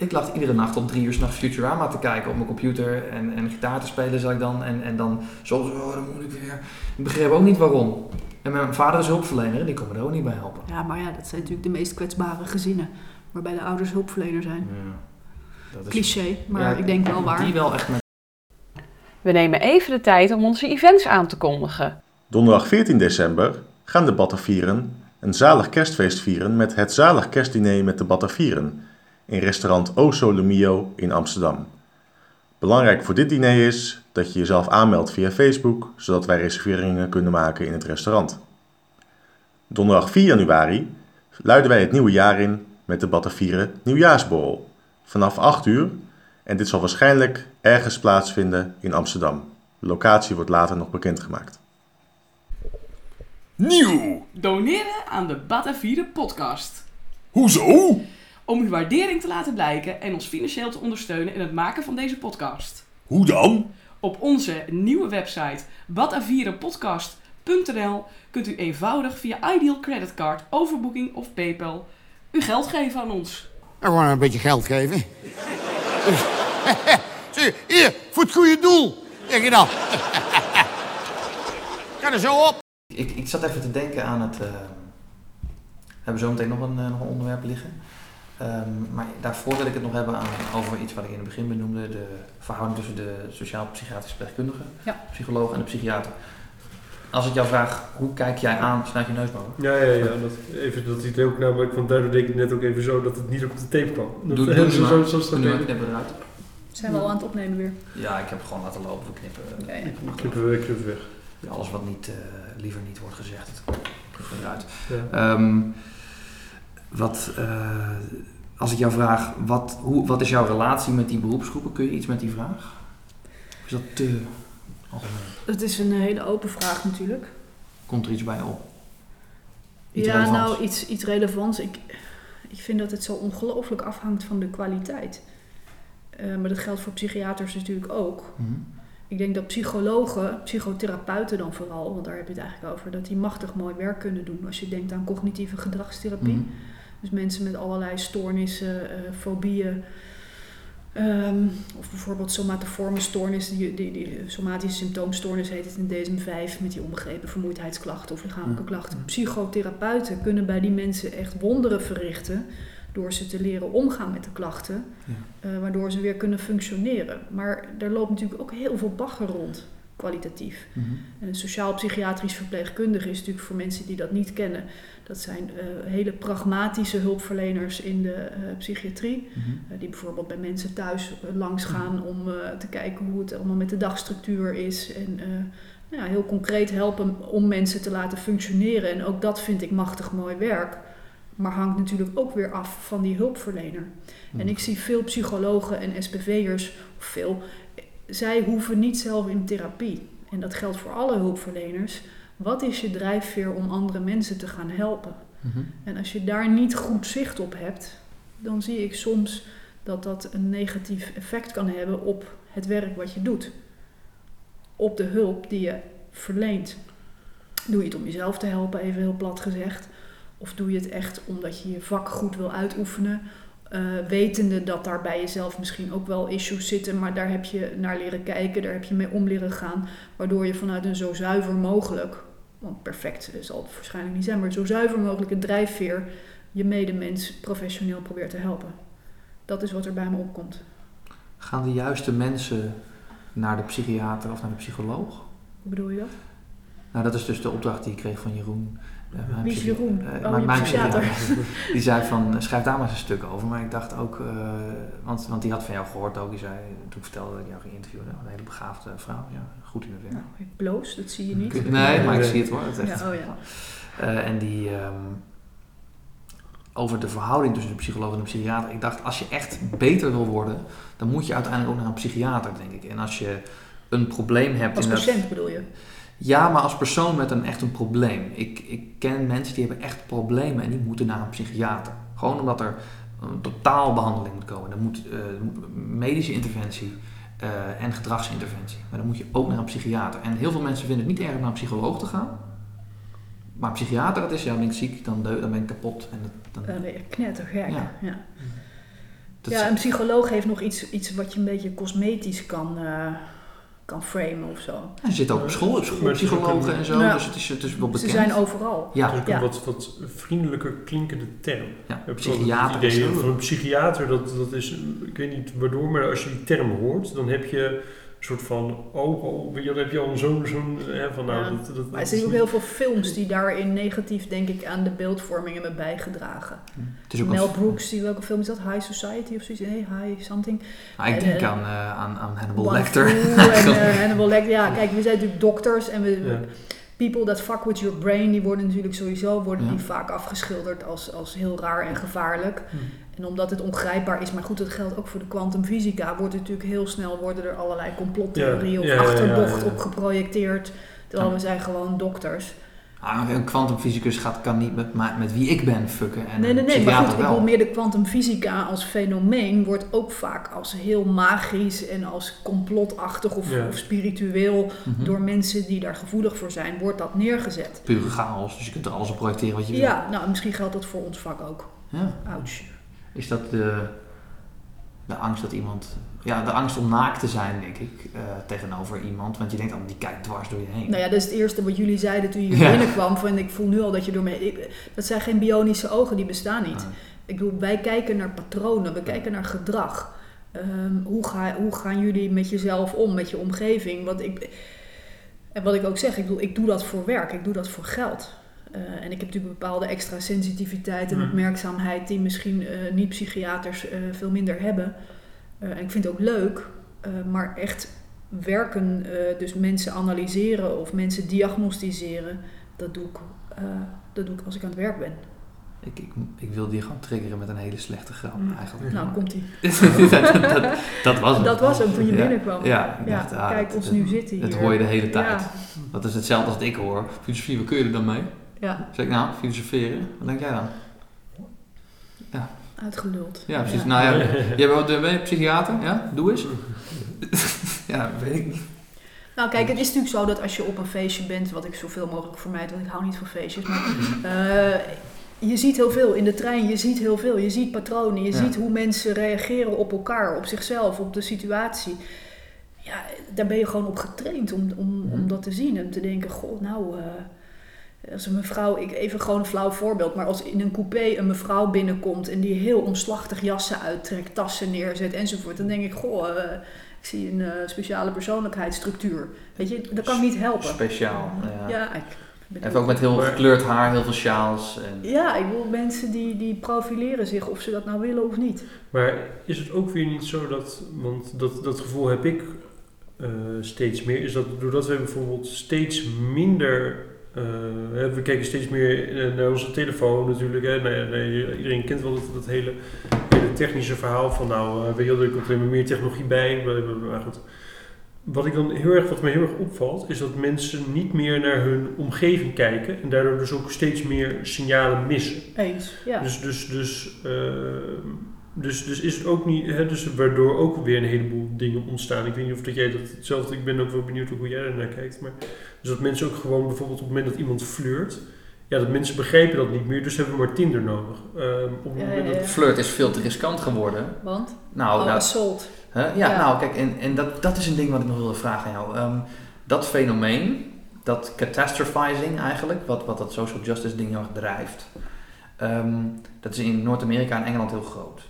[SPEAKER 1] Ik lag iedere nacht om drie uur s'nachts Futurama te kijken op mijn computer en, en gitaar te spelen zat ik dan. En, en dan soms, oh dan moet ik weer. Ik begreep ook niet waarom. En mijn vader is hulpverlener en die kon me er ook niet bij helpen.
[SPEAKER 3] Ja, maar ja, dat zijn natuurlijk de meest kwetsbare gezinnen. Waarbij de ouders hulpverlener zijn.
[SPEAKER 1] Ja, dat is-
[SPEAKER 3] Cliché, maar
[SPEAKER 1] Ja,
[SPEAKER 3] ik denk wel waar.
[SPEAKER 1] Die wel echt met
[SPEAKER 4] We nemen even de tijd om onze events aan te kondigen.
[SPEAKER 5] Donderdag 14 december gaan de Batavieren een zalig kerstfeest vieren met het zalig kerstdiner met de Batavieren in restaurant O Sole Mio in Amsterdam. Belangrijk voor dit diner is dat je jezelf aanmeldt via Facebook, zodat wij reserveringen kunnen maken in het restaurant. Donderdag 4 januari luiden wij het nieuwe jaar in met de Batavieren Nieuwjaarsborrel vanaf 8 uur en dit zal waarschijnlijk ergens plaatsvinden in Amsterdam. De locatie wordt later nog bekendgemaakt.
[SPEAKER 6] Nieuw!
[SPEAKER 7] Doneren aan de Batavieren podcast.
[SPEAKER 6] Hoezo?
[SPEAKER 7] Om uw waardering te laten blijken en ons financieel te ondersteunen in het maken van deze podcast.
[SPEAKER 6] Hoe dan?
[SPEAKER 7] Op onze nieuwe website batavierenpodcast.nl kunt u eenvoudig via Ideal Creditcard, overboeking of PayPal uw geld geven aan ons.
[SPEAKER 8] En gewoon een beetje geld geven. [laughs] Zie, hier, voor het goede doel. Zeg je dan. [laughs] Ga er zo op.
[SPEAKER 1] Ik, ik zat even te denken aan het. eh, we hebben zo meteen nog een, eh, nog een onderwerp liggen. Ehm, maar daarvoor wil ik het nog hebben aan, over iets wat ik in het begin benoemde: de verhouding tussen de sociaal-psychiatrische verpleegkundige,
[SPEAKER 3] Ja.
[SPEAKER 1] psycholoog en de psychiater. Als ik jou vraag, hoe kijk jij aan, snuit je neus boven?
[SPEAKER 2] Ja, ja, ja. Dat, even dat het ook namelijk, want daardoor deed ik net ook even zo dat het niet op de tape kwam. Dat,
[SPEAKER 1] Doe, doe
[SPEAKER 2] zo, zo, zo het.
[SPEAKER 1] knippen eruit.
[SPEAKER 3] Zijn we al aan het opnemen weer?
[SPEAKER 1] Ja, ik heb gewoon laten lopen, we knippen.
[SPEAKER 3] Ja, ja.
[SPEAKER 2] Knippen we, knippen we weg.
[SPEAKER 1] Alles wat niet, eh, liever niet wordt gezegd, we eruit.
[SPEAKER 2] Ja.
[SPEAKER 1] Ehm, wat, eh, als ik jou vraag, wat, hoe, wat is jouw relatie met die beroepsgroepen? Kun je iets met die vraag? Of is dat te algemeen?
[SPEAKER 3] Het is een hele open vraag natuurlijk.
[SPEAKER 1] Komt er iets bij op? Iets
[SPEAKER 3] ja,
[SPEAKER 1] relevants?
[SPEAKER 3] nou, iets, iets relevants. Ik, Ik vind dat het zo ongelooflijk afhangt van de kwaliteit. Eh, maar dat geldt voor psychiaters natuurlijk ook.
[SPEAKER 1] Mhm.
[SPEAKER 3] Ik denk dat psychologen, psychotherapeuten dan vooral, want daar heb je het eigenlijk over, dat die machtig mooi werk kunnen doen als je denkt aan cognitieve gedragstherapie.
[SPEAKER 1] Mhm.
[SPEAKER 3] Dus mensen met allerlei stoornissen, eh, fobieën. ehm, of bijvoorbeeld somatoforme stoornis, die, die, die somatische symptoomstoornis heet het in DSM-5, met die onbegrepen vermoeidheidsklachten of lichamelijke klachten. Psychotherapeuten kunnen bij die mensen echt wonderen verrichten door ze te leren omgaan met de klachten,
[SPEAKER 1] Ja.
[SPEAKER 3] eh, waardoor ze weer kunnen functioneren. Maar er loopt natuurlijk ook heel veel bagger rond, kwalitatief.
[SPEAKER 1] Mhm.
[SPEAKER 3] En een sociaal-psychiatrisch verpleegkundige is natuurlijk voor mensen die dat niet kennen. Dat zijn eh, hele pragmatische hulpverleners in de eh, psychiatrie.
[SPEAKER 1] Mhm.
[SPEAKER 3] eh, die bijvoorbeeld bij mensen thuis langs gaan om te kijken hoe het allemaal met de dagstructuur is. En nou ja, heel concreet helpen om mensen te laten functioneren. En ook dat vind ik machtig mooi werk. Maar hangt natuurlijk ook weer af van die hulpverlener. En ik zie veel psychologen en SPV'ers, of veel, zij hoeven niet zelf in therapie. En dat geldt voor alle hulpverleners. Wat is je drijfveer om andere mensen te gaan helpen?
[SPEAKER 1] Mhm.
[SPEAKER 3] En als je daar niet goed zicht op hebt, dan zie ik soms dat dat een negatief effect kan hebben op het werk wat je doet. Op de hulp die je verleent. Doe je het om jezelf te helpen, even heel plat gezegd? Of doe je het echt omdat je je vak goed wil uitoefenen? Eh, wetende dat daar bij jezelf misschien ook wel issues zitten, maar daar heb je naar leren kijken, daar heb je mee om leren gaan, waardoor je vanuit een zo zuiver mogelijk, want perfect zal het waarschijnlijk niet zijn, maar zo zuiver mogelijke drijfveer je medemens professioneel probeert te helpen. Dat is wat er bij me opkomt.
[SPEAKER 1] Gaan de juiste mensen naar de psychiater of naar de psycholoog?
[SPEAKER 3] Hoe bedoel je dat?
[SPEAKER 1] Nou, dat is dus de opdracht die ik kreeg van Jeroen. Mijn
[SPEAKER 3] Wie is Jeroen?
[SPEAKER 1] eh,
[SPEAKER 3] Oh,
[SPEAKER 1] mijn-
[SPEAKER 3] psychiater. [laughs]
[SPEAKER 1] Die zei van, eh, schrijf daar maar eens een stuk over. Maar ik dacht ook, eh, want, want die had van jou gehoord ook. Die zei, toen ik vertelde dat ik jou ging interviewen, een hele begaafde vrouw. Ja, goed in de werk.
[SPEAKER 3] Nou, ik bloos, dat zie je niet. [laughs]
[SPEAKER 1] Nee, maar ik zie het hoor. Het is echt,
[SPEAKER 3] Ja, oh ja.
[SPEAKER 1] En die ehm, over de verhouding tussen de psycholoog en de psychiater. Ik dacht, als je echt beter wil worden, dan moet je uiteindelijk ook naar een psychiater, denk ik. En als je een probleem hebt.
[SPEAKER 3] Als
[SPEAKER 1] in dat-
[SPEAKER 3] patiënt bedoel je?
[SPEAKER 1] Ja, maar als persoon met een echt een probleem. Ik, ik ken mensen die hebben echt problemen en die moeten naar een psychiater. Gewoon omdat er een totaalbehandeling moet komen. Er moet eh, medische interventie eh, en gedragsinterventie. Maar dan moet je ook naar een psychiater. En heel veel mensen vinden het niet erg om naar een psycholoog te gaan. Maar een psychiater, dat is, ja, ben ik ziek, dan, deu- dan ben ik kapot. En dat, dan,
[SPEAKER 3] Dan ben je knettergek.
[SPEAKER 1] Ja.
[SPEAKER 3] Ja. een psycholoog heeft nog iets, iets wat je een beetje cosmetisch kan, eh, kan framen of zo.
[SPEAKER 1] je zit ook op school, op school,
[SPEAKER 2] Maar het is ook
[SPEAKER 1] psychologen
[SPEAKER 2] een-
[SPEAKER 1] en zo.
[SPEAKER 3] Ja.
[SPEAKER 1] Dus het is, het is wel bekend.
[SPEAKER 3] Ze zijn overal.
[SPEAKER 1] Ja,
[SPEAKER 2] is een wat, wat vriendelijker klinkende term.
[SPEAKER 1] ja.
[SPEAKER 2] Ik heb
[SPEAKER 1] psychiater
[SPEAKER 2] idee een psychiater, dat, dat is, ik weet niet waardoor, maar als je die term hoort, dan heb je soort van, oh, oh heb je al zo'n, zo'n, hè, van nou,
[SPEAKER 3] Ja.
[SPEAKER 2] dat, dat, dat
[SPEAKER 3] Maar er
[SPEAKER 2] is
[SPEAKER 3] zijn ook heel veel films die daarin negatief, denk ik, aan de beeldvorming hebben bijgedragen.
[SPEAKER 1] Het is ook
[SPEAKER 3] Mel Brooks, die welke film is dat? High Society of zoiets? Nee, High something.
[SPEAKER 1] Nou, ik
[SPEAKER 3] En,
[SPEAKER 1] denk
[SPEAKER 3] eh,
[SPEAKER 1] aan, eh, aan, aan Hannibal
[SPEAKER 3] One
[SPEAKER 1] Lecter. [laughs]
[SPEAKER 3] En eh, Hannibal Lecter. Ja, kijk, we zijn natuurlijk dokters en we,
[SPEAKER 2] Ja.
[SPEAKER 3] people that fuck with your brain, die worden natuurlijk sowieso worden
[SPEAKER 1] Ja.
[SPEAKER 3] die vaak afgeschilderd als, als heel raar en gevaarlijk. En omdat het ongrijpbaar is, maar goed, dat geldt ook voor de kwantumfysica, wordt het natuurlijk heel snel worden er allerlei complottheorieën
[SPEAKER 2] Ja,
[SPEAKER 3] of
[SPEAKER 2] ja,
[SPEAKER 3] achterdocht
[SPEAKER 2] ja, ja.
[SPEAKER 3] op geprojecteerd. Terwijl
[SPEAKER 1] Ja.
[SPEAKER 3] we zijn gewoon dokters.
[SPEAKER 1] Ah, een kwantumfysicus gaat, kan niet met, met wie ik ben fucken. En
[SPEAKER 3] nee, nee, nee, maar goed, ik wil meer de kwantumfysica als fenomeen wordt ook vaak als heel magisch en als complotachtig of,
[SPEAKER 2] Ja.
[SPEAKER 3] of spiritueel
[SPEAKER 1] Mhm.
[SPEAKER 3] door mensen die daar gevoelig voor zijn, wordt dat neergezet.
[SPEAKER 1] Pure chaos, dus je kunt er alles op projecteren wat je wil.
[SPEAKER 3] Ja, nou misschien geldt dat voor ons vak ook.
[SPEAKER 1] Ja.
[SPEAKER 3] Ouch.
[SPEAKER 1] Is dat de, de angst dat iemand... Ja, de angst om naakt te zijn, denk ik, eh, tegenover iemand. Want je denkt, oh, die kijkt dwars door je heen.
[SPEAKER 3] Nou ja, dat is het eerste wat jullie zeiden toen je hier
[SPEAKER 1] Ja.
[SPEAKER 3] binnenkwam. Van, ik voel nu al dat je door me... dat zijn geen bionische ogen, die bestaan niet.
[SPEAKER 1] Ah,
[SPEAKER 3] Ik bedoel, wij kijken naar patronen, we kijken naar gedrag. Ehm, hoe, ga, hoe gaan jullie met jezelf om, met je omgeving? Wat ik, en wat ik ook zeg, ik, bedoel, ik doe dat voor werk, ik doe dat voor geld. Eh, en ik heb natuurlijk bepaalde extra sensitiviteit en
[SPEAKER 2] Mhm.
[SPEAKER 3] opmerkzaamheid die misschien eh, niet-psychiaters eh, veel minder hebben. Eh, en ik vind het ook leuk, eh, maar echt werken, eh, dus mensen analyseren of mensen diagnosticeren, dat doe, ik, eh, dat doe ik als ik aan het werk ben.
[SPEAKER 1] ik, ik, ik wilde je gewoon triggeren met een hele slechte grap,
[SPEAKER 3] Mm.
[SPEAKER 1] eigenlijk.
[SPEAKER 3] Nou, komt ie. [laughs]
[SPEAKER 1] dat, dat, dat was het.
[SPEAKER 3] Dat was hem toen je binnenkwam.
[SPEAKER 1] Ja, ik
[SPEAKER 3] Ja,
[SPEAKER 1] dacht, ah,
[SPEAKER 3] kijk ons nu zitten hier.
[SPEAKER 1] Dat hoor je de hele tijd.
[SPEAKER 3] Ja,
[SPEAKER 1] Dat is hetzelfde als wat ik hoor. Filosofie, wat kun je er dan mee?
[SPEAKER 3] Ja.
[SPEAKER 1] Zeg ik nou, filosoferen. Wat denk jij dan? Ja,
[SPEAKER 3] Uitgeluld.
[SPEAKER 1] Ja, precies. Nou ja, [laughs] jij bent ben je psychiater? Ja, doe eens. [laughs] ja, weet ik niet.
[SPEAKER 3] Nou kijk, het is natuurlijk zo dat als je op een feestje bent, wat ik zoveel mogelijk vermijd, want ik hou niet van feestjes, maar [laughs] eh, je ziet heel veel in de trein, je ziet heel veel, je ziet patronen, je
[SPEAKER 1] Ja.
[SPEAKER 3] ziet hoe mensen reageren op elkaar, op zichzelf, op de situatie. Ja, daar ben je gewoon op getraind om, om, om
[SPEAKER 1] Mhm.
[SPEAKER 3] dat te zien en te denken, goh, nou, eh, als een mevrouw, ik, even gewoon een flauw voorbeeld, maar als in een coupé een mevrouw binnenkomt en die heel omslachtig jassen uittrekt, tassen neerzet enzovoort, dan denk ik, goh, eh, ik zie een eh, speciale persoonlijkheidsstructuur. Weet je, dat kan ik niet helpen.
[SPEAKER 1] Speciaal. Ja.
[SPEAKER 3] Ja, ik bedoel-
[SPEAKER 1] Even ook met heel gekleurd haar, heel veel sjaals. En...
[SPEAKER 3] Ja, ik bedoel, mensen die, die profileren zich of ze dat nou willen of niet.
[SPEAKER 2] Maar is het ook weer niet zo dat, want dat, dat gevoel heb ik eh, steeds meer, is dat doordat we bijvoorbeeld steeds minder, we kijken steeds meer eh, naar onze telefoon natuurlijk, hè, nee, iedereen kent wel dat, dat hele, hele technische verhaal van nou, eh, weet je wel, er komt alleen maar meer technologie bij, maar goed. Wat ik dan heel erg, wat mij heel erg opvalt, is dat mensen niet meer naar hun omgeving kijken en daardoor dus ook steeds meer signalen missen.
[SPEAKER 3] Eens. Ja.
[SPEAKER 2] Dus, dus, dus, eh, dus, dus is het ook niet, hè, dus waardoor ook weer een heleboel dingen ontstaan. Ik weet niet of dat jij dat hetzelfde, ik ben ook wel benieuwd hoe jij er naar kijkt. Maar, dus dat mensen ook gewoon bijvoorbeeld op het moment dat iemand flirt, ja, dat mensen begrijpen dat niet meer, dus hebben we maar Tinder nodig. Ehm, op het
[SPEAKER 3] Ja,
[SPEAKER 2] moment
[SPEAKER 3] ja,
[SPEAKER 2] dat.
[SPEAKER 1] Flirt is veel te riskant geworden.
[SPEAKER 3] Want?
[SPEAKER 1] Nou,
[SPEAKER 3] oh,
[SPEAKER 1] nou,
[SPEAKER 3] assault.
[SPEAKER 1] Hè? Ja,
[SPEAKER 3] Ja.
[SPEAKER 1] nou kijk, en, en dat, dat is een ding wat ik nog wilde vragen aan jou. Ehm, dat fenomeen, dat catastrophizing eigenlijk, wat, wat dat social justice ding heel erg drijft, ehm, dat is in Noord-Amerika en Engeland heel groot.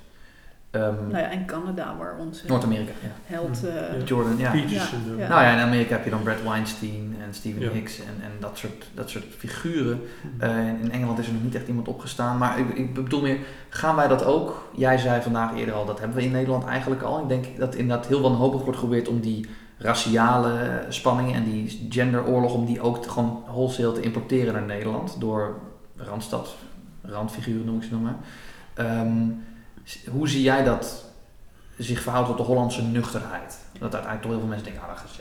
[SPEAKER 1] Ehm,
[SPEAKER 3] Nou ja, en Canada, waar onze
[SPEAKER 1] Noord-Amerika, ja.
[SPEAKER 3] held... eh,
[SPEAKER 2] Ja.
[SPEAKER 1] Jordan, ja. Nou ja, in Amerika heb je dan Brad Weinstein en Stephen
[SPEAKER 2] Ja.
[SPEAKER 1] Hicks en, en dat, soort, dat soort figuren. Eh, in Engeland is er nog niet echt iemand opgestaan. Maar ik, ik bedoel meer, gaan wij dat ook? Jij zei vandaag eerder al, dat hebben we in Nederland eigenlijk al. Ik denk dat inderdaad heel wanhopig wordt geprobeerd om die raciale spanningen en die genderoorlog, om die ook te, gewoon wholesale te importeren naar Nederland. Door Randstad, randfiguren noem ik ze nog maar. Ehm, hoe zie jij dat zich verhoudt tot de Hollandse nuchterheid? Dat uiteindelijk toch heel veel mensen denken, ah, dat is.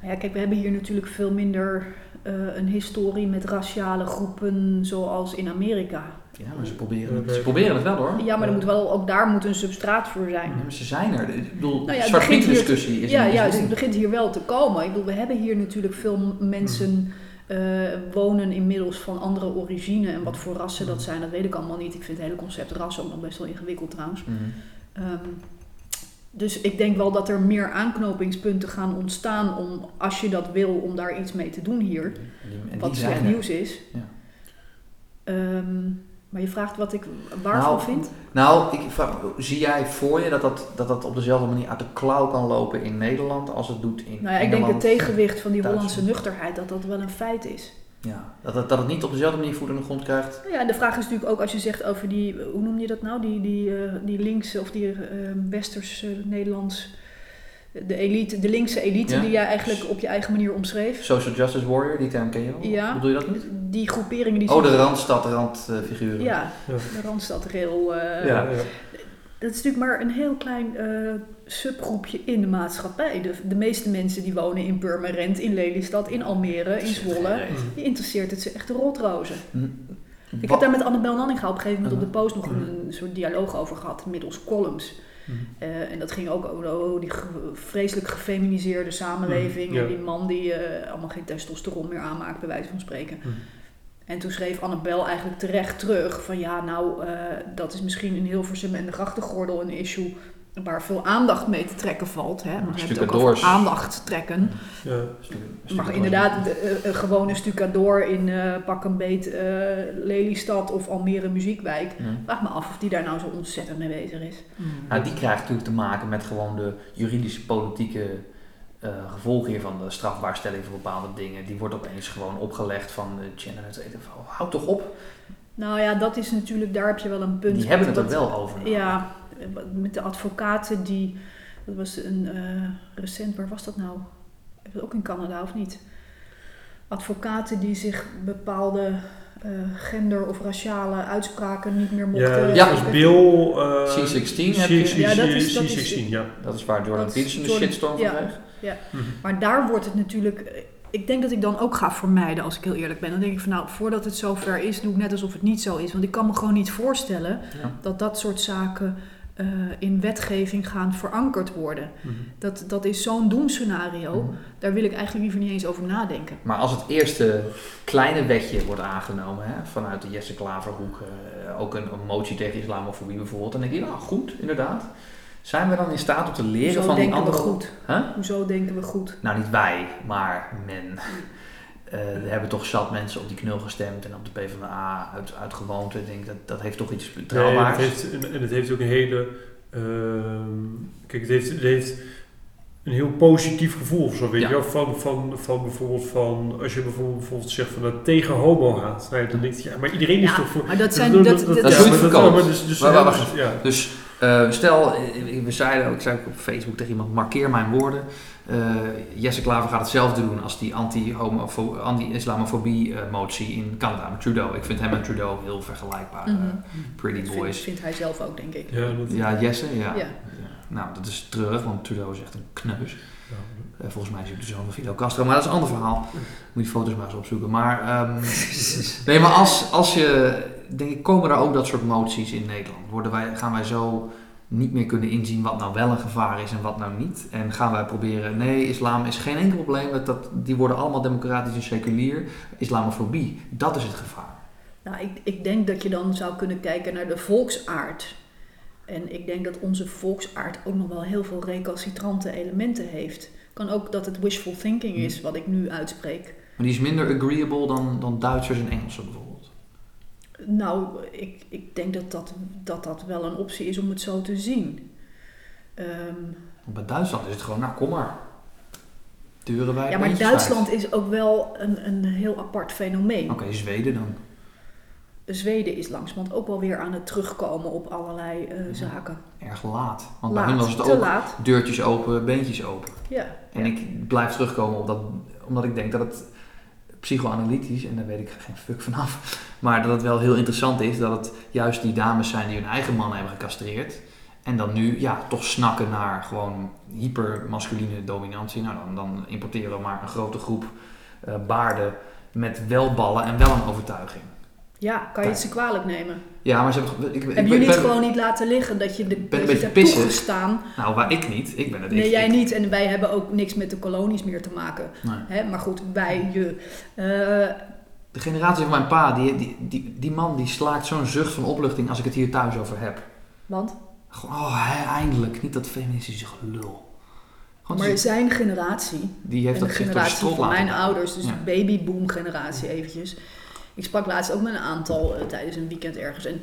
[SPEAKER 3] Nou ja, kijk, we hebben hier natuurlijk veel minder eh, een historie met raciale groepen zoals in Amerika.
[SPEAKER 1] Ja, maar ze proberen, het, ze proberen het wel hoor.
[SPEAKER 3] Ja, maar er moet wel, ook daar moet een substraat voor zijn.
[SPEAKER 1] Ja, maar ze zijn er. Ik bedoel,
[SPEAKER 3] Nou ja,
[SPEAKER 1] de
[SPEAKER 3] het
[SPEAKER 1] zwart
[SPEAKER 3] begint hier-
[SPEAKER 1] discussie is
[SPEAKER 3] ja,
[SPEAKER 1] een is
[SPEAKER 3] ja, dus het begint hier wel te komen. Ik bedoel, we hebben hier natuurlijk veel mensen eh, wonen inmiddels van andere origine. En wat voor rassen dat zijn, dat weet ik allemaal niet. Ik vind het hele concept ras ook nog best wel ingewikkeld trouwens.
[SPEAKER 1] Mhm.
[SPEAKER 3] Ehm, dus ik denk wel dat er meer aanknopingspunten gaan ontstaan om, als je dat wil, om daar iets mee te doen hier.
[SPEAKER 1] En die- en die
[SPEAKER 3] Wat slecht nieuws is.
[SPEAKER 1] Ja.
[SPEAKER 3] Ehm, maar je vraagt wat ik waarvan
[SPEAKER 1] Nou,
[SPEAKER 3] vind?
[SPEAKER 1] Nou, ik vraag, zie jij voor je dat dat, dat dat op dezelfde manier uit de klauw kan lopen in Nederland als het doet in
[SPEAKER 3] Nou ja, ik denk het tegenwicht van die
[SPEAKER 1] Duitsland?
[SPEAKER 3] Hollandse nuchterheid, dat dat wel een feit is.
[SPEAKER 1] Ja, dat het, dat het niet op dezelfde manier voet aan de grond krijgt.
[SPEAKER 3] Nou Ja, en de vraag is natuurlijk ook als je zegt over die, hoe noem je dat nou, die, die, eh, die linkse of die eh, westers, eh, Nederlands, de elite, de linkse elite
[SPEAKER 1] Ja.
[SPEAKER 3] die jij eigenlijk op je eigen manier omschreef.
[SPEAKER 1] Social Justice Warrior, die term ken je wel?
[SPEAKER 3] Ja.
[SPEAKER 1] Bedoel je dat niet?
[SPEAKER 3] Die groeperingen die
[SPEAKER 1] Oh, de Randstad, randfiguren.
[SPEAKER 3] Ja,
[SPEAKER 2] Ja.
[SPEAKER 3] de Randstadrail. eh
[SPEAKER 1] Ja.
[SPEAKER 3] Dat is natuurlijk maar een heel klein eh, subgroepje in de maatschappij. De, de meeste mensen die wonen in Purmerend, in Lelystad, in Almere, in Zwolle, die interesseert het ze echt de rotrozen. Ik heb daar met Annabel Nanninga op een gegeven moment op de post nog een soort dialoog over gehad, middels columns. Eh, en dat ging ook over oh, die ge- vreselijk gefeminiseerde samenleving.
[SPEAKER 2] Mhm, ja.
[SPEAKER 3] En die man die eh, allemaal geen testosteron meer aanmaakt, bij wijze van spreken.
[SPEAKER 2] Mhm.
[SPEAKER 3] En toen schreef Annabel eigenlijk terecht terug van ja, nou, eh, dat is misschien in Hilversum en de grachtengordel een issue waar veel aandacht mee te trekken valt. Hè? Want je hebt ook over aandacht trekken.
[SPEAKER 2] Ja.
[SPEAKER 3] Maar inderdaad, de, eh, een gewone stucadoor in eh, pak een beet eh, Lelystad of Almere Muziekwijk.
[SPEAKER 1] Ja.
[SPEAKER 3] Vraag me af of die daar nou zo ontzettend mee bezig is.
[SPEAKER 1] Nou, die krijgt natuurlijk te maken met gewoon de juridische politieke eh, gevolgen hiervan. De strafbaarstelling van bepaalde dingen. Die wordt opeens gewoon opgelegd van uh. Houd toch op.
[SPEAKER 3] Nou ja, dat is natuurlijk, daar heb je wel een punt.
[SPEAKER 1] Die hebben het er wel over.
[SPEAKER 3] Ja, met de advocaten die, dat was een eh, recent, waar was dat nou? Heb dat ook in Canada of niet? Advocaten die zich bepaalde eh, gender- of raciale uitspraken niet meer mochten...
[SPEAKER 2] Ja,
[SPEAKER 1] Ja.
[SPEAKER 2] dat is Bill... eh,
[SPEAKER 1] C16 heb je.
[SPEAKER 2] C-
[SPEAKER 3] Ja, dat is- dat is-
[SPEAKER 2] C16, ja.
[SPEAKER 1] Dat is waar Jordan Peterson de shitstorm
[SPEAKER 3] ja.
[SPEAKER 1] van kreeg.
[SPEAKER 2] Mhm.
[SPEAKER 3] Maar daar wordt het natuurlijk, ik denk dat ik dan ook ga vermijden, als ik heel eerlijk ben. Dan denk ik van nou, voordat het zover is, doe ik net alsof het niet zo is. Want ik kan me gewoon niet voorstellen
[SPEAKER 1] Ja.
[SPEAKER 3] dat dat soort zaken eh, in wetgeving gaan verankerd worden.
[SPEAKER 2] Mhm.
[SPEAKER 3] Dat, dat is zo'n doemscenario.
[SPEAKER 1] Mhm.
[SPEAKER 3] Daar wil ik eigenlijk liever niet eens over nadenken.
[SPEAKER 1] Maar als het eerste kleine wetje wordt aangenomen hè, vanuit de Jesse Klaverhoek, eh, ook een, een motie tegen islamofobie bijvoorbeeld, dan denk je, nou goed, inderdaad. Zijn we dan in staat om te leren
[SPEAKER 3] Hoezo
[SPEAKER 1] van die
[SPEAKER 3] denken we
[SPEAKER 1] andere...
[SPEAKER 3] goed?
[SPEAKER 1] Huh?
[SPEAKER 3] Hoezo denken we goed?
[SPEAKER 1] Nou, niet wij, maar men. Eh, er hebben toch zat mensen op die knul gestemd en op de PvdA uit, uit gewoonte. Ik denk dat dat heeft toch iets
[SPEAKER 2] Nee, en,
[SPEAKER 1] betrouwbaars.
[SPEAKER 2] het heeft, en, het heeft ook een hele. ehm, kijk, het heeft, het heeft een heel positief gevoel of zo, weet
[SPEAKER 1] Ja.
[SPEAKER 2] je wel. Van, van, van bijvoorbeeld van. Als je bijvoorbeeld, bijvoorbeeld zegt van dat tegen homo haat. Nou, dan denk je, ja, maar iedereen is
[SPEAKER 3] Ja,
[SPEAKER 2] toch voor.
[SPEAKER 3] maar dat zijn...
[SPEAKER 2] dat-
[SPEAKER 3] Dat,
[SPEAKER 2] dat-
[SPEAKER 3] dat-
[SPEAKER 1] dat is
[SPEAKER 2] dus, dus,
[SPEAKER 1] Maar
[SPEAKER 2] ja, dus- ja.
[SPEAKER 1] Dus eh, stel, we zeiden, ik zei ook op Facebook tegen iemand, markeer mijn woorden. Eh, Jesse Klaver gaat hetzelfde doen als die anti-homofo- anti-islamofobie eh, motie in Canada met Trudeau. Ik vind hem en Trudeau heel vergelijkbaar.
[SPEAKER 3] Mhm.
[SPEAKER 1] eh, pretty
[SPEAKER 3] dat
[SPEAKER 1] boys.
[SPEAKER 3] vindt, vindt hij zelf ook, denk ik.
[SPEAKER 2] Ja, dat,
[SPEAKER 1] Ja, Jesse, ja.
[SPEAKER 3] Ja.
[SPEAKER 1] Ja. Nou, dat is treurig, want Trudeau is echt een kneus.
[SPEAKER 2] ja.
[SPEAKER 1] Volgens mij is hij de zoon van Fidel Castro, maar dat is een ander verhaal. Moet je foto's maar eens opzoeken. Maar, ehm, [laughs] nee, maar als, als je, denk ik, komen er ook dat soort moties in Nederland? Worden wij, gaan wij zo niet meer kunnen inzien wat nou wel een gevaar is en wat nou niet? En gaan wij proberen, nee, islam is geen enkel probleem, dat, dat, die worden allemaal democratisch en seculier. Islamofobie, dat is het gevaar.
[SPEAKER 3] Nou, ik, ik denk dat je dan zou kunnen kijken naar de volksaard. En ik denk dat onze volksaard ook nog wel heel veel recalcitrante elementen heeft. Kan ook dat het wishful thinking is, wat ik nu uitspreek.
[SPEAKER 1] Maar die is minder agreeable dan, dan Duitsers en Engelsen bijvoorbeeld.
[SPEAKER 3] Nou, ik, ik denk dat dat, dat dat wel een optie is om het zo te zien. Ehm,
[SPEAKER 1] bij Duitsland is het gewoon, nou kom maar. Deuren wij
[SPEAKER 3] ja, maar Duitsland is ook wel een, een heel apart fenomeen.
[SPEAKER 1] Oké, Zweden dan.
[SPEAKER 3] Zweden is langzamerhand ook wel weer aan het terugkomen op allerlei eh, zaken.
[SPEAKER 1] Erg laat. Want
[SPEAKER 3] Laat,
[SPEAKER 1] bij hun was het ook
[SPEAKER 3] laat.
[SPEAKER 1] deurtjes open, beentjes open.
[SPEAKER 3] Ja.
[SPEAKER 1] En
[SPEAKER 3] ja.
[SPEAKER 1] ik blijf terugkomen op dat, omdat ik denk dat het psychoanalytisch, en daar weet ik geen fuck vanaf, maar dat het wel heel interessant is dat het juist die dames zijn die hun eigen mannen hebben gecastreerd. En dan nu ja, toch snakken naar gewoon hypermasculine dominantie. Nou, dan, importeren we maar een grote groep eh, baarden met wel ballen en wel een overtuiging.
[SPEAKER 3] Ja, kan je het ze kwalijk nemen?
[SPEAKER 1] Ja, maar ze hebben... Ik,
[SPEAKER 3] Hebben jullie het gewoon niet laten liggen dat je, de,
[SPEAKER 1] ben
[SPEAKER 3] dat je
[SPEAKER 1] beetje
[SPEAKER 3] hebt toegestaan?
[SPEAKER 1] Nou, waar ik niet. Ik ben het
[SPEAKER 3] Nee,
[SPEAKER 1] ik-
[SPEAKER 3] jij
[SPEAKER 1] ik-
[SPEAKER 3] niet. En wij hebben ook niks met de kolonies meer te maken.
[SPEAKER 1] Nee.
[SPEAKER 3] Hè? Maar goed, wij, je. Eh,
[SPEAKER 1] De generatie van mijn pa, die, die, die, die man die slaakt zo'n zucht van opluchting als ik het hier thuis over heb.
[SPEAKER 3] want?
[SPEAKER 1] Gewoon, oh, eindelijk. Niet dat feministische gelul. Gewoon,
[SPEAKER 3] Maar zijn generatie,
[SPEAKER 1] die heeft dat de
[SPEAKER 3] generatie van
[SPEAKER 1] laten
[SPEAKER 3] mijn ouders, dus
[SPEAKER 1] Ja.
[SPEAKER 3] de babyboom generatie eventjes. Ik sprak laatst ook met een aantal eh, tijdens een weekend ergens. En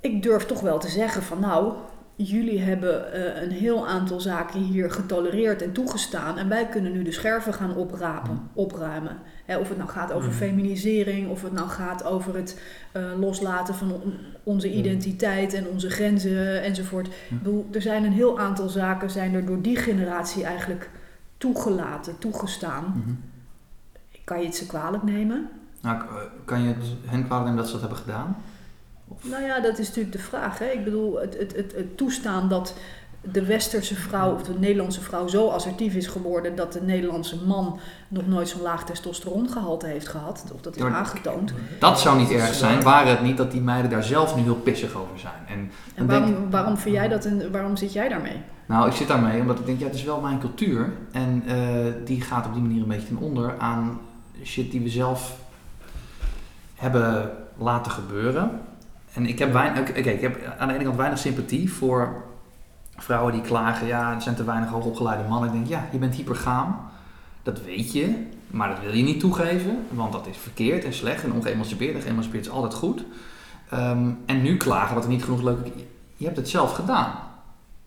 [SPEAKER 3] ik durf toch wel te zeggen van nou, jullie hebben eh, een heel aantal zaken hier getolereerd en toegestaan. En wij kunnen nu de scherven gaan oprapen, opruimen. Hè, of het nou gaat over
[SPEAKER 2] Mhm.
[SPEAKER 3] feminisering, of het nou gaat over het eh, loslaten van on- onze identiteit en onze grenzen enzovoort. Ik bedoel, er zijn een heel aantal zaken zijn er door die generatie eigenlijk toegelaten, toegestaan.
[SPEAKER 1] Mhm.
[SPEAKER 3] Kan je het ze kwalijk nemen?
[SPEAKER 1] Nou, eh, kan je het hen kwalijk nemen dat ze dat hebben gedaan?
[SPEAKER 3] Nou ja, dat is natuurlijk de vraag. Hè? Ik bedoel, het, het, het, het toestaan dat de westerse vrouw of de Nederlandse vrouw zo assertief is geworden dat de Nederlandse man nog nooit zo'n laag testosterongehalte heeft gehad, of dat is
[SPEAKER 1] Ja,
[SPEAKER 3] aangetoond.
[SPEAKER 1] Dat zou niet erg zijn, waren het niet dat die meiden daar zelf nu heel pissig over zijn. En, denk
[SPEAKER 3] waarom, waarom vind jij dat en waarom zit jij daarmee?
[SPEAKER 1] Nou, ik zit daarmee omdat ik denk, ja, het is wel mijn cultuur. En eh, die gaat op die manier een beetje ten onder aan shit die we zelf hebben laten gebeuren. En ik heb, weinig, oké, ik heb aan de ene kant weinig sympathie voor vrouwen die klagen, ja, er zijn te weinig hoogopgeleide mannen. Ik denk, ja, je bent hypergaam. Dat weet je, maar dat wil je niet toegeven, want dat is verkeerd en slecht en ongeëmancipeerd. En geëmancipeerd is altijd goed. Ehm, en nu klagen dat er niet genoeg leuke... Je hebt het zelf gedaan.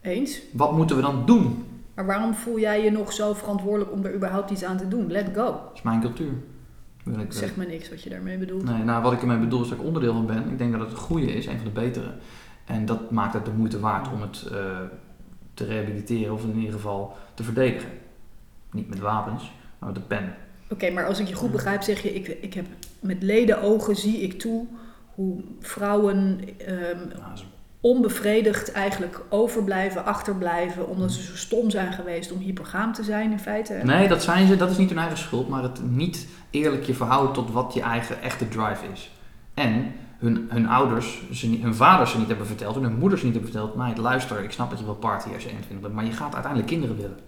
[SPEAKER 3] Eens?
[SPEAKER 1] Wat moeten we dan doen?
[SPEAKER 3] Maar waarom voel jij je nog zo verantwoordelijk om er überhaupt iets aan te doen? Let go.
[SPEAKER 1] Dat is mijn cultuur. Ik,
[SPEAKER 3] Zeg me niks wat je daarmee bedoelt.
[SPEAKER 1] nee, nou, wat ik ermee bedoel is dat ik onderdeel van ben. Ik denk dat het een goede is, een van de betere. En dat maakt het de moeite waard om het eh, te rehabiliteren of in ieder geval te verdedigen. Niet met wapens, maar met de pen.
[SPEAKER 3] Oké, maar als ik je goed begrijp, zeg je, ik, ik heb met leden ogen zie ik toe hoe vrouwen ehm,
[SPEAKER 1] Nou,
[SPEAKER 3] onbevredigd eigenlijk overblijven, achterblijven, omdat ze zo stom zijn geweest om hypergaam te zijn in feite.
[SPEAKER 1] Nee, dat zijn ze. Dat is niet hun eigen schuld. Maar het niet eerlijk je verhouden tot wat je eigen echte drive is. En hun, hun ouders, ze hun vaders ze niet hebben verteld. Hun moeders niet hebben verteld. Meid, luister, ik snap dat je wel party als je 21 bent. Maar je gaat uiteindelijk kinderen willen.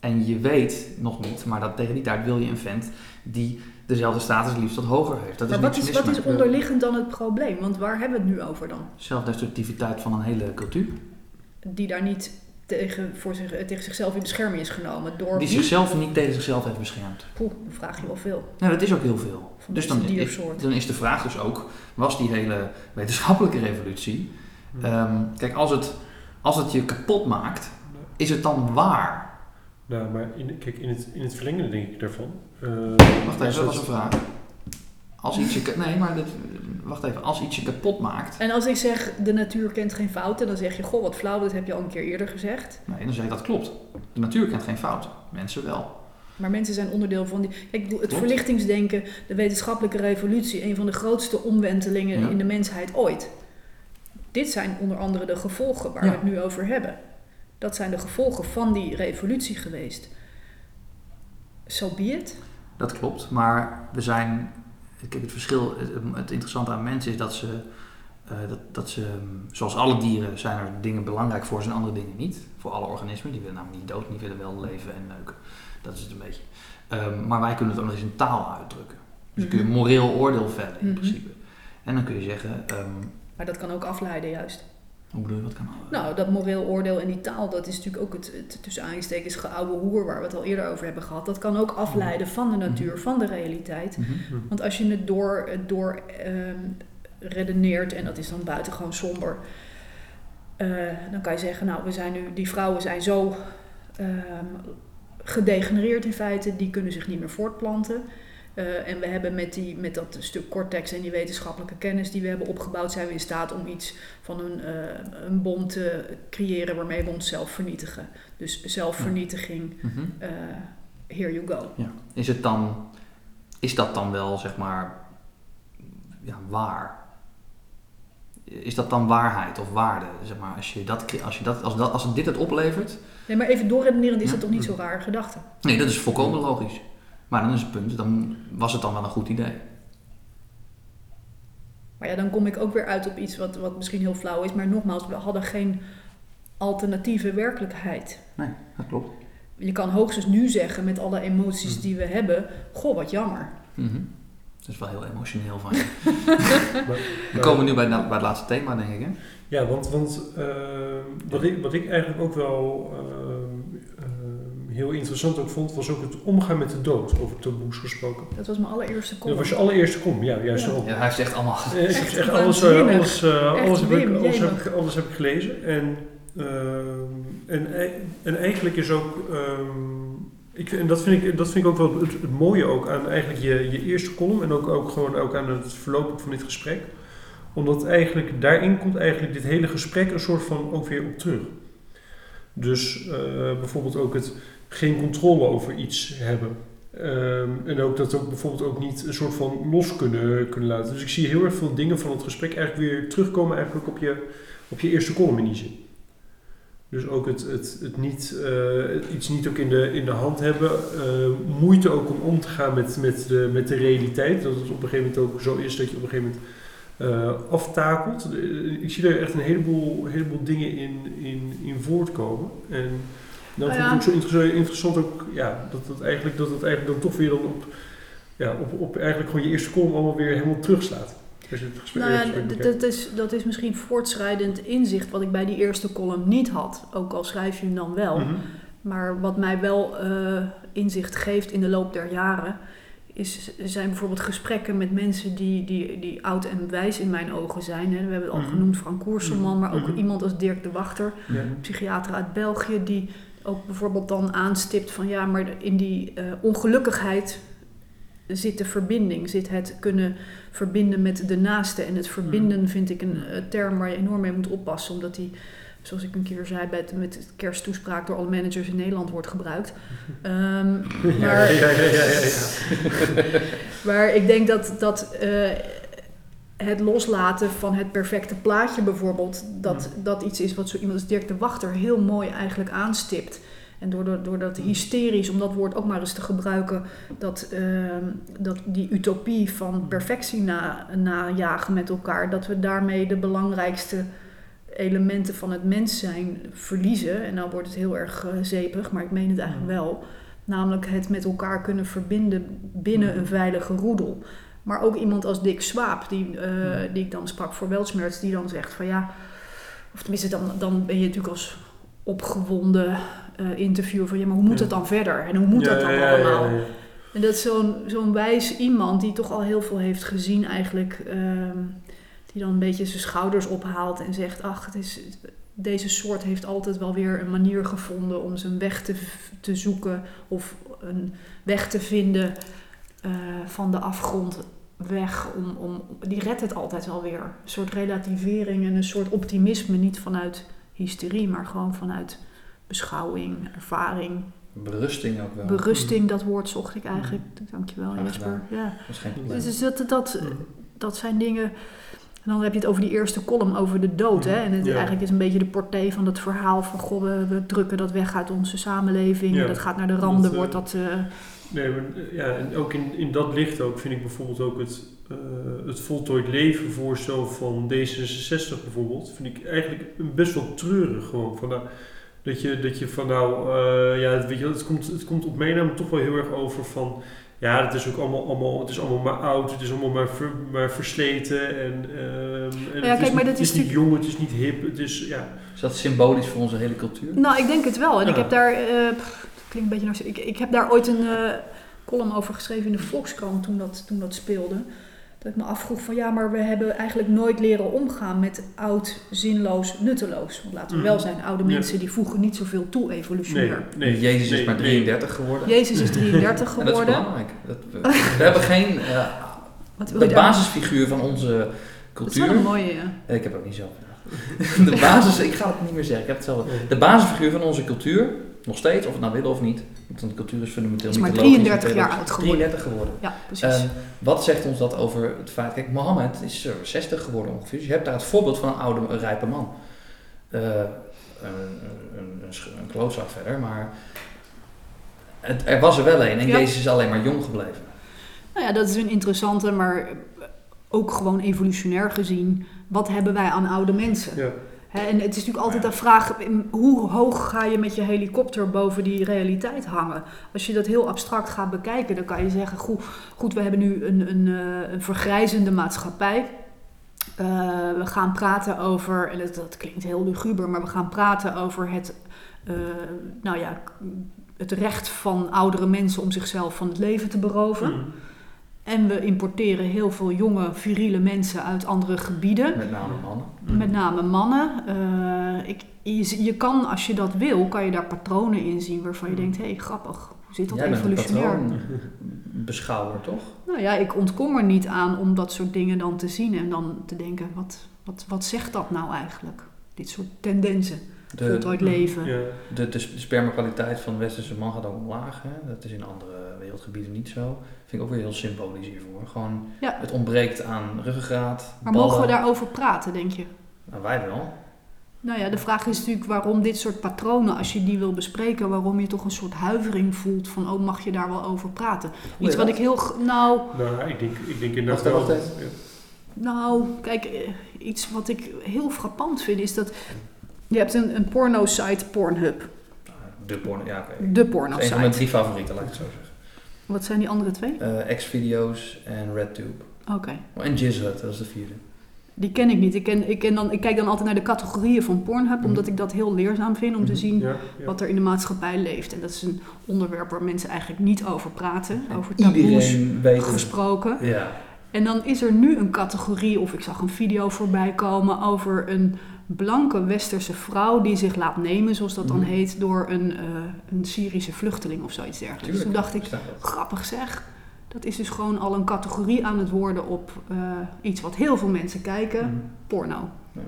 [SPEAKER 1] En je weet nog niet, maar dat tegen die tijd wil je een vent die dezelfde status liefst wat hoger heeft. Dat
[SPEAKER 3] maar
[SPEAKER 1] is
[SPEAKER 3] wat is, wat is onderliggend dan het probleem? Want waar hebben we het nu over dan?
[SPEAKER 1] Zelfdestructiviteit van een hele cultuur.
[SPEAKER 3] Die daar niet tegen, voor zich, tegen zichzelf in bescherming is genomen door
[SPEAKER 1] Die
[SPEAKER 3] wie?
[SPEAKER 1] zichzelf niet tegen zichzelf heeft beschermd.
[SPEAKER 3] Poeh, dan vraag je wel veel.
[SPEAKER 1] Nou, dat is ook heel veel.
[SPEAKER 3] Van
[SPEAKER 1] Dus dan dan is de vraag dus ook, was die hele wetenschappelijke revolutie... ehm, kijk, als het, als het je kapot maakt, is het dan waar?
[SPEAKER 2] Nou, maar in, kijk, in het, in het verlengde denk ik daarvan. Eh,
[SPEAKER 1] Wacht
[SPEAKER 2] is
[SPEAKER 1] even, dat was een vraag. Als iets je, nee, maar dit, wacht even. Als iets je kapot maakt,
[SPEAKER 3] En als ik zeg, de natuur kent geen fouten, dan zeg je, goh, wat flauw, dat heb je al een keer eerder gezegd.
[SPEAKER 1] nee, dan zeg ik dat klopt. De natuur kent geen fouten. Mensen wel.
[SPEAKER 3] Maar mensen zijn onderdeel van die. Kijk, ik bedoel, het
[SPEAKER 1] Klopt.
[SPEAKER 3] verlichtingsdenken, de wetenschappelijke revolutie, een van de grootste omwentelingen
[SPEAKER 1] Ja.
[SPEAKER 3] in de mensheid ooit. Dit zijn onder andere de gevolgen waar
[SPEAKER 1] Ja.
[SPEAKER 3] we het nu over hebben. Dat zijn de gevolgen van die revolutie geweest. So be it.
[SPEAKER 1] Dat klopt, maar we zijn. Kijk, het verschil, het, het interessante aan mensen is dat ze, eh, dat, dat ze, mm, zoals alle dieren, zijn er dingen belangrijk voor ze en andere dingen niet. Voor alle organismen, die willen namelijk niet dood, die willen wel leven en neuken. Dat is het een beetje. Ehm, maar wij kunnen het ook nog eens in taal uitdrukken. Dus dan kun je een moreel oordeel vellen in
[SPEAKER 3] Mhm.
[SPEAKER 1] principe. En dan kun je zeggen, ehm,
[SPEAKER 3] Maar dat kan ook afleiden, juist.
[SPEAKER 1] Hoe bedoel je, wat kan
[SPEAKER 3] Nou, dat moreel oordeel en die taal, dat is natuurlijk ook het, het tussen aanhalingstekens geoude hoer waar we het al eerder over hebben gehad. Dat kan ook afleiden van de natuur, van de realiteit.
[SPEAKER 1] Mhm.
[SPEAKER 3] Want als je het door, door ehm, redeneert, en dat is dan buitengewoon somber, eh, dan kan je zeggen, nou, we zijn nu, die vrouwen zijn zo ehm, gedegenereerd in feite, die kunnen zich niet meer voortplanten. Eh, en we hebben met, die, met dat stuk cortex en die wetenschappelijke kennis die we hebben opgebouwd, zijn we in staat om iets van een, eh, een bom te creëren waarmee we onszelf vernietigen. Dus zelfvernietiging,
[SPEAKER 1] Mhm.
[SPEAKER 3] eh, here you go.
[SPEAKER 1] Ja. Is, het dan, is dat dan wel, zeg maar, ja, waar? Is dat dan waarheid of waarde? Zeg maar, als, je dat, als, je dat, als, dat, als dit het oplevert,
[SPEAKER 3] Nee, maar even doorredenerend is
[SPEAKER 1] Ja.
[SPEAKER 3] dat toch niet zo raar gedachte?
[SPEAKER 1] nee, dat is volkomen logisch. Maar dan is het punt, dan was het dan wel een goed idee.
[SPEAKER 3] Maar ja, dan kom ik ook weer uit op iets wat, wat misschien heel flauw is. Maar nogmaals, we hadden geen alternatieve werkelijkheid.
[SPEAKER 1] Nee, dat klopt.
[SPEAKER 3] Je kan hoogstens nu zeggen met alle emoties
[SPEAKER 1] Hmm.
[SPEAKER 3] die we hebben... Goh, wat jammer.
[SPEAKER 1] Mhm. Dat is wel heel emotioneel van je. [laughs]
[SPEAKER 2] Maar-
[SPEAKER 1] komen we nu bij, bij het laatste thema, denk ik. Hè?
[SPEAKER 2] Ja, want, want eh, wat, ik, wat ik eigenlijk ook wel eh, heel interessant ook vond, was ook het omgaan met de dood, over taboes gesproken.
[SPEAKER 3] Dat was mijn allereerste
[SPEAKER 2] Dat
[SPEAKER 3] column.
[SPEAKER 2] was je allereerste kom, ja, juist
[SPEAKER 3] Ja.
[SPEAKER 2] daarom.
[SPEAKER 1] Ja, hij heeft echt allemaal...
[SPEAKER 2] Eh, ik heb
[SPEAKER 3] Echt
[SPEAKER 2] echt alles, eh, alles, eh,
[SPEAKER 3] Echt,
[SPEAKER 2] alles, heb ik, alles, heb ik, alles heb ik gelezen. En, ehm, en, ei- en eigenlijk is ook, ehm, ik, en dat vind, ik, dat vind ik ook wel het, het mooie ook aan eigenlijk je, je eerste column en ook, ook gewoon ook aan het verloop van dit gesprek. Omdat eigenlijk daarin komt eigenlijk dit hele gesprek een soort van ook weer op terug. Dus eh, bijvoorbeeld ook het geen controle over iets hebben. Ehm, en ook dat ook bijvoorbeeld ook niet een soort van los kunnen, kunnen laten. Dus ik zie heel erg veel dingen van het gesprek eigenlijk weer terugkomen eigenlijk op je, op je eerste column in die zin. Dus ook het, het, het niet, eh, iets niet ook in de, in de hand hebben. eh, moeite ook om om te gaan met, met, de, met de realiteit. Dat het op een gegeven moment ook zo is dat je op een gegeven moment eh, aftakelt. Ik zie er echt een heleboel, heleboel dingen in, in, in voortkomen. En dat
[SPEAKER 3] Nou
[SPEAKER 2] vind ik zo interessant, ook, ja, dat het eigenlijk, dat het eigenlijk dan toch weer dan op, ja, op, op eigenlijk gewoon je eerste column allemaal weer helemaal terugslaat. Je het gesprek,
[SPEAKER 3] Nou ja,
[SPEAKER 2] gesprek
[SPEAKER 3] dat is, dat is misschien voortschrijdend inzicht wat ik bij die eerste column niet had. Ook al schrijf je hem dan wel.
[SPEAKER 2] Mhm.
[SPEAKER 3] Maar wat mij wel eh, inzicht geeft in de loop der jaren, is, zijn bijvoorbeeld gesprekken met mensen die, die, die oud en wijs in mijn ogen zijn. Hè. We hebben het al
[SPEAKER 2] Mhm.
[SPEAKER 3] genoemd, Frank Koerselman, maar ook
[SPEAKER 2] Mhm.
[SPEAKER 3] iemand als Dirk de Wachter,
[SPEAKER 2] Ja.
[SPEAKER 3] psychiater uit België, die ook bijvoorbeeld dan aanstipt van ja, maar in die eh, ongelukkigheid zit de verbinding, zit het kunnen verbinden met de naaste. En het verbinden vind ik een eh, term waar je enorm mee moet oppassen, omdat die, zoals ik een keer zei, bij het, met kersttoespraak door alle managers in Nederland wordt gebruikt. [laughs] Ehm, maar,
[SPEAKER 2] ja, ja, ja, ja, ja.
[SPEAKER 3] maar [laughs] ik denk dat, dat eh, het loslaten van het perfecte plaatje bijvoorbeeld, dat, dat iets is wat zo iemand als Dirk de Wachter heel mooi eigenlijk aanstipt. En door, door, door dat hysterisch, om dat woord ook maar eens te gebruiken, dat, ehm, dat die utopie van perfectie na, najagen met elkaar, dat we daarmee de belangrijkste elementen van het mens zijn verliezen. En nou wordt het heel erg zeepig, maar ik meen het eigenlijk wel. Namelijk het met elkaar kunnen verbinden binnen een veilige roedel. Maar ook iemand als Dick Swaap, die, eh, die ik dan sprak voor Weltsmerts, die dan zegt van ja, of tenminste dan, dan ben je natuurlijk als opgewonden eh, interviewer van ja, maar hoe moet het dan verder? En hoe moet dat dan allemaal? En dat is zo'n zo'n wijs iemand die toch al heel veel heeft gezien eigenlijk. ehm, die dan een beetje zijn schouders ophaalt en zegt... ach, het is, deze soort heeft altijd wel weer een manier gevonden... om zijn weg te, te zoeken of een weg te vinden eh, van de afgrond weg. Om, om, die redt het altijd wel weer. Een soort relativering en een soort optimisme. Niet vanuit hysterie, maar gewoon vanuit beschouwing, ervaring...
[SPEAKER 1] Berusting ook wel.
[SPEAKER 3] Berusting, dat woord zocht ik eigenlijk. Dankjewel,
[SPEAKER 1] Graag
[SPEAKER 3] Jesper. Ja.
[SPEAKER 1] Dat is geen probleem.
[SPEAKER 3] Dus dat, dat, dat zijn dingen. En dan heb je het over die eerste column over de dood. Hè? En het
[SPEAKER 2] Ja.
[SPEAKER 3] eigenlijk is een beetje de portée van het verhaal van goh, we, we drukken dat weg uit onze samenleving.
[SPEAKER 2] Ja.
[SPEAKER 3] Dat gaat naar de randen,
[SPEAKER 2] Dat, eh,
[SPEAKER 3] wordt dat. eh,
[SPEAKER 2] Nee, maar eh, ja, en ook in, in dat licht ook vind ik bijvoorbeeld ook het, eh, het voltooid leven voorstel van D66 bijvoorbeeld, vind ik eigenlijk een best wel treurig gewoon. Van, nou, dat, je, dat je van nou, eh, ja, het, weet je, het, komt, het komt op mijn naam toch wel heel erg over van, ja, het is ook allemaal, allemaal, het is allemaal maar oud, het is allemaal maar, ver- maar versleten en, ehm, en
[SPEAKER 3] Ja,
[SPEAKER 2] het,
[SPEAKER 3] kijk,
[SPEAKER 2] is,
[SPEAKER 3] maar
[SPEAKER 2] niet-
[SPEAKER 3] dat
[SPEAKER 2] het is
[SPEAKER 3] is
[SPEAKER 2] niet jong, het is niet hip, het is, ja.
[SPEAKER 1] Is dat symbolisch voor onze hele cultuur?
[SPEAKER 3] Nou, ik denk het wel. En ik heb daar. eh, pff, klinkt een beetje. naar- Ik, ik heb daar ooit een eh, column over geschreven in de Volkskrant toen dat, toen dat speelde. Dat ik me afvroeg van ja, maar we hebben eigenlijk nooit leren omgaan met oud, zinloos, nutteloos. Want laten we
[SPEAKER 2] Mhm.
[SPEAKER 3] wel zijn, oude
[SPEAKER 2] Ja.
[SPEAKER 3] mensen die voegen niet zoveel toe
[SPEAKER 2] Nee,
[SPEAKER 3] evolutionair.
[SPEAKER 2] nee.
[SPEAKER 1] Jezus
[SPEAKER 2] nee,
[SPEAKER 1] is maar
[SPEAKER 2] nee.
[SPEAKER 1] 33 geworden.
[SPEAKER 3] Jezus is [laughs] 33
[SPEAKER 1] En dat is
[SPEAKER 3] geworden.
[SPEAKER 1] belangrijk. Dat, we, we hebben geen... eh,
[SPEAKER 3] Wat wil
[SPEAKER 1] de
[SPEAKER 3] je daar-
[SPEAKER 1] basisfiguur van onze
[SPEAKER 3] Dat is
[SPEAKER 1] cultuur...
[SPEAKER 3] wel een mooie, ja.
[SPEAKER 1] Eh, Ik heb ook niet zelf gedacht. [laughs] De basis, ik ga het niet meer zeggen, ik heb het zelf. De basisfiguur van onze cultuur, nog steeds, of we het nou willen of niet, want de cultuur is fundamenteel
[SPEAKER 3] Is maar
[SPEAKER 1] mythologisch
[SPEAKER 3] 33
[SPEAKER 1] en
[SPEAKER 3] jaar oud geworden.
[SPEAKER 1] 33 geworden.
[SPEAKER 3] Ja, precies.
[SPEAKER 1] En wat zegt ons dat over het feit, kijk, Mohammed is eh, 60 geworden ongeveer, dus je hebt daar het voorbeeld van een oude, een rijpe man. Eh, een, een, een, sch- een klootzak verder, maar het, er was er wel een en
[SPEAKER 3] Ja.
[SPEAKER 1] Jezus is alleen maar jong gebleven.
[SPEAKER 3] Nou ja, dat is een interessante, maar ook gewoon evolutionair gezien. Wat hebben wij aan oude mensen?
[SPEAKER 2] Ja.
[SPEAKER 3] En het is natuurlijk altijd de vraag, hoe hoog ga je met je helikopter boven die realiteit hangen? Als je dat heel abstract gaat bekijken, dan kan je zeggen, goed, goed we hebben nu een, een, eh, vergrijzende maatschappij. Eh, we gaan praten over, en dat, klinkt heel luguber, maar we gaan praten over het, eh, nou ja, het recht van oudere mensen om zichzelf van het leven te beroven.
[SPEAKER 2] Mm.
[SPEAKER 3] En we importeren heel veel jonge, viriele mensen uit andere gebieden.
[SPEAKER 1] Met name mannen.
[SPEAKER 3] Met name mannen. Eh, ik, je, je kan, als je dat wil, kan je daar patronen in zien waarvan je denkt, hé, hey, grappig. Hoe zit dat
[SPEAKER 1] Jij bent een
[SPEAKER 3] evolutionair?
[SPEAKER 1] patroonbeschouwer, toch?
[SPEAKER 3] Nou ja, ik ontkom er niet aan om dat soort dingen dan te zien en dan te denken, wat, wat, wat zegt dat nou eigenlijk? Dit soort tendensen,
[SPEAKER 1] De,
[SPEAKER 3] voltooid leven.
[SPEAKER 2] Ja.
[SPEAKER 1] De, de, de spermakwaliteit van de westerse man gaat ook omlaag. Hè? Dat is in andere wereldgebieden niet zo. Vind ik ook weer heel symbolisch hiervoor. Gewoon,
[SPEAKER 3] Ja.
[SPEAKER 1] het ontbreekt aan ruggengraat,
[SPEAKER 3] Maar
[SPEAKER 1] ballen.
[SPEAKER 3] mogen we daarover praten, denk je?
[SPEAKER 1] Nou, wij wel.
[SPEAKER 3] Nou ja, de vraag is natuurlijk waarom dit soort patronen, als je die wil bespreken, waarom je toch een soort huivering voelt van, oh, mag je daar wel over praten? Iets wat ik heel, nou,
[SPEAKER 2] Nou, ik denk, ik denk inderdaad wel... ja.
[SPEAKER 3] nou, kijk, eh, iets wat ik heel frappant vind is dat je hebt een, een porno-site, Pornhub.
[SPEAKER 1] De porno, ja oké.
[SPEAKER 3] De
[SPEAKER 1] Dat is een van mijn drie favorieten, laat ik het zo zeggen.
[SPEAKER 3] Wat zijn die andere twee?
[SPEAKER 1] Eh X-video's en RedTube.
[SPEAKER 3] Oké.
[SPEAKER 1] Oh, en Jizzhut, dat is de vierde.
[SPEAKER 3] Die ken ik niet. Ik, ken, ik, ken dan, ik kijk dan altijd naar de categorieën van Pornhub,
[SPEAKER 1] Mhm.
[SPEAKER 3] omdat ik dat heel leerzaam vind om te zien
[SPEAKER 2] Ja, ja.
[SPEAKER 3] wat er in de maatschappij leeft. En dat is een onderwerp waar mensen eigenlijk niet over praten, over taboes
[SPEAKER 1] Iedereen weet het.
[SPEAKER 3] gesproken.
[SPEAKER 1] Ja.
[SPEAKER 3] En dan is er nu een categorie, of ik zag een video voorbij komen over een blanke westerse vrouw die zich laat nemen, zoals dat dan
[SPEAKER 1] Mhm.
[SPEAKER 3] heet, door een, eh, een Syrische vluchteling of zoiets dergelijks. Dus toen dacht ik, grappig zeg. Dat is dus gewoon al een categorie aan het worden op eh, iets wat heel veel mensen kijken,
[SPEAKER 1] Mhm.
[SPEAKER 3] porno.
[SPEAKER 1] Ja.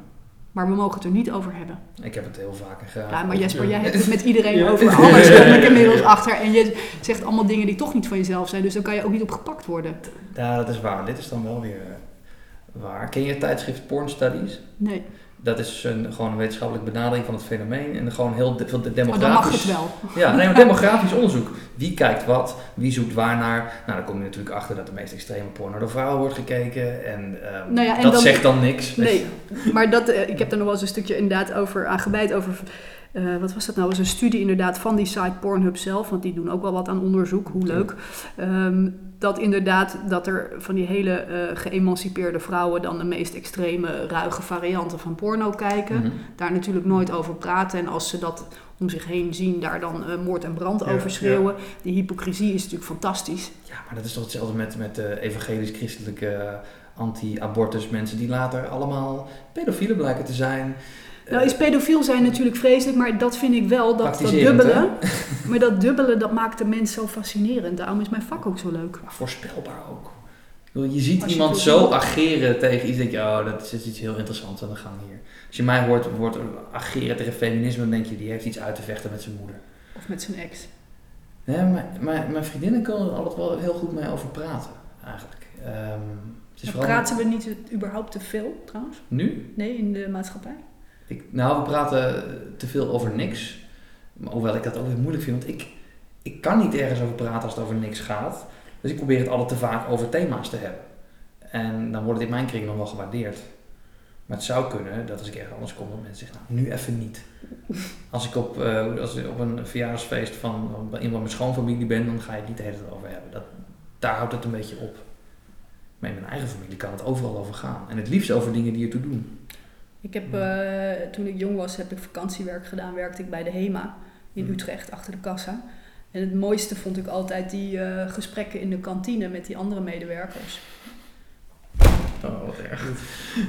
[SPEAKER 3] Maar we mogen het er niet over hebben.
[SPEAKER 1] Ik heb het heel vaak graag.
[SPEAKER 3] Ja, maar Jesper, jij hebt het met [laughs] iedereen
[SPEAKER 2] Ja.
[SPEAKER 3] over alles, kom ik [laughs] inmiddels achter. En je zegt allemaal dingen die toch niet van jezelf zijn, dus dan kan je ook niet op gepakt worden.
[SPEAKER 1] Ja, dat is waar. Dit is dan wel weer... waar. Ken je het tijdschrift Porn Studies?
[SPEAKER 3] Nee,
[SPEAKER 1] Dat is een, gewoon een wetenschappelijke benadering van het fenomeen en gewoon heel de, veel de-
[SPEAKER 3] oh, dan mag
[SPEAKER 1] demografisch.
[SPEAKER 3] het wel.
[SPEAKER 1] Ja, nee, maar demografisch onderzoek. Wie kijkt wat? Wie zoekt waar naar? Nou, dan kom je natuurlijk achter dat de meest extreme porno door vrouwen wordt gekeken. En, ehm,
[SPEAKER 3] Nou ja, en
[SPEAKER 1] dat
[SPEAKER 3] dan-
[SPEAKER 1] zegt dan niks.
[SPEAKER 3] Nee, maar dat, eh, ik heb er nog wel eens een stukje inderdaad over aangeweid over... eh, wat was dat nou? Dat was een studie inderdaad van die site Pornhub zelf, want die doen ook wel wat aan onderzoek, hoe leuk. Ehm, dat inderdaad dat er van die hele eh, geëmancipeerde vrouwen dan de meest extreme, ruige varianten van porno kijken.
[SPEAKER 1] Mhm.
[SPEAKER 3] Daar natuurlijk nooit over praten en als ze dat om zich heen zien, daar dan eh, moord en brand
[SPEAKER 2] Ja,
[SPEAKER 3] over schreeuwen. Die hypocrisie is natuurlijk fantastisch.
[SPEAKER 1] Ja, maar dat is toch hetzelfde met, met de evangelisch-christelijke eh, anti-abortus mensen die later allemaal pedofielen blijken te zijn.
[SPEAKER 3] Nou is pedofiel zijn natuurlijk vreselijk, maar dat vind ik wel, dat, dat. Maar dat dubbele, dat maakt de mens zo fascinerend. Daarom is mijn vak ook zo leuk.
[SPEAKER 1] Maar voorspelbaar ook. Je ziet
[SPEAKER 3] je
[SPEAKER 1] iemand zo ageren tegen iets, denk je, oh, dat is iets heel interessants aan de gang hier. Als je mij hoort, hoort ageren tegen feminisme, dan denk je, die heeft iets uit te vechten met zijn moeder.
[SPEAKER 3] Of met zijn ex.
[SPEAKER 1] Ja, maar, maar mijn vriendinnen kunnen er altijd wel heel goed mee over praten, eigenlijk. Het is
[SPEAKER 3] Maar
[SPEAKER 1] vooral
[SPEAKER 3] praten we niet überhaupt te veel trouwens?
[SPEAKER 1] nu.
[SPEAKER 3] Nee, in de maatschappij?
[SPEAKER 1] Ik, nou, we praten te veel over niks. Hoewel ik dat ook heel moeilijk vind, want ik, ik kan niet ergens over praten als het over niks gaat. Dus ik probeer het altijd te vaak over thema's te hebben. En dan wordt het in mijn kring nog wel gewaardeerd. Maar het zou kunnen dat als ik ergens anders kom, dat mensen zeggen, nou, nu even niet. Als ik op, eh, als ik op een verjaardagsfeest van iemand mijn schoonfamilie ben, dan ga je het niet de hele tijd over hebben. Dat, daar houdt het een beetje op. In mijn eigen familie kan het overal over gaan. En het liefst over dingen die ertoe doen.
[SPEAKER 3] Ik heb, eh, toen ik jong was, heb ik vakantiewerk gedaan. Werkte ik bij de HEMA in
[SPEAKER 1] Mhm.
[SPEAKER 3] Utrecht, achter de kassa. En het mooiste vond ik altijd die eh, gesprekken in de kantine met die andere medewerkers.
[SPEAKER 1] Oh, wat erg.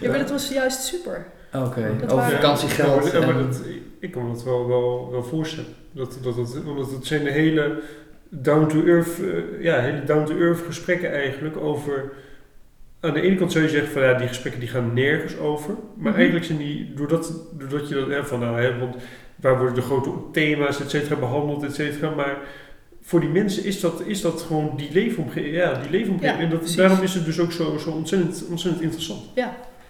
[SPEAKER 3] Ja, maar dat was juist super.
[SPEAKER 1] Oké,
[SPEAKER 3] Dat
[SPEAKER 1] over
[SPEAKER 3] waren-
[SPEAKER 1] vakantiegeld.
[SPEAKER 2] Ja, maar, ja, maar
[SPEAKER 1] en-
[SPEAKER 2] dat, ik kan me dat wel, wel, wel voorstellen. Dat, dat, dat, omdat het zijn de hele down-to-earth, eh, ja, hele down-to-earth gesprekken eigenlijk over... Aan de ene kant zou je zeggen van ja, die gesprekken die gaan nergens over. Maar
[SPEAKER 3] Mhm.
[SPEAKER 2] eigenlijk zijn die, doordat, doordat je dat, hè, van nou, hè, want waar worden de grote thema's, et cetera, behandeld, et cetera. Maar voor die mensen is dat, is dat gewoon die leefomgeving. Ja, die leefomgeving.
[SPEAKER 3] Ja,
[SPEAKER 2] en dat,
[SPEAKER 3] precies.
[SPEAKER 2] daarom is het dus ook zo, zo ontzettend, ontzettend interessant.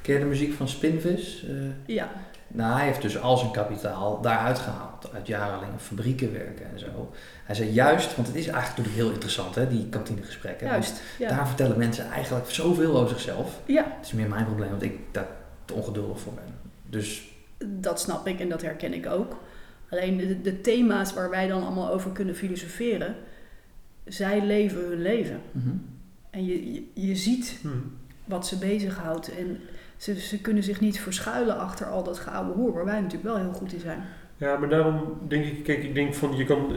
[SPEAKER 1] Ken je de muziek van Spinvis? Eh,
[SPEAKER 3] Ja,
[SPEAKER 1] nou, hij heeft dus al zijn kapitaal daaruit gehaald. Uit jarenlange fabrieken werken en zo. Hij zei juist, want het is eigenlijk natuurlijk heel interessant, hè, die kantinegesprekken.
[SPEAKER 3] Juist. Ja.
[SPEAKER 1] Daar vertellen mensen eigenlijk zoveel over zichzelf.
[SPEAKER 3] ja,
[SPEAKER 1] Het is meer mijn probleem, want ik daar te ongeduldig voor ben. Dus
[SPEAKER 3] dat snap ik en dat herken ik ook. Alleen de, de thema's waar wij dan allemaal over kunnen filosoferen, zij leven hun leven.
[SPEAKER 1] mhm.
[SPEAKER 3] En je, je, je ziet
[SPEAKER 2] Hm.
[SPEAKER 3] wat ze bezighoudt. En ze, ze kunnen zich niet verschuilen achter al dat gouden hoer, waar wij natuurlijk wel heel goed in zijn.
[SPEAKER 2] Ja, maar daarom denk ik, kijk, ik denk van, je kan,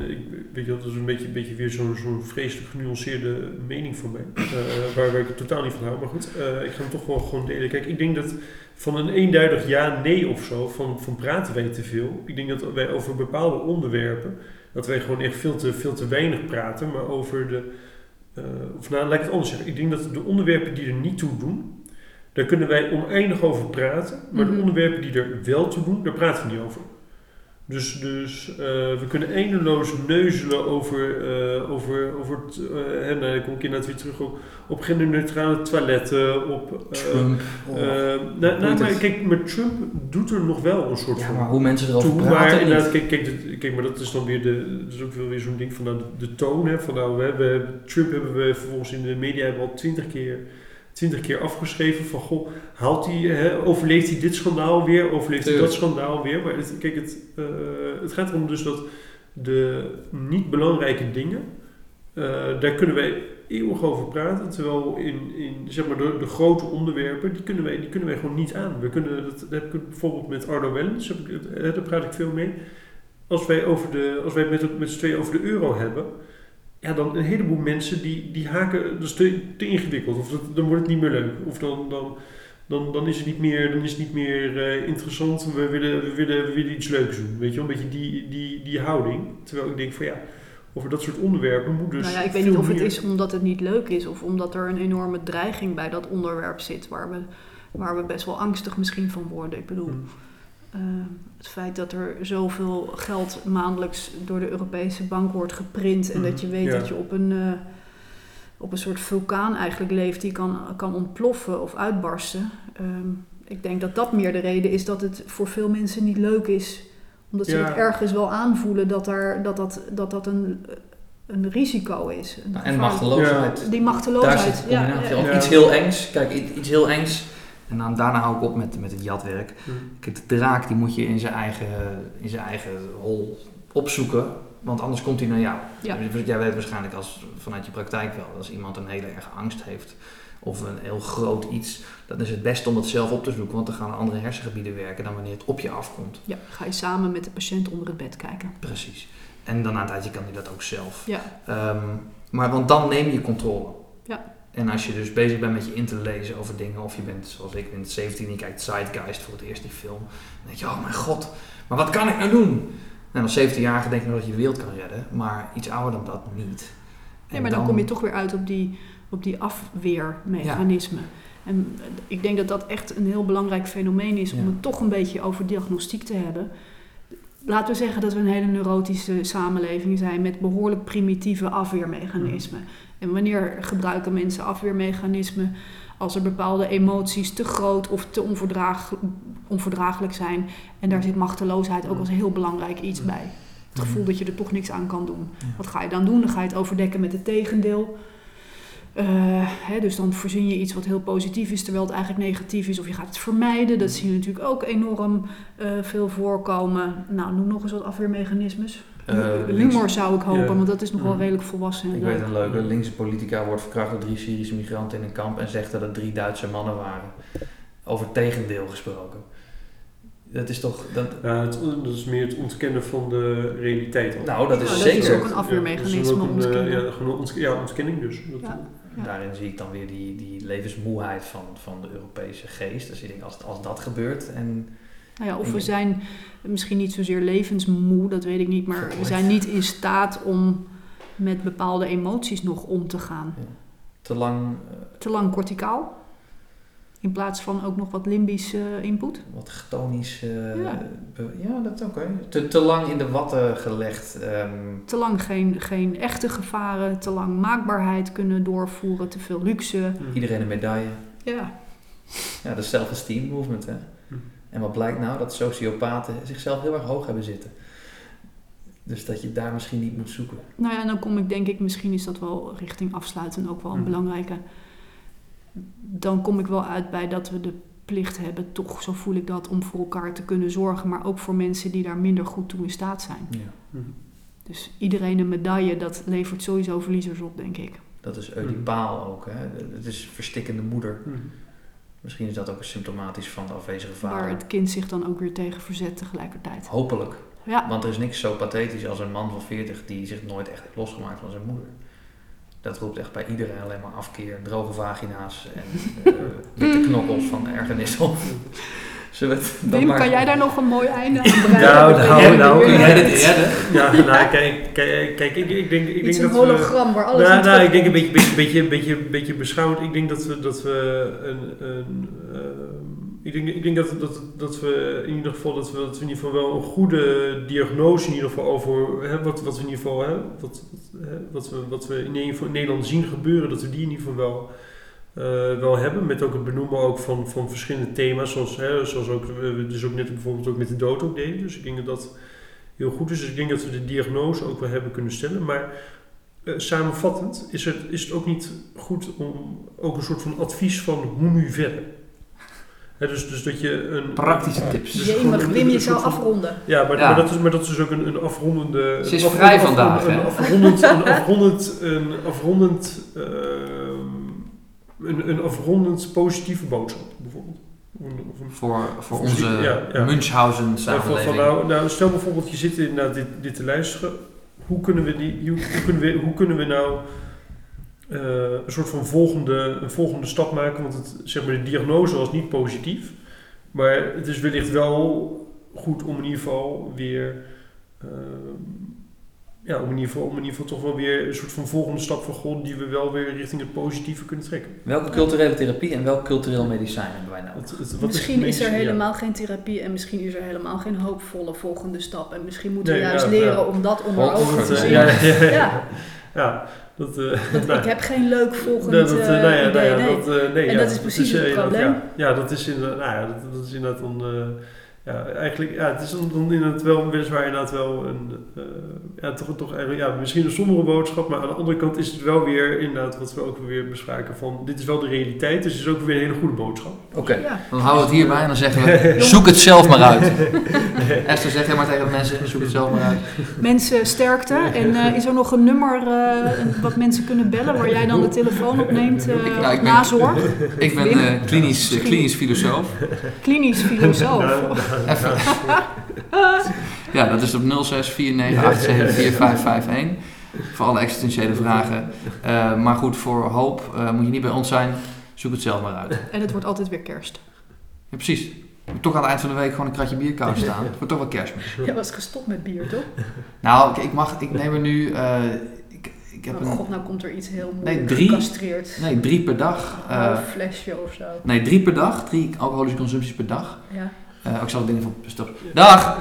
[SPEAKER 2] weet je, dat is een beetje, beetje weer zo'n zo'n vreselijk genuanceerde mening van mij, eh, waar, waar ik het totaal niet van hou. Maar goed, eh, ik ga hem toch wel gewoon delen. Kijk, ik denk dat van een eenduidig ja-nee of zo, van, van praten wij te veel. Ik denk dat wij over bepaalde onderwerpen, dat wij gewoon echt veel te, veel te weinig praten, maar over de, eh, of nou, laat ik het anders zeggen. Ik denk dat de onderwerpen die er niet toe doen, daar kunnen wij oneindig over praten, maar
[SPEAKER 3] Mhm.
[SPEAKER 2] de onderwerpen die er wel toe doen, daar praten we niet over. Dus, dus eh, we kunnen eindeloos neuzelen over, eh, over, over het, eh, en dan kom ik inderdaad weer terug op, op genderneutrale toiletten, op... eh,
[SPEAKER 1] Trump. oh.
[SPEAKER 2] eh, nou, nou, maar kijk, maar Trump doet er nog wel een soort
[SPEAKER 1] ja,
[SPEAKER 2] van
[SPEAKER 1] maar hoe mensen erover
[SPEAKER 2] toe.
[SPEAKER 1] praten
[SPEAKER 2] Maar inderdaad, kijk, kijk, dit- kijk, maar dat is dan weer de, dat is ook weer zo'n ding van nou, de, de toon. Hè, van nou, we hebben, Trump hebben we vervolgens in de media hebben we al twintig keer, twintig keer afgeschreven van goh, haalt hij, hè, overleeft hij dit schandaal weer, overleeft hij dat schandaal weer. Maar het, kijk, het, eh, het gaat erom dus dat de niet belangrijke dingen, eh, daar kunnen wij eeuwig over praten. Terwijl in, in zeg maar, de, de grote onderwerpen, die kunnen, wij, die kunnen wij gewoon niet aan. We kunnen, dat, dat heb ik bijvoorbeeld met Arno Wellens, heb ik, het- eh, daar praat ik veel mee. Als wij, over de, als wij met, met z'n tweeën over de euro hebben, ja, dan een heleboel mensen die, die haken, dat is te, te ingewikkeld. Of dat, dan wordt het niet meer leuk. Of dan, dan, dan, dan is het niet meer, dan is het niet meer eh, interessant. We willen, we, willen, we willen iets leuks doen. Weet je wel, een beetje die, die, die houding. Terwijl ik denk van ja, over dat soort onderwerpen moet dus
[SPEAKER 3] nou ja, ik weet niet of het
[SPEAKER 2] meer-
[SPEAKER 3] is omdat het niet leuk is of omdat er een enorme dreiging bij dat onderwerp zit waar we, waar we best wel angstig misschien van worden. Ik bedoel,
[SPEAKER 2] Hmm.
[SPEAKER 3] Eh, het feit dat er zoveel geld maandelijks door de Europese bank wordt geprint en
[SPEAKER 2] Mhm,
[SPEAKER 3] dat je weet
[SPEAKER 2] ja.
[SPEAKER 3] dat je op een, eh, op een soort vulkaan eigenlijk leeft die kan, kan ontploffen of uitbarsten. Ehm, ik denk dat dat meer de reden is dat het voor veel mensen niet leuk is. Omdat ze het ergens wel aanvoelen dat daar, dat, dat, dat, dat een, een risico is. Een
[SPEAKER 1] En machteloosheid.
[SPEAKER 3] Die
[SPEAKER 1] Daar
[SPEAKER 3] machteloosheid.
[SPEAKER 1] zit de
[SPEAKER 3] ja,
[SPEAKER 1] combinatie.
[SPEAKER 3] ja.
[SPEAKER 1] Of
[SPEAKER 2] Ja.
[SPEAKER 1] Iets heel engs. Kijk, iets heel engs. En dan, daarna hou ik op met, met het jatwerk. Kijk, de draak die moet je in zijn eigen, in zijn eigen hol opzoeken. Want anders komt hij naar jou.
[SPEAKER 3] Ja.
[SPEAKER 1] Jij weet waarschijnlijk als, vanuit je praktijk wel. Als iemand een hele erge angst heeft. Of een heel groot iets. Dan is het best om het zelf op te zoeken. Want dan gaan andere hersengebieden werken dan wanneer het op je afkomt.
[SPEAKER 3] Ja, ga je samen met de patiënt onder het bed kijken.
[SPEAKER 1] Precies. En dan na een tijdje kan hij dat ook zelf.
[SPEAKER 3] Ja.
[SPEAKER 1] Ehm, maar want dan neem je controle.
[SPEAKER 3] Ja.
[SPEAKER 1] En als je dus bezig bent met je in te lezen over dingen, of je bent zoals ik, bent 17 en je kijkt Zeitgeist voor het eerst die film, dan denk je, oh mijn god, maar wat kan ik nou doen? En als 17-jarige denk je nog dat je de wereld kan redden, maar iets ouder dan dat niet.
[SPEAKER 3] Nee, maar dan, kom je toch weer uit op die, op die afweermechanismen. En ik denk dat dat echt een heel belangrijk fenomeen is om het toch een beetje over diagnostiek te hebben. Laten we zeggen dat we een hele neurotische samenleving zijn met behoorlijk primitieve afweermechanismen. En wanneer gebruiken mensen afweermechanismen als er bepaalde emoties te groot of te onverdraag, onverdraaglijk zijn. En daar zit machteloosheid ook als heel belangrijk iets bij. Het gevoel dat je er toch niks aan kan doen. Wat ga je dan doen? Dan ga je het overdekken met het tegendeel. Eh, hè, dus dan verzin je iets wat heel positief is, terwijl het eigenlijk negatief is. Of je gaat het vermijden. Dat zie je natuurlijk ook enorm eh, veel voorkomen. Nou, noem nog eens wat afweermechanismes.
[SPEAKER 1] Eh,
[SPEAKER 3] Humor
[SPEAKER 1] links-
[SPEAKER 3] zou ik hopen, want dat is nog wel
[SPEAKER 2] Ja.
[SPEAKER 3] redelijk volwassen. en
[SPEAKER 1] Ik weet een leuke linkse politica wordt verkracht door drie Syrische migranten in een kamp en zegt dat het drie Duitse mannen waren. Over tegendeel gesproken. Dat is toch. Dat,
[SPEAKER 2] Ja, het, dat is meer het ontkennen van de realiteit. al.
[SPEAKER 1] nou, dat is
[SPEAKER 3] Nou, dat is
[SPEAKER 1] zeker.
[SPEAKER 3] ook een afweermechanisme,
[SPEAKER 2] Ja, dat is ook een, eh,
[SPEAKER 3] ontkennen.
[SPEAKER 2] ja, gewoon een ontk- ja, ontkenning dus. Dat,
[SPEAKER 3] Ja. Ja.
[SPEAKER 1] Daarin zie ik dan weer die, die levensmoeheid van, van de Europese geest. Dus ik denk, als, als dat gebeurt en
[SPEAKER 3] Nou ja, of we
[SPEAKER 1] je-
[SPEAKER 3] zijn misschien niet zozeer levensmoe, dat weet ik niet, maar we zijn niet in staat om met bepaalde emoties nog om te gaan.
[SPEAKER 1] te lang eh,
[SPEAKER 3] Te lang korticaal, in plaats van ook nog wat limbisch eh, input.
[SPEAKER 1] wat chtonisch. eh,
[SPEAKER 3] Ja.
[SPEAKER 1] dat oké. Te, te lang in de watten gelegd. ehm,
[SPEAKER 3] Te lang geen, geen echte gevaren, te lang maakbaarheid kunnen doorvoeren, te veel luxe.
[SPEAKER 1] Iedereen een medaille.
[SPEAKER 3] Ja,
[SPEAKER 1] Ja, de self-esteem movement. Hè? En wat blijkt nou? Dat sociopaten zichzelf heel erg hoog hebben zitten. Dus dat je daar misschien niet moet zoeken.
[SPEAKER 3] nou ja, en dan kom ik denk ik, misschien is dat wel richting afsluiten ook wel een
[SPEAKER 2] Mhm.
[SPEAKER 3] belangrijke. Dan kom ik wel uit bij dat we de plicht hebben, toch zo voel ik dat, om voor elkaar te kunnen zorgen, maar ook voor mensen die daar minder goed toe in staat zijn.
[SPEAKER 1] Ja.
[SPEAKER 2] Mhm.
[SPEAKER 3] Dus iedereen een medaille, dat levert sowieso verliezers op, denk ik.
[SPEAKER 1] Dat is Oedipaal ook. Hè? Het is verstikkende moeder.
[SPEAKER 2] Mhm.
[SPEAKER 1] Misschien is dat ook symptomatisch van de afwezige vader.
[SPEAKER 3] Waar het kind zich dan ook weer tegen verzet tegelijkertijd.
[SPEAKER 1] Hopelijk.
[SPEAKER 3] Ja,
[SPEAKER 1] Want er is niks zo pathetisch als een man van 40 die zich nooit echt heeft losgemaakt van zijn moeder. Dat roept echt bij iedereen alleen maar afkeer, droge vagina's en eh, [laughs] witte knokkels van ergernis op. Zullen we het dan
[SPEAKER 3] Wim,
[SPEAKER 1] maar-
[SPEAKER 3] kan jij daar nog een mooi einde aan [laughs] breien?
[SPEAKER 2] Nou, nou,
[SPEAKER 1] Kun
[SPEAKER 2] nou,
[SPEAKER 1] jij
[SPEAKER 2] ja.
[SPEAKER 1] dit redden?
[SPEAKER 2] Ja, nou, kijk, kijk, kijk ik, ik denk, ik
[SPEAKER 3] Iets
[SPEAKER 2] denk
[SPEAKER 3] een
[SPEAKER 2] dat we...
[SPEAKER 3] hologram waar alles
[SPEAKER 2] Nou,
[SPEAKER 3] in
[SPEAKER 2] nou, ik denk een beetje, beetje, beetje, beetje, beetje beschouwend. Ik denk dat we, dat we een, een ehm, ik denk, ik denk dat, dat, dat we in ieder geval dat we, dat we in ieder geval wel een goede diagnose in ieder geval over hè, wat, wat we in ieder geval hè, wat, hè, wat, we, wat we in, ieder geval in Nederland zien gebeuren, dat we die in ieder geval wel, eh, wel hebben. Met ook het benoemen ook van, van verschillende thema's, zoals, hè, zoals ook, we dus ook net bijvoorbeeld ook met de dood ook deden. Dus ik denk dat dat heel goed is. Dus ik denk dat we de diagnose ook wel hebben kunnen stellen. Maar eh, samenvattend is het, is het ook niet goed om ook een soort van advies van hoe nu verder. Hè, dus, dus dat je een...
[SPEAKER 1] Praktische tips.
[SPEAKER 2] Dus een-
[SPEAKER 3] Wim, je zou afronden.
[SPEAKER 2] Ja, maar,
[SPEAKER 1] Ja.
[SPEAKER 2] Maar, dat is, maar dat is dus ook een, een afrondende...
[SPEAKER 1] Ze is vrij vandaag,
[SPEAKER 2] Een,
[SPEAKER 1] hè?
[SPEAKER 2] een afrondend... Een afrondend... Een afrondend, ehm, een, een afrondend positieve boodschap, bijvoorbeeld. Een-
[SPEAKER 1] Voor, voor onze
[SPEAKER 2] ja, ja.
[SPEAKER 1] Munchausen
[SPEAKER 2] Ja, van,
[SPEAKER 1] samenleving.
[SPEAKER 2] van nou, nou, stel bijvoorbeeld, je zit inderdaad dit, dit te luisteren. Hoe kunnen we, die, hoe, hoe kunnen we, hoe kunnen we nou eh, een soort van volgende, een volgende stap maken? Want het, zeg maar, de diagnose was niet positief. Maar het is wellicht wel goed om in ieder geval weer... eh, ja, om in, ieder geval, om in ieder geval toch wel weer een soort van volgende stap van God die we wel weer richting het positieve kunnen trekken.
[SPEAKER 1] Welke culturele therapie en welk cultureel medicijn hebben wij nou?
[SPEAKER 2] Het- het- wat
[SPEAKER 3] Misschien is er
[SPEAKER 2] ja.
[SPEAKER 3] helemaal geen therapie en misschien is er helemaal geen hoopvolle volgende stap. En misschien moeten we juist
[SPEAKER 2] ja,
[SPEAKER 3] leren
[SPEAKER 2] ja.
[SPEAKER 3] om dat onder ogen te zien.
[SPEAKER 2] ja, ja, [laughs] ja.
[SPEAKER 3] Ja.
[SPEAKER 2] Ja, dat... eh,
[SPEAKER 3] Want
[SPEAKER 2] nou,
[SPEAKER 3] ik heb geen leuk volgend
[SPEAKER 2] dat, dat, eh,
[SPEAKER 3] eh,
[SPEAKER 2] nou ja, nou ja,
[SPEAKER 3] nee.
[SPEAKER 2] dat, eh, nee,
[SPEAKER 3] En
[SPEAKER 2] ja,
[SPEAKER 3] dat is precies het
[SPEAKER 2] dat-
[SPEAKER 3] probleem.
[SPEAKER 2] Ja, ja, dat is inderdaad, nou ja, dat, dat is inderdaad dan, eh, ja, eigenlijk, ja, het is dan, inderdaad wel, weliswaar inderdaad wel een, eh, ja, toch, toch eigenlijk, ja, misschien een sombere boodschap, maar aan de andere kant is het wel weer, inderdaad, wat we ook weer bespraken, van, dit is wel de realiteit, dus het is ook weer een hele goede boodschap.
[SPEAKER 1] Oké,
[SPEAKER 3] Ja.
[SPEAKER 1] dan houden we het hierbij en dan zeggen we, [laughs] zoek het zelf maar uit. [laughs] Esther, zeg jij maar tegen de mensen, zoek het zelf maar uit.
[SPEAKER 3] Mensen sterkte. En eh, is er nog een nummer eh, wat mensen kunnen bellen waar jij dan de telefoon opneemt uh,
[SPEAKER 1] Ik- nou, ik ben-
[SPEAKER 3] nazorg?
[SPEAKER 1] Ik ben eh, klinisch, klinisch filosoof.
[SPEAKER 3] Klinisch filosoof. [laughs]
[SPEAKER 1] Even. [laughs] Ja, dat is op 0649874551 voor alle existentiële vragen. Eh, maar goed, voor hoop eh, moet je niet bij ons zijn. Zoek het zelf maar uit.
[SPEAKER 3] En het wordt altijd weer kerst.
[SPEAKER 1] Ja, precies. Toch aan het eind van de week gewoon een kratje bier koud staan. Het wordt toch wel kerstmis.
[SPEAKER 3] Jij was gestopt met bier, toch?
[SPEAKER 1] Nou, ik, ik mag, ik neem er nu, eh, ik, ik heb
[SPEAKER 3] Oh
[SPEAKER 1] een,
[SPEAKER 3] god, nou komt er iets heel
[SPEAKER 1] Nee,
[SPEAKER 3] moeilijk
[SPEAKER 1] drie.
[SPEAKER 3] gecastreerd.
[SPEAKER 1] nee, drie per dag.
[SPEAKER 3] een
[SPEAKER 1] eh,
[SPEAKER 3] flesje of zo.
[SPEAKER 1] nee, drie per dag. Drie alcoholische consumpties per dag.
[SPEAKER 3] Ja.
[SPEAKER 1] Eh, ik zal het ding even op stop. Dag!